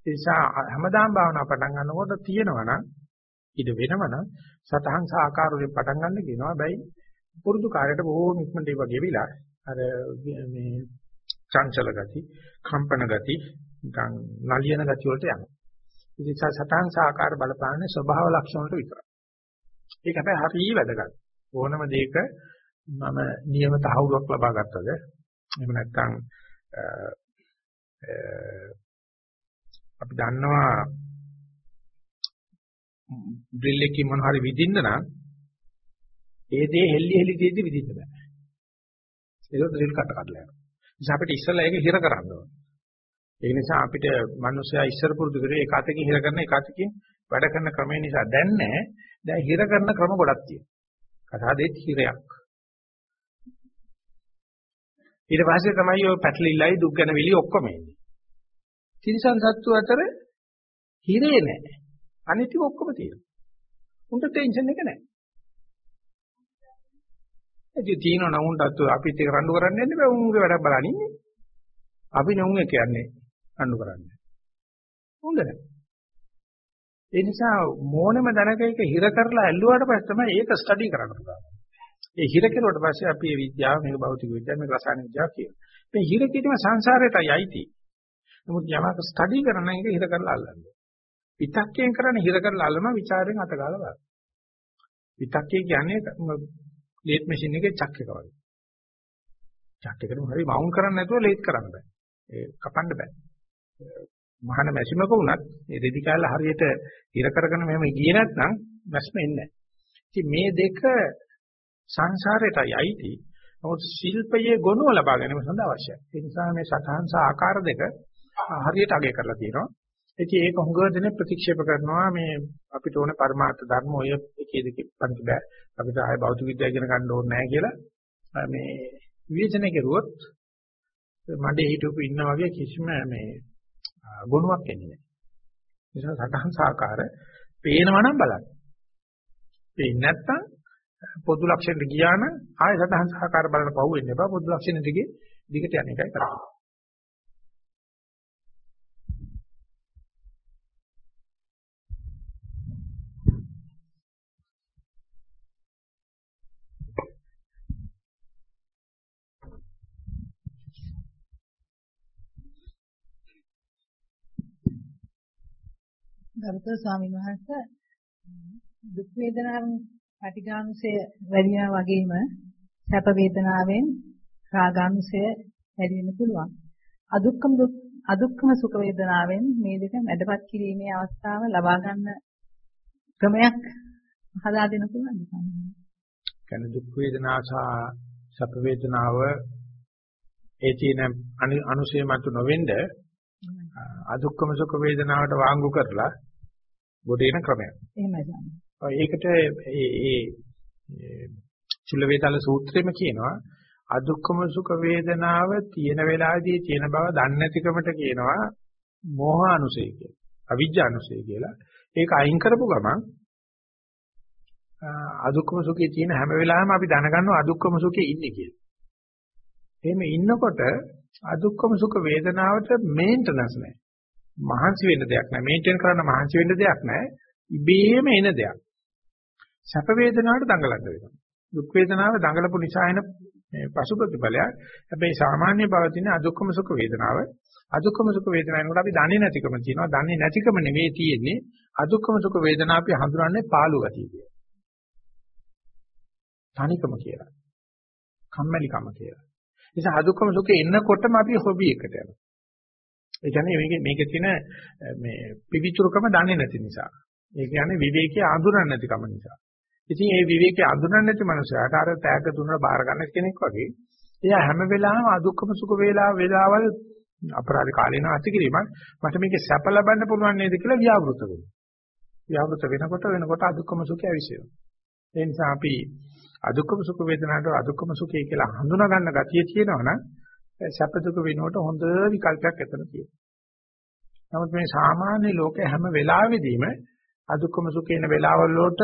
ඒ නිසා හැමදාම භාවනා පටන් ගන්නකොට තියෙනවා නම් ඉත වෙනවනම් සතහන් සහ ආකාර වලින් පටන් ගන්න කියනවා. හැබැයි පුරුදු කාර්යයට බොහෝම ඉක්මනට ඒවා ගෙවිලා අර මේ චංචල ගති, කම්පන ගති, නිකන් නලියන ගති වලට යනවා. ඉතින් සතහන් සාකාර බලපාන්නේ ස්වභාව ලක්ෂණ වලට විතරයි. ඒක හැබැයි හරිය වැදගත්. ඕනම දෙයක මම නියම තහවුරුවක් ලබා ගත්තද එහෙම නැත්නම් අපි දන්නවා ඩ්‍රිල් එකකින් මොන හරි විදින්න නම් ඒ දේ හෙල්ලි හෙලි දෙද්දි විදින්න බෑ. ඒක ඩ්‍රිල් කට කඩලා යනවා. නිසා අපිට ඉස්සෙල්ලා ඒක හිර කරන්න ඕනේ. ඒ නිසා අපිට මිනිස්සයා ඉස්සර පුරුදු කරේ එක අතකින් හිර කරන එක අතකින් වැඩ කරන ක්‍රමය නිසා දැන් නැහැ. දැන් හිර කරන ක්‍රම ගොඩක් තියෙනවා. කතාදෙත් හිරයක්. ඊට පස්සේ තමයි ඔය පැටලිල්ලයි දුක් ගැන විලි ඔක්කොම එන්නේ. තිරිසන් සත්තු අතර හිරේ නැහැ. අනිත් ඔක්කොම තියෙනවා. උන්ට ටෙන්ෂන් එක නැහැ. ඉතින් තියෙනවා නමුන්ටත් අපිත් ඒක රණ්ඩු කරන්න යන්න බෑ උන්ගේ වැඩක් බලන්න ඉන්නේ. අපි නුන් එක කියන්නේ රණ්ඩු කරන්නේ. හොඳ නැහැ. ඒ නිසා මොනම දැනක එක හිර කරලා ඇල්ලුවාට පස්සේ තමයි ඒක ස්ටඩි කරන්න පුළුවන්. ඒ හිර කෙරුවට පස්සේ අපි මේ විද්‍යාව මේක භෞතික විද්‍යාව මේක රසායන විද්‍යාව කියනවා. මේ හිර කිරීම සංසාරයටයි අයිති. නමුත් යමක ස්ටඩි කරන එක හිර කරලා අල්ලන්නේ. විතක්කයෙන් කරන හිර කරලා අල්ලන ਵਿਚාරයෙන් අතගාලා බලන්න. විතක්කේ කියන්නේ ලේත් මැෂින් එකේ චක් එක වගේ. චක් එකට හරි මවුන්ට් කරන්න නැතුව ලේත් කරන්න බෑ. ඒ කපන්න බෑ. මහාන මැෂිමක වුණත් මේ රෙදි කැල්ල හරියට ඉර කරගෙන මෙහෙම ගියේ නැත්නම් මැෂ්ම එන්නේ නැහැ. මේ දෙක සංසාරයටයි අයිති. නමුත් ශිල්පයේ ගුණ ලබා ගැනීම සඳහා අවශ්‍යයි. ඒ නිසා මේ සතහන් සහ ආකාර දෙක හරියට අගය කරලා තියෙනවා. ඉතින් ඒක හුඟ දෙනෙක් ප්‍රතික්ෂේප කරනවා මේ අපිට ඕනේ පරමාර්ථ ධර්ම ඔය එකේ දෙකේ පන්ති බෑ. අපිට ආය භෞතික විද්‍යාව ඉගෙන ගන්න ඕනේ නැහැ කියලා මේ විවේචනය කෙරුවොත් මඩේ හිටවපු ඉන්න වගේ කිසිම මේ ගුණයක් එන්නේ නැහැ. නිසා සටහන් සාකාර පේනවා නම් බලන්න. පේන්නේ නැත්තම් පොදු ලක්ෂණයට ගියා නම් ආය සටහන් සාකාර බලන පහු වෙන්න එපා. පොදු ලක්ෂණ දිගේ දිගට යන එකයි කරන්නේ. ගරුතර ස්වාමීන් වහන්සේ දුක් වේදනාවෙන් පටිඝානුසය වැඩියා වගේම සැප වේදනාවෙන් රාගානුසය වැඩි වෙන්න පුළුවන්. අදුක්කම දුක් අදුක්කම සුඛ වේදනාවෙන් මේ දෙක මැදපත් කිරීමේ අවස්ථාව ලබා ගන්න ක්‍රමයක් හදා දෙන්න පුළුවන් කියන්නේ දුක් වේදනා සහ සැප වේදනාව ඒ තියෙන අනුසය මත නොවෙන්න අදුක්කම සුඛ වේදනාවට වාංගු කරලා ගොඩ එන ක්‍රමයක්. එහෙමයි. ඒකට ඒ ඒ චුල්ල වේදාල සූත්‍රෙම කියනවා අදුක්කම සුඛ වේදනාව තියෙන වෙලාවේදී තියෙන බව දන්නේ නැතිකමට කියනවා මෝහ අනුසය කියලා. අවිජ්ජා අනුසය කියලා. ඒක අයින් කරපු ගමන් අදුක්කම සුඛයේ තියෙන හැම වෙලාවෙම අපි දැනගන්නවා අදුක්කම සුඛයේ ඉන්නේ කියලා. එහෙම ඉන්නකොට අදුක්කම සුඛ වේදනාවට මේන්ටනන්ස් නැහැ. මහන්සි වෙන්න දෙයක් නැහැ. මේන්ටේන් කරන්න මහන්සි වෙන්න දෙයක් නැහැ. ඉබේම එන දෙයක්. සැප වේදනාවට දඟලන්න වෙනවා. දුක් වේදනාව දඟලපු නිසා එන මේ පසු ප්‍රතිඵලයක්. හැබැයි සාමාන්‍ය පවතින අදුක්කම සුඛ වේදනාව අදුක්කම සුඛ වේදනාවනකොට අපි දන්නේ නැතිකම තියෙනවා. දන්නේ නැතිකම නෙවෙයි තියෙන්නේ අදුක්කම සුඛ වේදනාව අපි හඳුනන්නේ පාළු ගතිය කියලා. තනිකම කියලා. කම්මැලිකම කියලා. නිසා අදුක්කම සුඛේ එන්නකොටම අපි හොබි එකට යනවා. ඒ කියන්නේ මේකේ මේකේ තියෙන මේ පිවිතුරුකම දන්නේ නැති නිසා. ඒ කියන්නේ විවේකයේ ආඳුරන්නේ නැතිකම නිසා. ඉතින් මේ විවේකයේ ආඳුරන්නේ නැති මනුස්සයාට අර තෑග්ග දුන්නා බාර ගන්න කෙනෙක් වගේ එයා හැම වෙලාවෙම අදුක්කම සුඛ වේලාව වේලාවල් අපරාධ කාලේන අතිකිරීමක් මට මේකේ සැප ලබන්න පුළුවන් නේද කියලා ව්‍යාවෘත වෙනවා. ව්‍යාවෘත වෙනකොට වෙනකොට අදුක්කම සුඛය ඇවිසෙනවා. ඒ නිසා අපි අදුක්කම සුඛ වේදනාවට අදුක්කම සුඛය කියලා හඳුනා ගන්න ගතිය තියෙනවනම් සැප දුක වෙනකොට හොඳ විකල්පයක් එතන තියෙනවා. නමුත් මේ සාමාන්‍ය ලෝකේ හැම වෙලාවෙදීම අදුක්කම සුඛේන වෙලාවල් වලට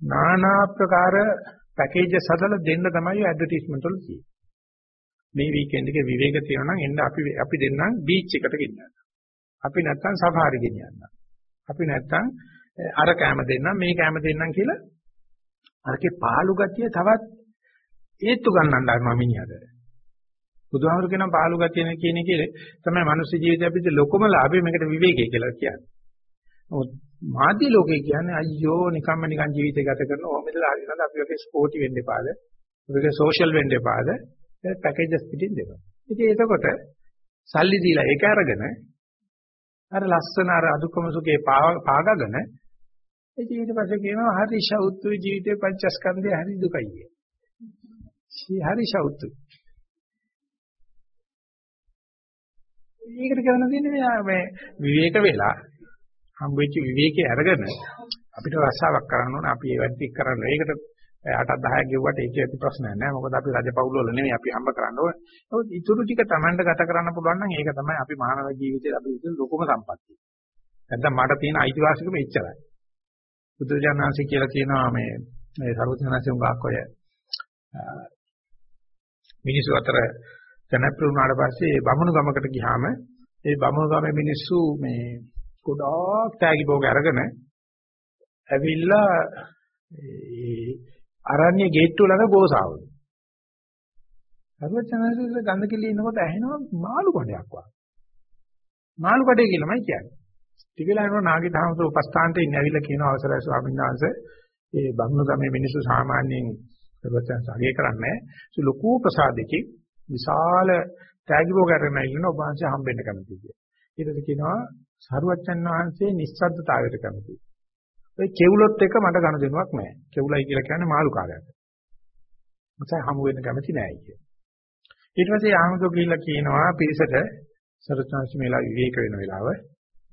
নানা ආකාර පැකේජස් හදලා දෙන්න තමයි ඇඩ්වර්ටයිස්මන්ට් වල තියෙන්නේ. මේ වීකෙන්ඩ් එකේ විවේක තියෙනවා නම් එන්න අපි අපි දෙන්නම් බීච් එකට ගෙනියන්න. අපි නැත්තම් සෆාරි ගෙනියන්න. අපි නැත්තම් අර කැම දෙන්නම් මේ කැම දෙන්නම් කියලා අරකේ පාළු ගතිය තවත් ඒත්තු ගන්නන්න ගන්නවා මිනිහට. බුදුහාමුදුරු කියන පාළු ගතිය කියන එකේ තමයි මනුස්ස ජීවිතය අපිට ලොකම ලාභය මේකට විවේකය කියලා කියන්නේ. නමුත් මාධ්‍ය ලෝකේ කියන්නේ අයියෝ නිකම්ම නිකන් ජීවිතය ගත කරන ඕමෙදලා හරිනද අපි ඔකේ ස්පෝටි වෙන්න එපාද? ඔකේ සෝෂල් වෙන්න එපාද? පැකේජස් පිටින් දෙනවා. ඉතින් එතකොට සල්ලි දීලා ඒක අරගෙන අර ලස්සන අර අදුක්කම සුඛේ පාගගෙන ඉතින් ඊට පස්සේ කියනවා හරි ශෞත්තු ජීවිතේ පංචස්කන්ධය හරි දුකයි කිය. හරි ශෞත්තු. මේකට කරන දෙන්නේ මේ විවේක වෙලා හම්බෙච්ච විවේකයේ අරගෙන අපිට රස්සාවක් කරන්න ඕන අපි ඒ වැඩ ටික කරන්න. ඒකට 8ක් 10ක් ගෙවුවට ඒකේ ඇති ප්‍රශ්නයක් නෑ. මොකද අපි රජපෞල් වල නෙමෙයි අපි හම්බ කරන්න ඕනේ. නමුත් ඊටු ටික Tamanට ගත කරන්න පුළුවන් නම් ඒක තමයි අපි මානව ජීවිතයේ අපි විසින් ලොකුම සම්පත්තිය. නැත්නම් මට තියෙන අයිතිවාසිකම එච්චරයි. බුදුජානනාංශ කියලා කියනවා මේ මේ සර්වඥාන්සේ උගාක් ඔය මිනිස්සු අතර ජනප්‍රිය වුණාට පස්සේ බමුණු ගමකට ගියාම ඒ බමුණු ගමේ මිනිස්සු මේ ගොඩාක් තෑගි භෝග අරගෙන ඇවිල්ලා ඒ අරණ්‍ය ගේට්ටුව ළඟ ගෝසාවලු. සර්වචනසේ ගඳ කිලි ඉනකොට ඇහෙනවා මාළු කඩයක් වගේ. මාළු කඩේ කියලාමයි කියන්නේ. ටිකලා යනවා නාගිතාමතුරු උපස්ථානට ඉන්න ඇවිල්ලා කියන අවසරයි ස්වාමීන් වහන්සේ ඒ බමුණු ගමේ මිනිස්සු සාමාන්‍යයෙන් සර්වචන සාගය කරන්නේ ලොකු ප්‍රසාදකින් විශාල තෑගි භෝග අරගෙන ඉන්න ඔබ වහන්සේ හම්බෙන්න කැමතියි කියලා. ඊට කියනවා සරුවච්චන් වහන්සේ නිස්සද්දතාවයට කැමතියි. ඔය කෙවුලොත් එක මට ගණ දෙනුවක් නැහැ. කෙවුලයි කියලා කියන්නේ මාළු කාර්යයක්. මට හමු වෙන්න කැමති නැහැ කිය. ඊට පස්සේ ආමතු ගිහිල්ලා කියනවා පිරිසට සරුවච්චන්සි මේලා විවේක වෙන වෙලාව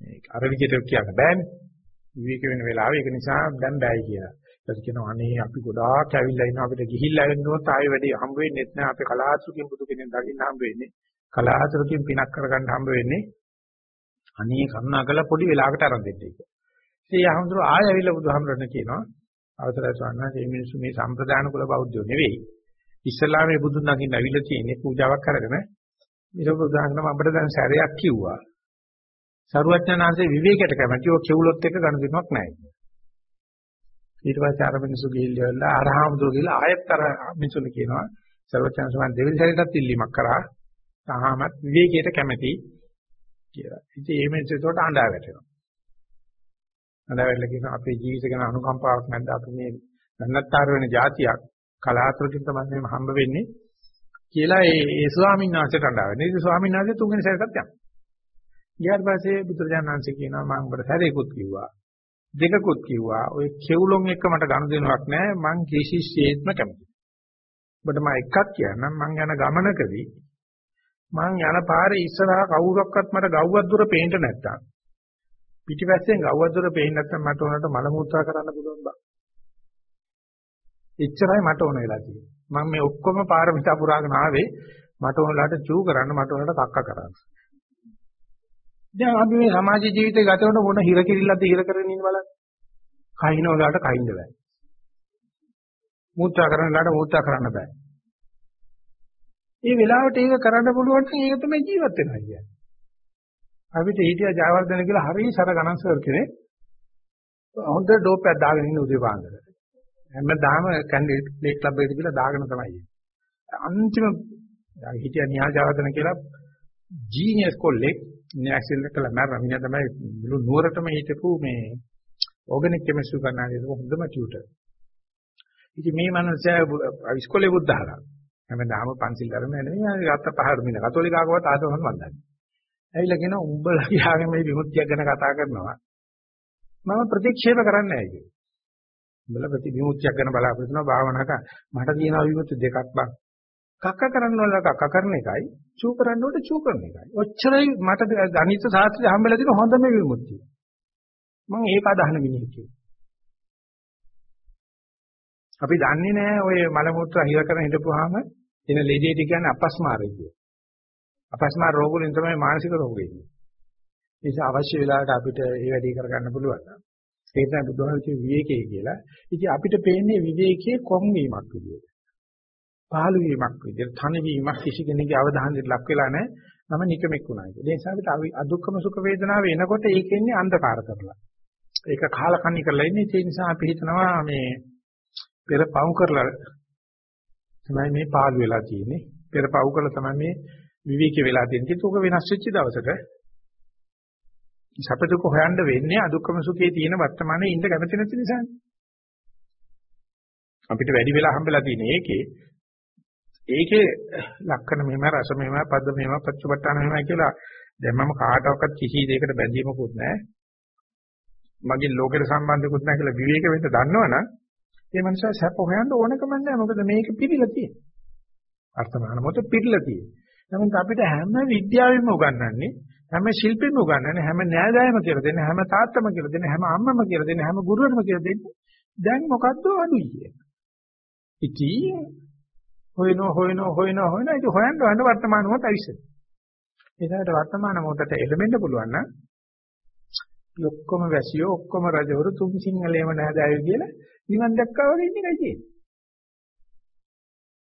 මේක අර විදිහට කියන්න බෑනේ. විවේක වෙන වෙලාවෙ ඒක නිසා දැන් බෑයි කියලා. ඊට කියනවා අනේ අපි ගොඩාක් ඇවිල්ලා ඉන්නවා අපිට ගිහිල්ලා එන්නොත් ආයෙ වැඩි හම්බ වෙන්නේ නැහැ. අපි කලාතුරකින් බුදු කෙනෙක් දකින්න හම්බ වෙන්නේ. කලාතුරකින් පිනක් කරගන්න හම්බ වෙන්නේ. අනේ කරුණාකරලා පොඩි වෙලාවකට අරන් දෙන්න ඒක. ඉතින් ආහඳුර ආයෙ ඇවිල්ලා බුදුහාමරණ කියනවා අවසරයි ස්වාමීන් වහන්සේ මේ මිනිස්සු මේ සම්ප්‍රදාන කුල බෞද්ධයෝ නෙවෙයි. ඉස්ලාම මේ බුදුන් දකින්න අවිල්ලා තියෙන්නේ පූජාවක් කරගෙන ඊට බුදුහාමරණ අපිට දැන් සැරයක් කිව්වා. සරුවඥාන්සේ විවේකයට කැමති ඔය කෙවුලොත් එක ගනුදෙනුවක් නැහැ. ඊට පස්සේ අර මිනිස්සු ගිහිල්ලා අරහාමුදුර ගිහිල්ලා ආයෙත් අර මිනිස්සුන් කියනවා සරුවඥාන්සේ දෙවෙනි සැරේටත් ඉල්ලීමක් කරා. තාමත් විවේකයට කැමති කියලා. ඉතින් මේ මිනිස්සු ඒකට අඬා වැටෙනවා. අඬා වැටලා කියනවා අපේ ජීවිත ගැන අනුකම්පාවක් නැද්ද අපි මේ නන්නත්තර වෙන જાතියක් කලාතුරකින් තමයි මේ හම්බ වෙන්නේ කියලා ඒ ඒ ස්වාමීන් වහන්සේට අඬා වෙනවා. ඉතින් ස්වාමීන් වහන්සේ තුන්වෙනි සැරේටත් යනවා. ඊට පස්සේ බුදුරජාණන් වහන්සේ කියනවා මම ඔබට සැරේකුත් කිව්වා. දෙකකුත් කිව්වා. ඔය කෙවුලොන් එක මට ගනුදෙනුවක් නැහැ. මං කිසිසේත්ම කැමතියි. ඔබට මම එකක් කියන්නම් මං යන ගමනකදී මං යන පාරේ ඉස්සරහා කවුරක්වත් මට ගව්වක් දුර පේන්න නැත්තම් පිටිපස්සෙන් ගව්වක් දුර පේන්න නැත්තම් මට උනට මල මුත්‍රා කරන්න පුළුවන් බා. එච්චරයි මට ඕන වෙලා තියෙන්නේ. මම මේ ඔක්කොම පාරමිතා පුරාගෙන ආවේ මට ඕනලාට චූ කරන්න මට ඕනලාට කක්ක කරන්න. දැන් අපි මේ සමාජ ජීවිතේ ගත කරන මොන හිර කිරිල්ලක්ද හිර කරගෙන ඉන්න බලන්න. කහින වලට කහින්න බෑ. මූත්‍රා කරන ලාට මූත්‍රා කරන්න බෑ. මේ වෙලාවට ඒක කරන්න පුළුවන් නම් ඒක තමයි ජීවත් වෙනවා කියන්නේ. අපිට හිටියා ජයවර්ධන කියලා හරිය සර ගණන් සර් කෙනෙක්. හොඳ ඩෝපයක් දාගෙන ඉන්න උදේ පාන්දර. හැමදාම කැන්ඩිඩේට් ප්ලේ ක්ලබ් එකට ගිහලා දාගෙන තමයි. අන්තිම හිටියා නිහාජවර්ධන කියලා ජීනියස් කොල්ලෙක් ඇක්සිඩන්ට් කළා මරන මිනිහා තමයි මුළු නුවරටම හිටපු මේ ඕගනික් කෙමිස්ට්‍රි කරනාගේ හොඳම ටියුටර්. ඉතින් මේ මනුස්සයා ඉස්කෝලේ බුද්ධහලා. හැමදාම පන්සිල් ධර්ම නෙමෙයි රත් පහර මින කතෝලිකාවකවත් ආතවන්න වන්දන්නේ. ඇවිල්ලා කියන උඹලා කියාගෙන මේ විමුක්තිය ගැන කතා කරනවා. මම ප්‍රතික්ෂේප කරන්නේ නැහැ කියේ. උඹලා ප්‍රති විමුක්තියක් ගැන බලාපොරොත්තු වෙනවා භාවනාවක මට තියෙන විමුක්ති දෙකක් බං. කක්ක කරන්න ඕන කක්ක කරන එකයි චූ කරන්න ඕන චූ කරන එකයි. ඔච්චරයි මට ගණිත ශාස්ත්‍රය හම්බෙලා තියෙන හොඳම විමුක්තිය. මම ඒක අදහන මිනිහෙක් කියේ. අපි දන්නේ නැහැ ඔය මල මුත්‍රා හිර කරන හිටපුවාම එන ලෙඩේට කියන්නේ අපස්මාරය කිය. අපස්මාර රෝග වලින් තමයි මානසික රෝග එන්නේ. ඒ නිසා අවශ්‍ය වෙලාවට අපිට ඒ වැඩේ කරගන්න පුළුවන්. ඒක තමයි බුදුහාමුදුරුවෝ විවේකයේ කියලා. ඉතින් අපිට පේන්නේ විවේකයේ කොම් වීමක් විදියට. පහළු වීමක් විදියට, තනි වීමක් කිසි කෙනෙකුගේ අවධානයට ලක් වෙලා නැහැ. මම නිකමෙක් වුණා කියලා. ඒ නිසා අපිට අදුක්කම සුඛ වේදනාව එනකොට ඒකෙන්නේ අන්ධකාර කරලා. ඒක කාලකන්ණි කරලා ඉන්නේ. ඒ නිසා අපි හිතනවා මේ පෙර පව් කරලා තමයි මේ පාළු වෙලා තියෙන්නේ. පෙර පව් කරලා තමයි මේ විවේක වෙලා තියෙන්නේ. ඒක වෙනස් වෙච්ච දවසක සපදුක හොයන්න වෙන්නේ අදුක්කම සුඛයේ තියෙන වර්තමානයේ ඉන්න කැමති නැති නිසානේ. අපිට වැඩි වෙලා හම්බෙලා තියෙන ඒකේ ඒකේ ලක්කන මෙහෙම රස මෙහෙම පද මෙහෙම පච්චපට්ඨාන මෙහෙම කියලා දැන් මම කාටවත් කිසි දෙයකට බැඳීමකුත් නැහැ. මගේ ලෝකෙට සම්බන්ධකුත් නැහැ කියලා විවේක වෙන්න දන්නවනම් ඒ මනුස්සයා සැප හොයන්න ඕනකම නැහැ. මොකද මේක පිළිලා තියෙන්නේ. අර්ථමාන මොකද පිළිලා තියෙන්නේ. නමුත් අපිට හැම විද්‍යාවෙම උගන්වන්නේ හැම ශිල්පෙම උගන්වන්නේ හැම න්‍යායදායම කියලා දෙන්නේ හැම තාත්තම කියලා දෙන්නේ හැම අම්මම කියලා දෙන්නේ හැම ගුරුවරම කියලා දෙන්නේ දැන් මොකද්ද අඩුයි කියන. ඉතින් හොයනෝ හොයනෝ හොයනෝ හොයනෝ ඉතින් හොයන්න හොයන්න වර්තමාන මොහොත ඇවිස්සෙන. ඒකට වර්තමාන මොහොතට එළඹෙන්න පුළුවන් නම් ඔක්කොම වැසියෝ ඔක්කොම රජවරු තුන් සිංහලේම නෑදෑයෝ කියලා නිවන් දැක්කා වගේ ඉන්න එකයි තියෙන්නේ.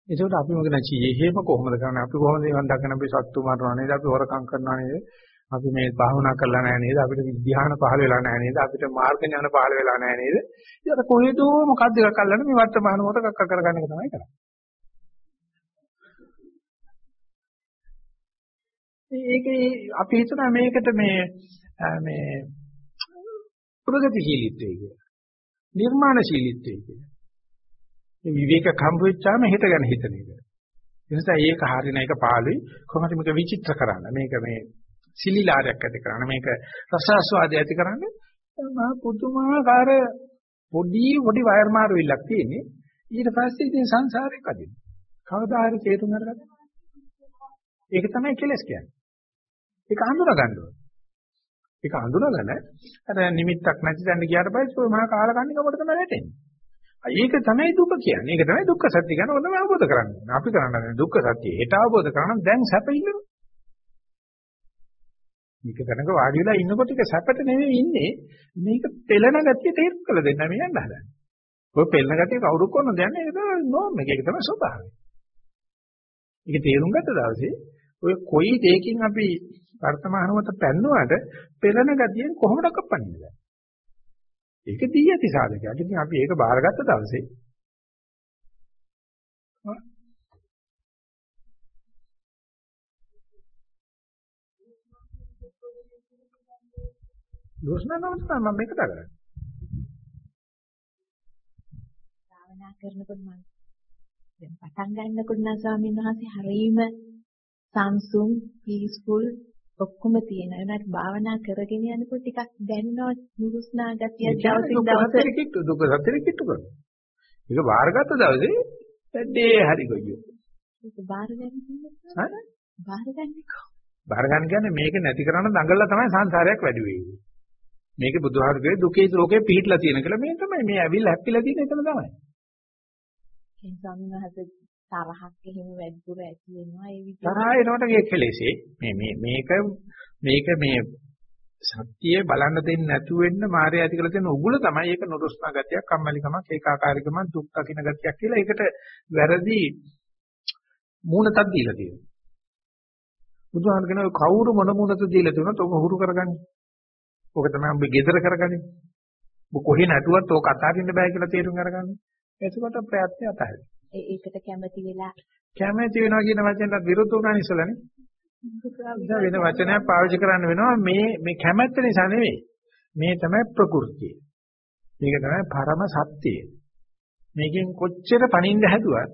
ඒකට අපි මොකද නැචී? එහෙම කොහොමද කරන්නේ? අපි කොහොමද නිවන් දකින අපි සත්තු මරනවා නේද? අපි හොරකම් කරනවා නේද? අපි මේ භාවනා කරලා නැහැ නේද? අපිට විද්‍යාන පහළ වෙලා නැහැ නේද? අපිට මාර්ග ඥාන පහළ වෙලා නැහැ නේද? ඊට කොහෙදෝ මොකද්ද එකක් අල්ලන්න මේ වර්තමාන මොහොත කක්ක කරගන්න එක තමයි කරන්නේ. ඒකේ අපි හිතනවා මේකට මේ මේ ප්‍රගතිශීලීත්වය කියලා. නිර්මාණශීලීත්වය කියලා. මේ විවේක කම්බ වෙච්චාම හිත ගැන හිතන එක. ඒ නිසා ඒක හරින එක පාළුයි කොහොමද මේක විචිත්‍ර කරන්න. මේක මේ සිලිලාරයක් ඇති කරන්න. මේක රසාස්වාදය ඇති කරන්න. මහා පුදුමාකාර පොඩි පොඩි වයර් මාරු විලක් තියෙන්නේ. ඊට පස්සේ ඉතින් සංසාරේ කදින. කවදා හරි තේරුම් අරගන්න. ඒක තමයි කෙලස් කියන්නේ. ඒක හඳුනා ගන්න ඕනේ. ඒක හඳුනාගෙන අර නිමිත්තක් නැති තැනට ගියාට පස්සේ ඔය මහා කාලකන්නික කොට තමයි වැටෙන්නේ. ඒක තමයි දුක කියන්නේ. ඒක තමයි දුක්ඛ සත්‍ය කියන්නේ. ඔන්න අවබෝධ කරගන්න. අපි කරන්නේ දුක්ඛ සත්‍ය. ඒක අවබෝධ කරගන්න දැන් සැප ඉන්නවා. මේක දැනක වාඩි වෙලා ඉන්නකොට ඒක සැපට නෙවෙයි ඉන්නේ. මේක පෙළෙන ගතිය තේරුම් කළ දෙන්න මේ යන්න හදන්නේ. ඔය පෙළෙන ගතිය කවුරු කරන දෙන්නේ ඒක තමයි නෝම් එක. ඒක තමයි ස්වභාවය. ඒක තේරුම් ගත්ත දවසේ ඔය කොයි දෙයකින් අපි වර්තමානවත පැන්නුවාට පෙළෙන ගතියෙන් කොහොමද කපන්නේ? ඒක දී ඇති සාධකයක්. ඉතින් අපි ඒක බාරගත්ත දවසේ දෝෂනනම තමයි මම මේක කරන්නේ. භාවනා කරනකොට මම දැන් පටන් ගන්නකොට නම් ස්වාමීන් වහන්සේ හරීම සංසුම් පීස්ෆුල් ඔක්කොම තියෙනවා. ඒනත් භාවනා කරගෙන යනකොට ටිකක් දැනෙනවා නුරුස්නා ගතිය දවසින් දවස දුක සත්‍යෙ කිට්ටු කරනවා. ඒක බාරගත්ත දවසේ ඇද්දේ හරි ගොයියෝ. ඒක බාර ගන්න හරි? බාර ගන්න කොහොමද? බාර ගන්න කියන්නේ මේක නැති කරන දඟලලා තමයි සංසාරයක් වැඩි වෙන්නේ. මේක බුදුහාමුදුරේ දුකේ ලෝකේ පිහිටලා තියෙන කියලා මේ තමයි මේ ඇවිල්ලා හැප්පිලා තියෙන එතන තමයි. ඒ ස්වාමීන් වහන්සේ තරහක් එහෙම වැඩිපුර ඇති වෙනවා ඒ විදිහට. තරහ එනකොට ඒ කෙලෙසේ මේ මේ මේක මේක මේ සත්‍යය බලන්න දෙන්නේ නැතු වෙන්න මායя ඇති කරලා තියෙන උගුල තමයි ඒක නොදොස්නා ගතියක් කම්මැලිකමක් ඒකාකාරීකමක් දුක් දකින්න ගතියක් කියලා ඒකට වැරදි මූණතක් දීලා තියෙනවා. බුදුහාම කියනවා කවුරු මොන මූණත දීලා තිබුණත් ඔබ හුරු කරගන්නේ. ඕක තමයි ඔබ gedara කරගන්නේ. ඔබ කොහේ නැටුවත් ඕක අතාරින්න බෑ කියලා තේරුම් අරගන්න. එතකොට ප්‍රයත්නය අතහැරෙනවා. ඒකට කැමති වෙලා කැමති වෙනවා කියන වචනට විරුද්ධ වුණා නිසලනේ. වෙන වචනයක් පාවිච්චි කරන්න වෙනවා මේ මේ කැමැත්ත නිසා නෙවෙයි. මේ තමයි ප්‍රകൃතිය. මේක තමයි පරම සත්‍යය. මේකෙන් කොච්චර පණින්න හැදුවත්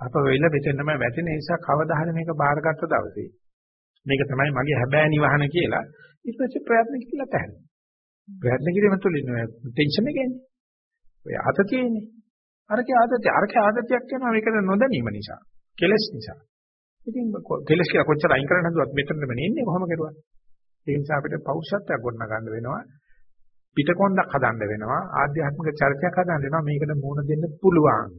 අප වෙල මෙතන තමයි වැටෙන නිසා කවදා හරි මේක බාරගත්ත දවසේ මේක තමයි මගේ හැබෑ නිවහන කියලා ඊට පස්සේ ප්‍රයත්න කියලා තැහැරෙනවා. ප්‍රයත්න කිරීම තුළින් ටෙන්ෂන් එක එන්නේ. ඔය ආතතියනේ. අරකේ ආතතිය අරකේ ආතතියක් වෙනවා මේකට නොදැනීම නිසා. කෙලස් නිසා. ඉතින් කෙලස් කියලා කොච්චර අයින් කරන්න හදුවත් මෙතනම නෙන්නේ කොහොම කරුවත්. ඒ නිසා අපිට පෞෂත්වයක් ගොඩන ගන්න වෙනවා. පිටකොන්දක් හදන්න වෙනවා. ආධ්‍යාත්මික චරිතයක් හදන්න වෙනවා. මේකට මුහුණ දෙන්න පුළුවන්.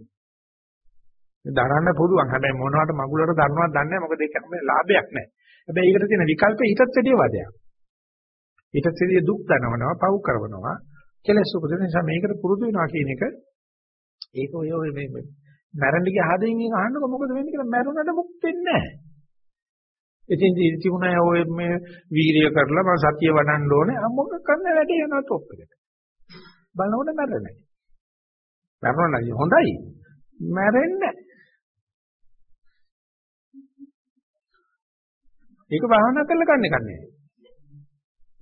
දරන්න පුළුවන්. හැබැයි මොනවට මගුලට දරනවද දන්නේ නැහැ. මොකද ඒක හැම ලාභයක් නැහැ. හැබැයි ඒකට තියෙන විකල්ප ඊටත් වැඩිය වදයක්. ඊටත් වැඩිය දුක් දනවනවා, පව් කරනවා. කෙලස් උපදින නිසා මේකට පුරුදු වෙනවා කියන එක ඒක ඔය ඔය මේ මැරෙන්න ගිය හදින් එක අහන්නකො මොකද වෙන්නේ කියලා මැරුණට මුක්ත වෙන්නේ නැහැ. ඉතින් තිබුණා ඔය මේ වීරිය කරලා මම සතිය වඩන්න ඕනේ. අ මොකක් කරන්න වැඩේ යනවා টොප් එකට. බලනකොට මැරෙන්නේ නැහැ. මැරුණා හොඳයි. මැරෙන්නේ නැහැ. ඒක භාවනා කරලා ගන්න කන්නේ.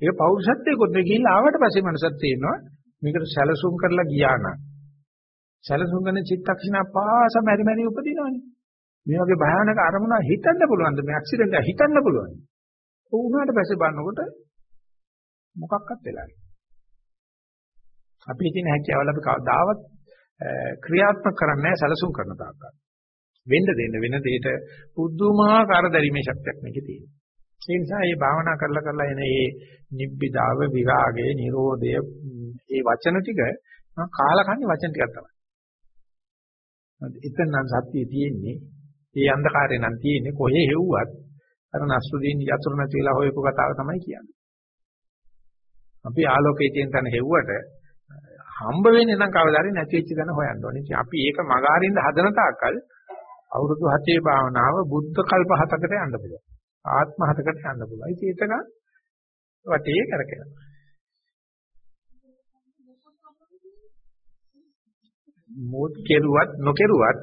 ඒක පෞරුෂත්වයකොත් නේ ගිහිල්ලා ආවට පස්සේ මනසත් තේරෙනවා මේකට සැලසුම් කරලා ගියා නම් සැලසුම් කරන චිත්තක්ෂණ පාස මෙරි මෙරි උපදිනවනේ. මේ වගේ භයානක අරමුණ හිතන්න පුළුවන්ද මේ ඇක්සිඩන්ට් එක හිතන්න පුළුවන්. උනාට පස්සේ බලනකොට මොකක්වත් වෙලා නැහැ. අපි ඉතින් හැකියාවල අපි කවදාවත් ක්‍රියාත්මක කරන්නේ සැලසුම් කරන තාක්කල්. වෙන්න දෙන්න වෙන දෙයට පුදුමාකාර දැරීමේ ශක්තියක් මේකේ තියෙනවා. ඒ නිසා මේ භාවනා කරලා කරලා එන මේ නිබ්බිදාව විරාගය නිරෝධය මේ වචන ටික මම කාලකන්ණි වචන ටිකක් තමයි. එතන නම් සත්‍යය තියෙන්නේ ඒ අන්ධකාරේ නම් තියෙන්නේ කොහේ හෙව්වත් අර නස්රුදීන් යතුරු නැතිලා හොයපු කතාව තමයි කියන්නේ. අපි ආලෝකයේ තියෙන තැන හෙව්වට හම්බ වෙන්නේ නම් කවදාද නැති වෙච්ච තැන හොයන්න ඕනේ. ඉතින් අපි ඒක මගාරින්න හදන තාක්කල් අවුරුදු 7 භාවනාව බුද්ධ කල්ප 7කට යන්න පුළුවන්. ආත්ම 7කට යන්න පුළුවන්. ඉතින් ඒක වටේ කරකිනවා. මොත් කෙරුවත් නොකෙරුවත්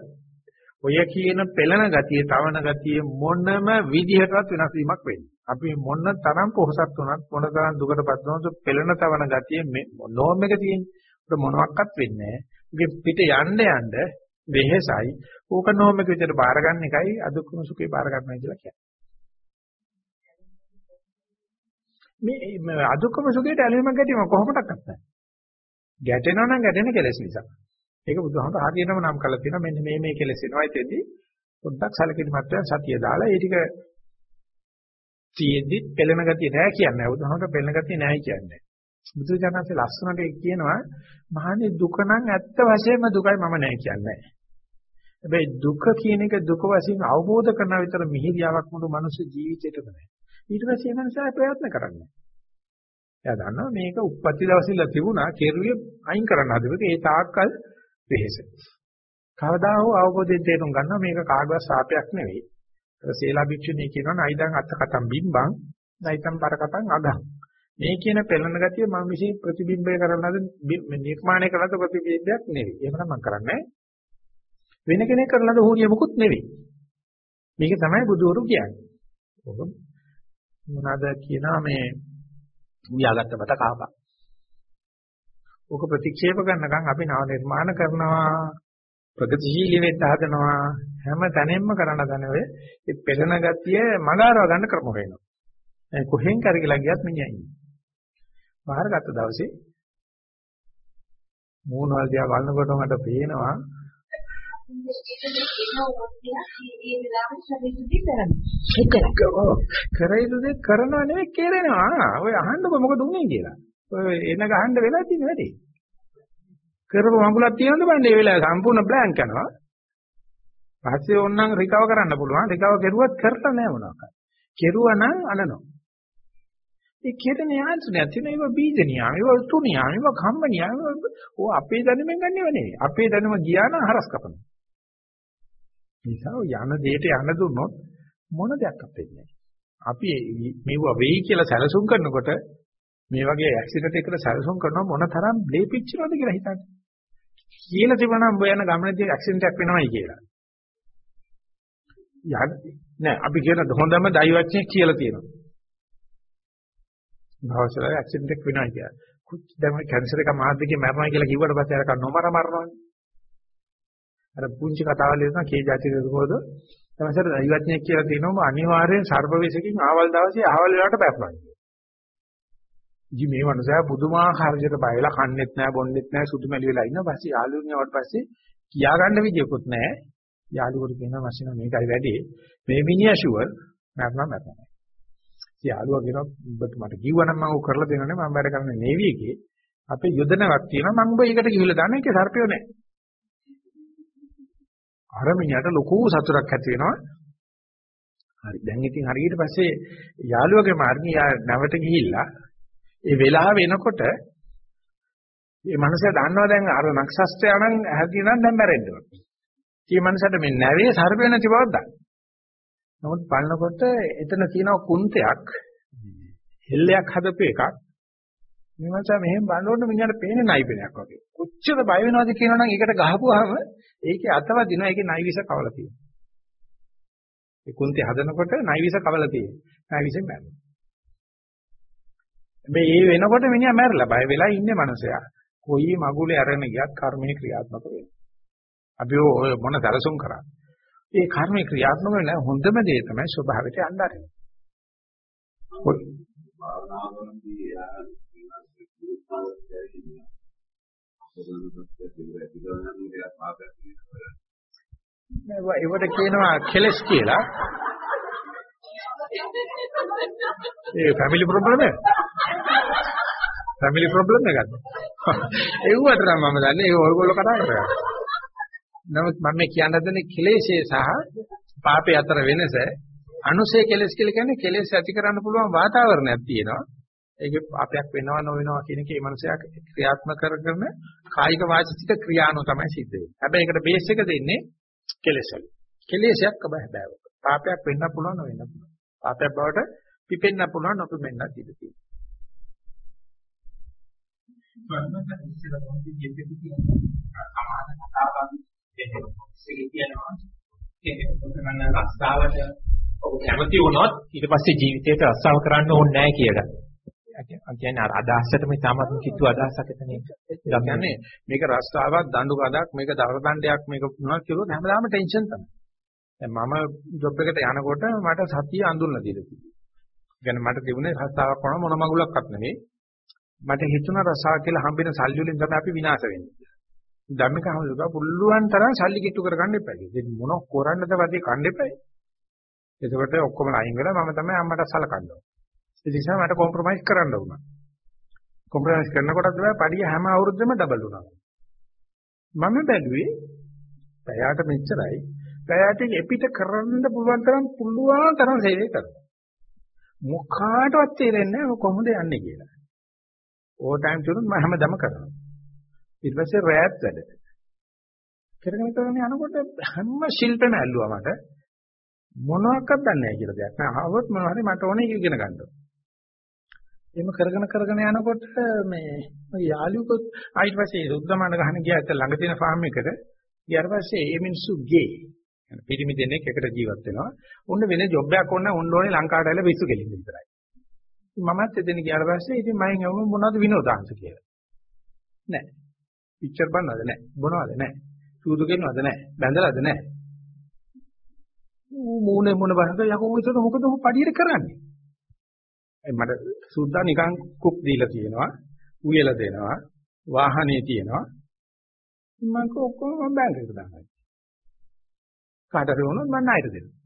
ඔය කියන පෙළන ගතිය, තවන ගතිය මොනම විදිහටවත් වෙනස් වීමක් වෙන්නේ. අපි මොන තරම් පොහසත් වුණත් මොන තරම් දුකටපත් වුණත් පෙළන තවන ගතිය නෝම් එක තියෙන්නේ. ඒක මොනවත් වෙන්නේ නැහැ. පිට යන්න යන්න වෙහෙසයි. ඕක නෝම් එක විදිහට බාර ගන්න එකයි අදුක්කම සුඛේ බාර ගන්නයි කියලා කියන්නේ. මේ අදුක්කම සුඛයට ඇලෙම ගැටීම කොහොමදක්වත් නැහැ. ගැටෙනවා නම් ගැටෙන කෙලෙස් නිසා. ඒක බුදුහාමර හරියටම නම් කරලා තියෙනවා මෙන්න මේ මේ කෙලෙස් එනවා එතෙන්දී පොඩ්ඩක් සැලකිලිමත් වෙන සතිය දාලා ඒ ටික තියෙද්දි පෙළෙන ගතිය නෑ කියන්නේ. බුදුහාමර පෙළෙන ගතිය නෑ කියන්නේ. බුදුජානකසේ ලස්සනට කියනවා මහන්නේ දුක නම් ඇත්ත වශයෙන්ම දුකයි මම නෑ කියන්නේ. හැබැයි දුක කියන එක දුක වශයෙන් අවබෝධ කරන විතර මිහිරියාවක් මුළු මනුස්ස ජීවිතේටම නෑ. ඊට පස්සේ මනුස්සයා ප්‍රයත්න කරන්නේ. එයා දන්නවා මේක උප්පත්ති දවසින්ලා තිබුණා කෙරුවේ අයින් කරන්න හදපුවක ඒ තාක්කල් වෙහෙස. කවදා හෝ අවබෝධයෙන් තේරුම් ගන්නවා මේක කාගවත් සාපයක් නෙවෙයි. ඒක සීලා භික්ෂුණී කියනවා නයිදන් අත්ත කතම් බිම්බං නයිතම් පරකටං අගං. මේ කියන පෙළෙන ගතිය මම විශ්ේ ප්‍රතිබිම්බය කරන ලද නිර්මාණය කරන ලද ප්‍රතිබිම්බයක් නෙවෙයි. එහෙම නම් මම කරන්නේ වෙන කෙනෙක් කරන ලද හෝනිය මොකුත් නෙවෙයි. මේක තමයි බුදුවරු කියන්නේ. ඔබ මොනවාද කියනවා මේ උයාගත්ත බත කහපා. ඕක ප්‍රතික්ෂේප කරනකම් අපි නව නිර්මාණ කරනවා ප්‍රගතිශීලී වෙන්න හදනවා හැම තැනෙම කරන දන ඔය ඒ පෙළෙන ගතිය මගාරව ගන්න ක්‍රම වෙනවා. ඒ කොහෙන් කරගලා ගියත් මිනිහා ඉන්නේ. බාහිර ගත්ත දවසේ මූණ වල දිහා බලනකොට මට පේනවා කරයිද කරනව නෙවෙයි කෙරෙනවා. ඔය අහන්නකො මොකද උනේ කියලා. ඔය එන ගහන්න වෙලා තියෙන වැඩේ. කරපු මඟුලක් තියෙනවද බලන්න ඒ වෙලාවේ සම්පූර්ණ බ්ලැන්ක් යනවා. පස්සේ ඕනනම් රිකව කරන්න පුළුවන්. රිකව කෙරුවත් කරලා නැහැ මොනවාක්. කෙරුවා නම් අනනවා. ඒ කෙරෙන යාන්ත්‍රණයක් තියෙන ඒවා බීජ නියම, ඒවා තුන නියම, ඒවා කම්ම නියම. ඕ අපේ දැනුමෙන් ගන්නව නෙවෙයි. අපේ දැනුම ගියා නම් හරස් කපනවා. නිසා යන දෙයට යන දුන්නොත් මොන දෙයක් අපෙන්නේ අපි මේවා වෙයි කියලා සැලසුම් කරනකොට මේ වගේ ඇක්සිඩන්ට් එකකට සැලසුම් කරනවා මොන තරම් බ්ලේ පිච්චරද කියලා හිතන්න. කියලා තිබුණා නම් ඔය යන ගමනේදී ඇක්සිඩන්ට් එකක් වෙනවයි කියලා. යන්නේ නෑ අපි කියන හොඳම දෛවඥයෙක් කියලා තියෙනවා. භවසල ඇක්සිඩන්ට් එකක් වෙනවයි කියලා. කුච් දැන් කැන්සර් එක මාර්ධකේ මරනවා කියලා කිව්වට පස්සේ අර නොමර මරනවානේ. අර පුංචි කතාවල් එනවා කේ જાති රෝගෝද තමසර දෛවඥයෙක් කියලා තියෙනවා අනිවාර්යෙන් සර්පවේශකින් ආවල් දවසේ ආවල් වෙලාවට බැප්පනවා. ඉතින් මේ මනුස්සයා පුදුමාකාර විදිහට බය වෙලා කන්නේත් නැහැ බොන්නේත් නැහැ සුදු මැලි වෙලා ඉන්නවා. පස්සේ යාළුවෝ වට පස්සේ කියා ගන්න විදියකුත් නැහැ. යාළුවෝ කියනවා මැෂින මේකයි වැඩි. මේ මිනිහා ෂුවර් මරනවා මරනවා. ඉතින් යාළුවා කියනවා ඔබට මට කිව්වනම් මම ඔය කරලා දෙනවනේ මම වැඩ කරන්නේ නේවි එකේ. අපේ යොදනාවක් තියෙනවා මම ඔබ ඒකට කිව්වල දාන්න ඒකේ සර්පයෝ නැහැ. අර මිනිහට ලොකු සතුටක් ඇති වෙනවා. හරි දැන් ඉතින් හරියට පස්සේ යාළුවගේ මාර්ගය නැවත ගිහිල්ලා ඒ වෙලාව වෙනකොට මේ මනුස්සයා දන්නවා දැන් අර නක්ෂත්‍රය නම් ඇහැදී නම් දැන් මැරෙන්න ඕන. මේ මනුස්සයාට මේ නැවේ සර්පය නැති බවක් දන්න. නමුත් බලනකොට එතන තියෙන කුන්තයක් හෙල්ලයක් හදපු එකක් මේ මනුස්සයා මෙහෙම බලනකොට මිනිහට පේන්නේ නයිපෙනයක් වගේ. කොච්චර බය වෙනවද කියනවනම් ඒකට ගහපුවාම ඒකේ අතවදිනවා ඒකේ නයිවිස කවලා තියෙනවා. ඒ කුන්ති හදනකොට නයිවිස කවලා තියෙනවා. නයිවිසෙන් මැරෙනවා. මේ වෙනකොට මිනිහා මැරලා බය වෙලා ඉන්නේ මනුස්සයා. කොයි මගුලේ අරගෙන ගියත් කර්මයේ ක්‍රියාත්මක වෙනවා. අපි ඔය මොන දරසුම් කරා. ඒ කර්මයේ ක්‍රියාත්මක වෙන හොඳම දේ තමයි ස්වභාවයට යන්න ආරෙන්නේ. ඒවට කියනවා කෙලස් කියලා. ඒ ෆැමිලි ප්‍රොබ්ලම් එක. ෆැමිලි ප්‍රොබ්ලම් එකක්ද? ඒවට නම් මම දන්නේ ඒක ඔයගොල්ලෝ කතා කරා. නමුත් මම මේ කියන්න හදන්නේ කෙලෙස්ේ සහ පාපේ අතර වෙනස. අනුසේ කෙලස් කියලා කියන්නේ කෙලස් ඇති කරන්න පුළුවන් වාතාවරණයක් තියෙනවා. ඒකේ පාපයක් වෙනවා නොවෙනවා කියන එකේ මනුස්සයා ක්‍රියාත්මක කරගෙන කායික වාචික ක්‍රියානෝ තමයි සිද්ධ වෙන්නේ. හැබැයි ඒකට බේස් එක දෙන්නේ කෙලෙසල්. කෙලෙසයක් බෑ. පාපයක් වෙන්න පුළුවන් නොවෙන්න පුළුවන්. පාපයක් බවට පිපෙන්න පුළුවන් නොපෙන්න ඉඩ තියෙනවා. ඔබ කැමති වුණොත් ඊට පස්සේ ජීවිතේට රස්සාව කරන්න ඕනේ නැහැ කියලා. කියන්නේ අර අදහසටම තාමත් කිතු අදහසක් එතන කියන්නේ මේක රස්සාවක් දඬු කඩක් මේක දර දණ්ඩයක් මේක මොනවද කිව්වොත් හැමදාම ටෙන්ෂන් තමයි. දැන් මම ජොබ් එකට යනකොට මට සතිය අඳුරලා දීලා තිබුණා. කියන්නේ මට තිබුණේ රස්සාවක් කරන මොන මගුලක්වත් නෙවෙයි. මට හිතුණා රස්සාව කියලා හම්බෙන සල්ලි වලින් තමයි අපි විනාශ වෙන්නේ. ධම්මික හමුදුක පුළුවන් තරම් සල්ලි කිට්ටු කරගන්න එපා. ඉතින් මොන කරන්නද වදී කන්න එපා. එතකොට ඔක්කොම අයින් වෙලා මම තමයි අම්මට සලකන්න ඕනේ. ඒ නිසා මට කොම්ප්‍රොමයිස් කරන්න වුණා. කොම්ප්‍රොමයිස් කරනකොටත් තමයි පඩිය හැම අවුරුද්දෙම ඩබල් වුණා. මම බැලුවේ පැයට මෙච්චරයි. පැයට එපිට කරන්න පුළුවන් තරම් පුළුවන් තරම් සේවය කරනවා. මොකාටවත් තේරෙන්නේ නැහැ කොහොමද යන්නේ කියලා. ඕ ටයිම් තුනත් මම හැමදම කරනවා. ඊට පස්සේ රෑත් වැඩ. කරගෙන කරගෙන යනකොට හැම ශිල්පෙම ඇල්ලුවා මට. මොනවාක්වත් දන්නේ නැහැ කියලා දෙයක් නෑ. ආවොත් මොනවා හරි මට ඕනේ ඉගෙන ගන්න ඕනේ. එහෙම කරගෙන කරගෙන යනකොට මේ යාළුවෙකුත් ආයිත් පස්සේ රුද්දමන ගහන ගියා ළඟ තියෙන ෆාම් එකට ඊට පස්සේ ඒ මිනිස්සු ගේ පිරිමි දෙනෙක් එකට ජීවත් වෙනවා. උන්න වෙන ජොබ් එකක් ඕන උන්න ඕනේ ලංකාවට ඇවිල්ලා පිස්සු කෙලින්න විතරයි. මමත් එතන ගියාට පස්සේ ඉතින් මම යමු මොනවද විනෝදාංශ කියලා. නෑ. පික්චර් බලනවද නෑ. බොනවද නෑ. සූදු කෙනවද නෑ. බැඳලාද නෑ. ඌ මූණේ මොන බලනද යකෝ ඒක මොකද ඔහු පඩියට කරන්නේ? මට සුද්දා නිකන් කුක් දීලා තියෙනවා. උයලා දෙනවා. වාහනේ තියෙනවා. මම කොහොම මම බැංක් එකට දානවා කාටද වුණොත් මම ණයට දෙනවා.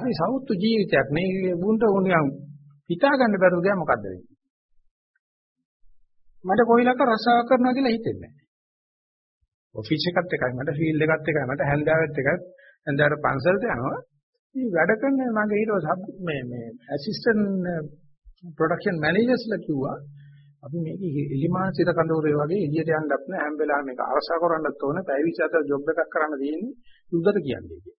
හරි සෞතු ජීවිතයක් මේ බුන්ට උනියම් හිතා ගන්න බැරුව ගියා මොකද්ද වෙන්නේ? මට කොයිලක රසාව කරනවා කියලා හිතෙන්නේ නැහැ. ඔෆිස් එකත් එකයි මට ෆීල්ඩ් එකත් එකයි මට හැන්දාවෙත් එකයි. හැන්දාවට පන්සලට යනවා. මේ වැඩ කරන මගේ ඊට සබ් මේ මේ ඇසිස්ටන්ට් ප්‍රොඩක්ෂන් මැනේජර්ස්ලා කිව්වා. අපි මේක ඉලිමාන සිත කඳවුරේ වගේ එළියට යන්නත් නෑ හැම වෙලාවෙම මේක අරසා කරන්නත් ඕනේ පැය 24 ජොබ් එකක් කරන්න තියෙන්නේ යුද්ධට කියන්නේ කියලා.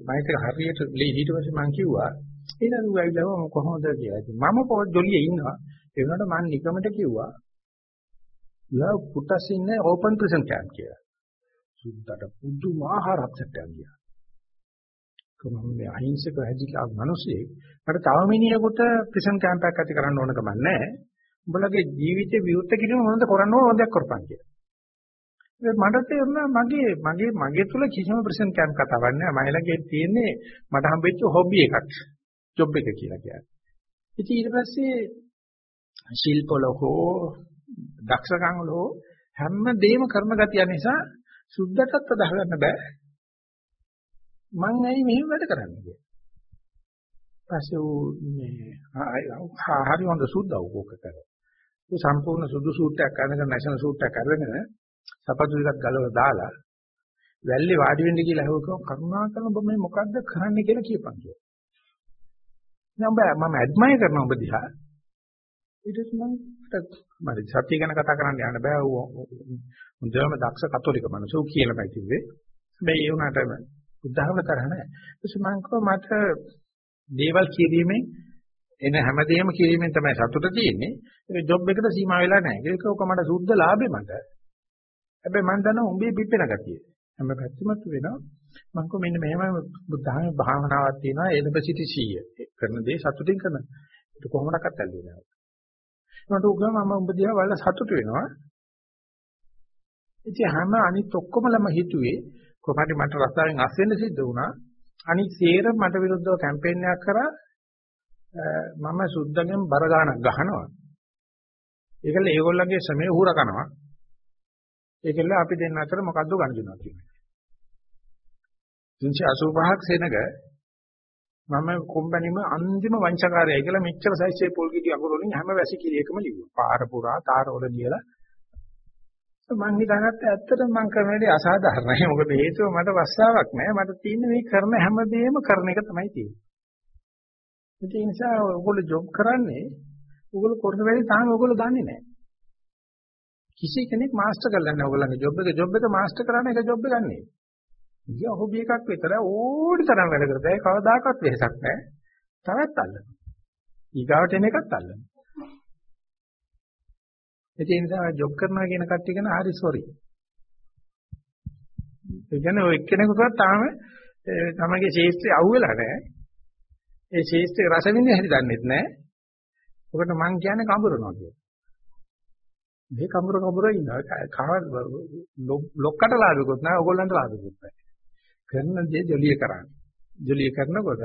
මම ඒක හරියට ඊට පස්සේ මම කිව්වා ඊළඟ වෙලාව කොහොමද කියලා. මම පොඩ් ජොලියේ ඉන්නවා. ඒ වුණාට මම නිකමට කිව්වා you put us in an open prison camp කියලා. සුද්දට පුදුමාකාර අප්සෙට් එකක් ගියා. කොහොම මේ අහිංසක හැදිලා මිනිස්සේ මට තව මිනිහෙකුට ප්‍රිසන් කැම්ප් එකක් ඇති කරන්න ඕන කම නැහැ. උඹලගේ ජීවිතේ විවෘත කිරීම මොනවද කරන්න ඕන හොඳක් කරපන් කියලා. මට තේරුණා මගේ මගේ මගේ තුල කිසිම ප්‍රිසන් කැම්ප් කතාවක් නැහැ. මයිලගේ තියෙන්නේ මට හම්බෙච්ච හොබි එකක්. ජොබ් එක කියලා කියන්නේ. ඉතින් ඊට පස්සේ ශිල්පවල හෝ දක්ෂකම් වල හෝ හැම දෙයක්ම කරන ගතිය නිසා සුද්ධටත් අදහ ගන්න බෑ. මං ඇයි මෙහෙම වැඩ කරන්නේ කියලා. පස්සේ ඌ මේ හරි හොඳ සුද්ධව කෝක කරා. ඌ සම්පූර්ණ සුදු සූට් එකක් අරගෙන නැෂනල් සූට් එකක් අරගෙන සපතු ටිකක් ගලවලා දාලා වැල්ලේ වාඩි වෙන්න කියලා හවකෝ කරුණාකරන ඔබ මේ මොකද්ද කරන්න කියලා කියපන් කියලා. දැන් මම ඇඩ්මයර් කරන ඔබ දිහා ඊට පස්සේ මම මම සත්‍ය ගැන කතා කරන්න යන්න බෑ ඌ හොඳම දක්ෂ කතෝලික මිනිස්සු කියලාමයි කිව්වේ. හැබැයි ඒ වුණාට උදාහරණ තරහ නැහැ. ඊට මම කිව්වා මට දේවල් කිරීමෙන් එන හැමදේම කිරීමෙන් තමයි සතුට තියෙන්නේ. ඒක ජොබ් එකට සීමා වෙලා නැහැ. ඒක ඔක මට සුද්ධ ලාභේ මට. හැබැයි මම දන්නවා උඹේ පිපෙන ගතිය. හැම පැත්තෙම වෙනවා. මම කිව්වා මෙන්න මෙහෙම බුද්ධහමේ භාවනාවක් තියෙනවා එලබසිටි 100. කරන දේ සතුටින් කරන. ඒක කොහොමඩක්වත් ඇල්ලුවේ නැහැ. මට උගම මම උඹ දිහා බලලා සතුට වෙනවා. ඉතින් හැම අනිත් ඔක්කොමලම හිතුවේ කොහොමද මට රස්සාවෙන් අස් වෙන්න සිද්ධ වුණා. අනිත් සේර මට විරුද්ධව කැම්පේන් එකක් කරා මම සුද්ධගෙන් බර ගානක් ගහනවා. ඒකල ඒගොල්ලන්ගේ ශ්‍රමය උහුර කරනවා. ඒකල අපි දෙන්න අතර මොකද්ද ගණදිනවා කියන්නේ. 385ක් සෙනග මම කොම්පැනිම අන්තිම වංචකාරයයි කියලා මෙච්චර සයිස්සේ පොල් කිටි අකුරු වලින් හැම වැසිකිළියකම ලිව්වා. පාර පුරා තාර වල දියලා මං හිතනත් ඇත්තටම මං කරන දේ අසාධාරණයි. මොකද හේතුව මට වස්සාවක් නැහැ. මට තියෙන්නේ මේ කරන හැම දෙයක්ම කරන එක තමයි තියෙන්නේ. ඒ නිසා ඔයගොල්ලෝ ජොබ් කරන්නේ ඔයගොල්ලෝ කරන වැඩේ තාම ඔයගොල්ලෝ දන්නේ නැහැ. කිසි කෙනෙක් මාස්ටර් කරලා නැහැ ඔයගොල්ලන්ගේ ජොබ් එක ජොබ් එක මාස්ටර් කරන එක ජොබ් එකක් නෙවෙයි. ගියා හොබි එකක් විතර ඕඩි තරම් වැඩ කරලා කවදාකවත් වෙහසක් නැහැ. තවත් අල්ලනවා. ඊගාවට එන එකත් අල්ලනවා. ඒ නිසා ජොබ් කරනවා කියන කට්ටිය ගැන හරි සෝරි. ඒ කියන්නේ ඔය එක්කෙනෙකුටවත් තාම තමගේ ශේෂ්ත්‍රය අහුවෙලා නැහැ. ඒ ශේෂ්ත්‍රේ රස විඳින්න හැටි දන්නෙත් නැහැ. ඔකට මං කියන්නේ කඹරනවා කියලා. මේ කඹර කඹර ඉන්නවා. කව ලොක්කට ලාභෙකුත් නැහැ. ඕගොල්ලන්ට ලාභෙකුත් නැහැ. කරන දේ ජොලිය කරන්නේ. ජොලිය කරනකොට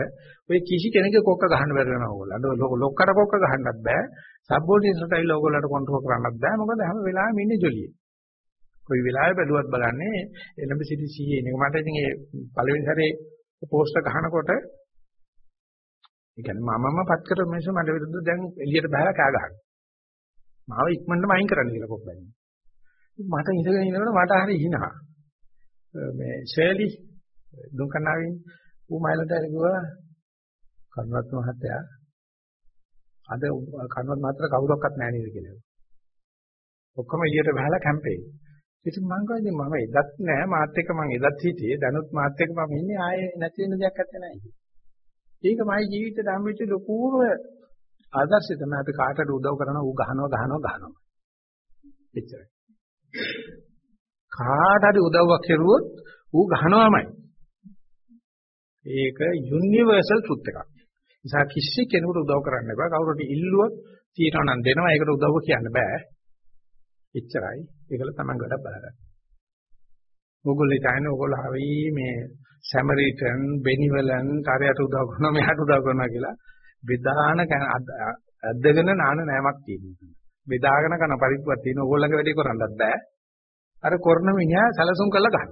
ඔය කිසි කෙනෙක්ගේ කොක්ක ගහන්න බැරි වෙනවා ඕගොල්ලන්ට. ලොක්කට කොක්ක ගහන්නත් බෑ. සබ්බෝඩිනේට්ස්ට ඇවිල්ලා ඕගොල්ලන්ට කන්ට්‍රෝල් කරන්නත් බෑ. මොකද හැම වෙලාවෙම ඉන්නේ ජොලියේ. කොයි වෙලාවෙ බැලුවත් බලන්නේ එළඹ සිටි සීයේ නේ. මට ඉතින් ඒ පළවෙනි සැරේ පෝස්ටර් ගහනකොට ඒ කියන්නේ මමම පත් කර මිනිස්සු මට විරුද්ධ දැන් එළියට බහලා කෑ ගහනවා. මාව ඉක්මනටම අයින් කරන්න කියලා කොප්පන්නේ. මට ඉඳගෙන ඉන්නකොට මට හරි හිනා. මේ ශෛලි දුන්කනාවින් ඌ මයිලට ඇරිගුවා කන්වත් මහත්තයා. අද කන්වත් මාත්‍ර කවුරක්වත් නැහැ නේද කියලා. ඔක්කොම එළියට බහලා කැම්පේන්. ඉතින් මං කිව්වා ඉතින් මම එදත් නෑ මාත් එක්ක මං එදත් හිටියේ. දැනුත් මාත් එක්ක මම ඉන්නේ ආයේ නැති වෙන දෙයක් නැත්තේ නෑ ඒක මගේ ජීවිතේට හම්බෙච්ච ලොකුම ආදර්ශය තමයි අපි කාටද උදව් කරන ඌ ගහනවා ගහනවා ගහනවා. එච්චරයි. කාට හරි උදව්වක් කරුවොත් ඌ ගහනවාමයි. ඒක යුනිවර්සල් ට්‍රුත් එකක් නිසා කිසි කෙනෙකුට උදව් කරන්න බෑ කවුරුට ඉල්ලුවොත් තියනවා නම් දෙනවා ඒකට උදව්ව කියන්න බෑ එච්චරයි. ඒකල තමයි වැඩ බලගන්න. ඕගොල්ලෝ කියන්නේ ඕගොල්ලෝ හරි මේ සැමරිටන්, බෙනිවලන්, කාර්යයට උදව් කරනවා, මෙහාට උදව් කරනවා කියලා බෙදාන අද්දගෙන නාන නෑමක් තියෙනවා. බෙදාගෙන කරන පරිප්පුවක් තියෙන ඕගොල්ලන්ගේ වැඩේ කරන්නත් බෑ. අර කරන මිනිහා සැලසුම් කරලා ගන්න.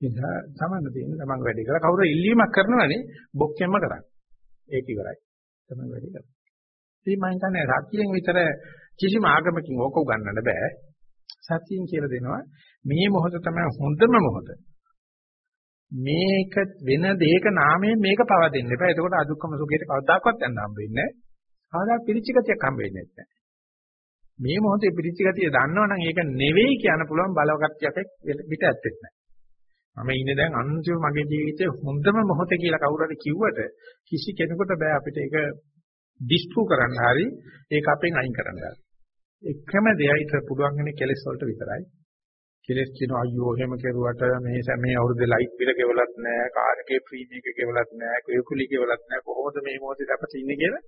නිසා තමන්න තියෙන තමන් වැඩේ කරලා කවුරු ඉල්ලීමක් කරනවනේ බොක්කෙන්ම කරන්නේ. ඒක ඉවරයි. තමන් වැඩේ කරන්නේ. ඉතින් මම හිතන්නේ සත්‍යයෙන් විතර කිසිම ආගමකින් ඕක උගන්වන්න බෑ. සත්‍යයෙන් කියලා දෙනවා මේ මොහොත තමයි හොඳම මොහොත. මේක වෙන දෙයක නාමයෙන් මේක පව දෙන්න එපා. එතකොට අදුක්කම සුඛයට කවදාකවත් යන්න හම්බ වෙන්නේ නැහැ. කවදා පිරිච්ච ගතියක් හම්බ වෙන්නේ නැහැ. මේ මොහොතේ පිරිච්ච ගතිය දන්නවනම් ඒක නෙවෙයි කියන්න පුළුවන් බලවගතියක් පිට ඇත්තෙත් නැහැ. මම ඉන්නේ දැන් අන්තිම මගේ ජීවිතේ හොඳම මොහොත කියලා කවුරු හරි කිව්වට කිසි කෙනෙකුට බෑ අපිට ඒක ඩිස්ප්‍රූව් කරන්න හරි ඒක අපෙන් අයින් කරන්න හරි. එකම දෙයයිට පුළුවන් වෙන්නේ කෙලෙස් වලට විතරයි. කෙලෙස් කියන අයියෝ එහෙම කෙරුවට මේ මේ අවුරුද්දේ ලයිට් බිල ගෙවලත් නැහැ, කාර් එකේ ප්‍රීමියම් එක ගෙවලත් නැහැ, කුයකුලි ගෙවලත් නැහැ. කොහොමද මේ මොහොතේ අපිට ඉන්නේ කියලා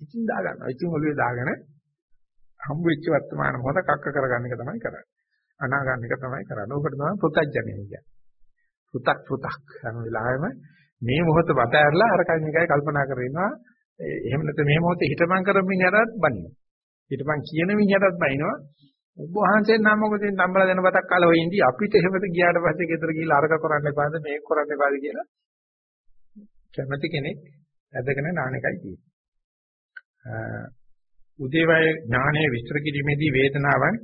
ඉතින් දාගන්නවා. ඉතින් ඔළුවේ දාගෙන හම්බ වෙච්ච වර්තමාන මොහොත කක්ක කරගන්න එක තමයි කරන්නේ. අනාගන්න එක තමයි කරන්නේ. ඕකට තමයි පුතඥය කියන්නේ. පුතක් පුතක් යන වෙලාවෙම මේ මොහොත වත ඇරලා අර කයින් එකයි කල්පනා කරගෙන ඉන්නවා. එහෙම නැත්නම් මේ මොහොතේ හිතපන් කරමින් යටත් බනිනවා. හිතපන් කියන මිනිහටත් බනිනවා. ඔබ වහන්සේ නම් මොකද නම්බල දෙන බතක් කාලා ඔය ඉඳි අපිට එහෙමද ගියාට පස්සේ ගෙදර ගිහලා අරක කරන්න එපාද මේක කරන්න එපාද කියලා කැමති කෙනෙක් ඇදගෙන නාන එකයි තියෙන්නේ. උදේවය ඥානයේ විස්තර කිරීමේදී වේදනාවන්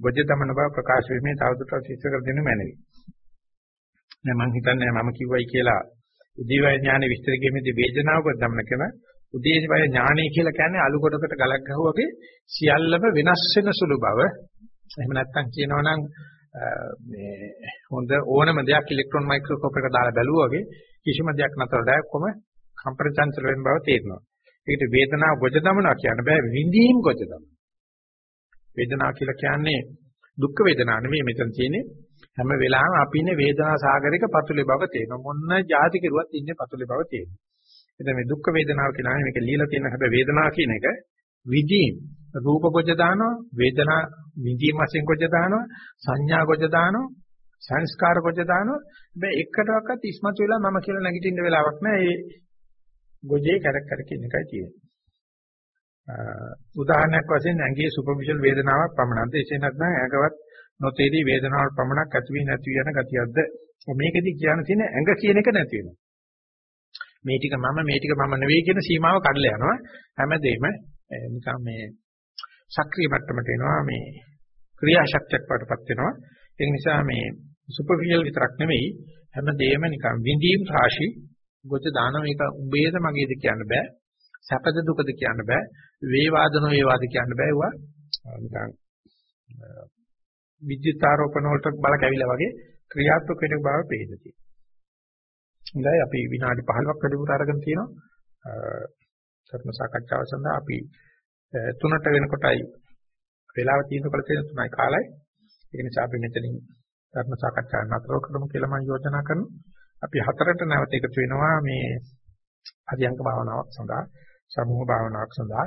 ගොජ දමන බව ප්‍රකාශ වීමේ තවදුරටත් විස්තර කර දෙන්න මැනවි. දැන් මම හිතන්නේ මම කිව්වයි කියලා උදේවය ඥානයේ විස්තර කිරීමේදී වේදනාව ගොජ දමන කියන උදේවය ඥානය කියලා කියන්නේ අලු කොටකට ගලක් ගහුවාගේ සියල්ලම වෙනස් වෙන සුළු බව. එහෙම නැත්නම් කියනවනම් මේ හොඳ ඕනම දෙයක් ඉලෙක්ට්‍රෝන මයික්‍රොස්කෝප් එකක දාලා බැලුවා වගේ කිසිම දෙයක් නැතර දැක්කොම කම්පන චංචල වෙන බව තේරෙනවා. ඒකට වේදනාව ගොජ දමනවා කියන්න බෑ විඳීම් ගොජ දමන. වේදනාව කියලා කියන්නේ දුක් වේදනාව නෙමෙයි මෙතන තියෙන්නේ. හැම වෙලාවෙම අපි ඉන්නේ වේදනා සාගරයක පතුලේ බව තේරෙනවා. මොන જાති කෙරුවත් ඉන්නේ පතුලේ බව තේරෙනවා. එතන මේ දුක් වේදනාව කියලා මේක ලියලා තියෙන හැබැයි වේදනාව කියන එක විදීම් රූප ගොජ දානවා වේදනා විදීම් වශයෙන් ගොජ දානවා සංඥා ගොජ දානවා සංස්කාර ගොජ දානවා. හැබැයි එකටවත් ඉස්මතු වෙලා මම කියලා නැගිටින්න වෙලාවක් නැහැ. ඒ ගොජේ කැරක් කර කියන එකයි තියෙන්නේ. උදාහරණයක් වශයෙන් ඇඟේ සුපර්ෆිෂල් වේදනාවක් පමණක්ද? එසේ නැත්නම් ඇඟවත් නොතේරි වේදනාවක් පමණක් ඇති වී නැති යන ගතියක්ද? මේකෙදි කියන්න තියෙන ඇඟ කියන එක නැති වෙනවා. මේ ටික මම මේ ටික මම නෙවෙයි කියන සීමාව කඩලා යනවා. හැමදේම නිකන් මේ සක්‍රීය මට්ටමට එනවා මේ ක්‍රියාශක්තියක් වඩපත් වෙනවා. ඒ නිසා මේ සුපර්ෆිෂල් විතරක් නෙවෙයි හැමදේම නිකන් විඳීම් රාශි ගොජ දාන මේක උඹේද මගේද කියන්න බෑ. සැපද දුකද කියන්න බෑ. වේවාද නොවේවාද කියන්න බෑ ඒවා නිකන් විද්‍යුත් ආරෝපණ වලට බල කැවිලා වගේ ක්‍රියාත්මක වෙන බව පේනවා හොඳයි අපි විනාඩි 15ක් වැඩිපුර අරගෙන තියෙනවා. සත්‍ය සාකච්ඡාව සඳහා අපි තුනට වෙනකොටයි වේලාව තියෙනකොට තියෙන තුනයි කාලයි. ඒ නිසා අපි මෙතනින් ධර්ම සාකච්ඡා නතර කරමු කියලා මම යෝජනා කරනවා. අපි හතරට නැවත එකතු වෙනවා මේ අධ්‍යංග භාවනාවක් සඳහා සමූහ භාවනාවක් සඳහා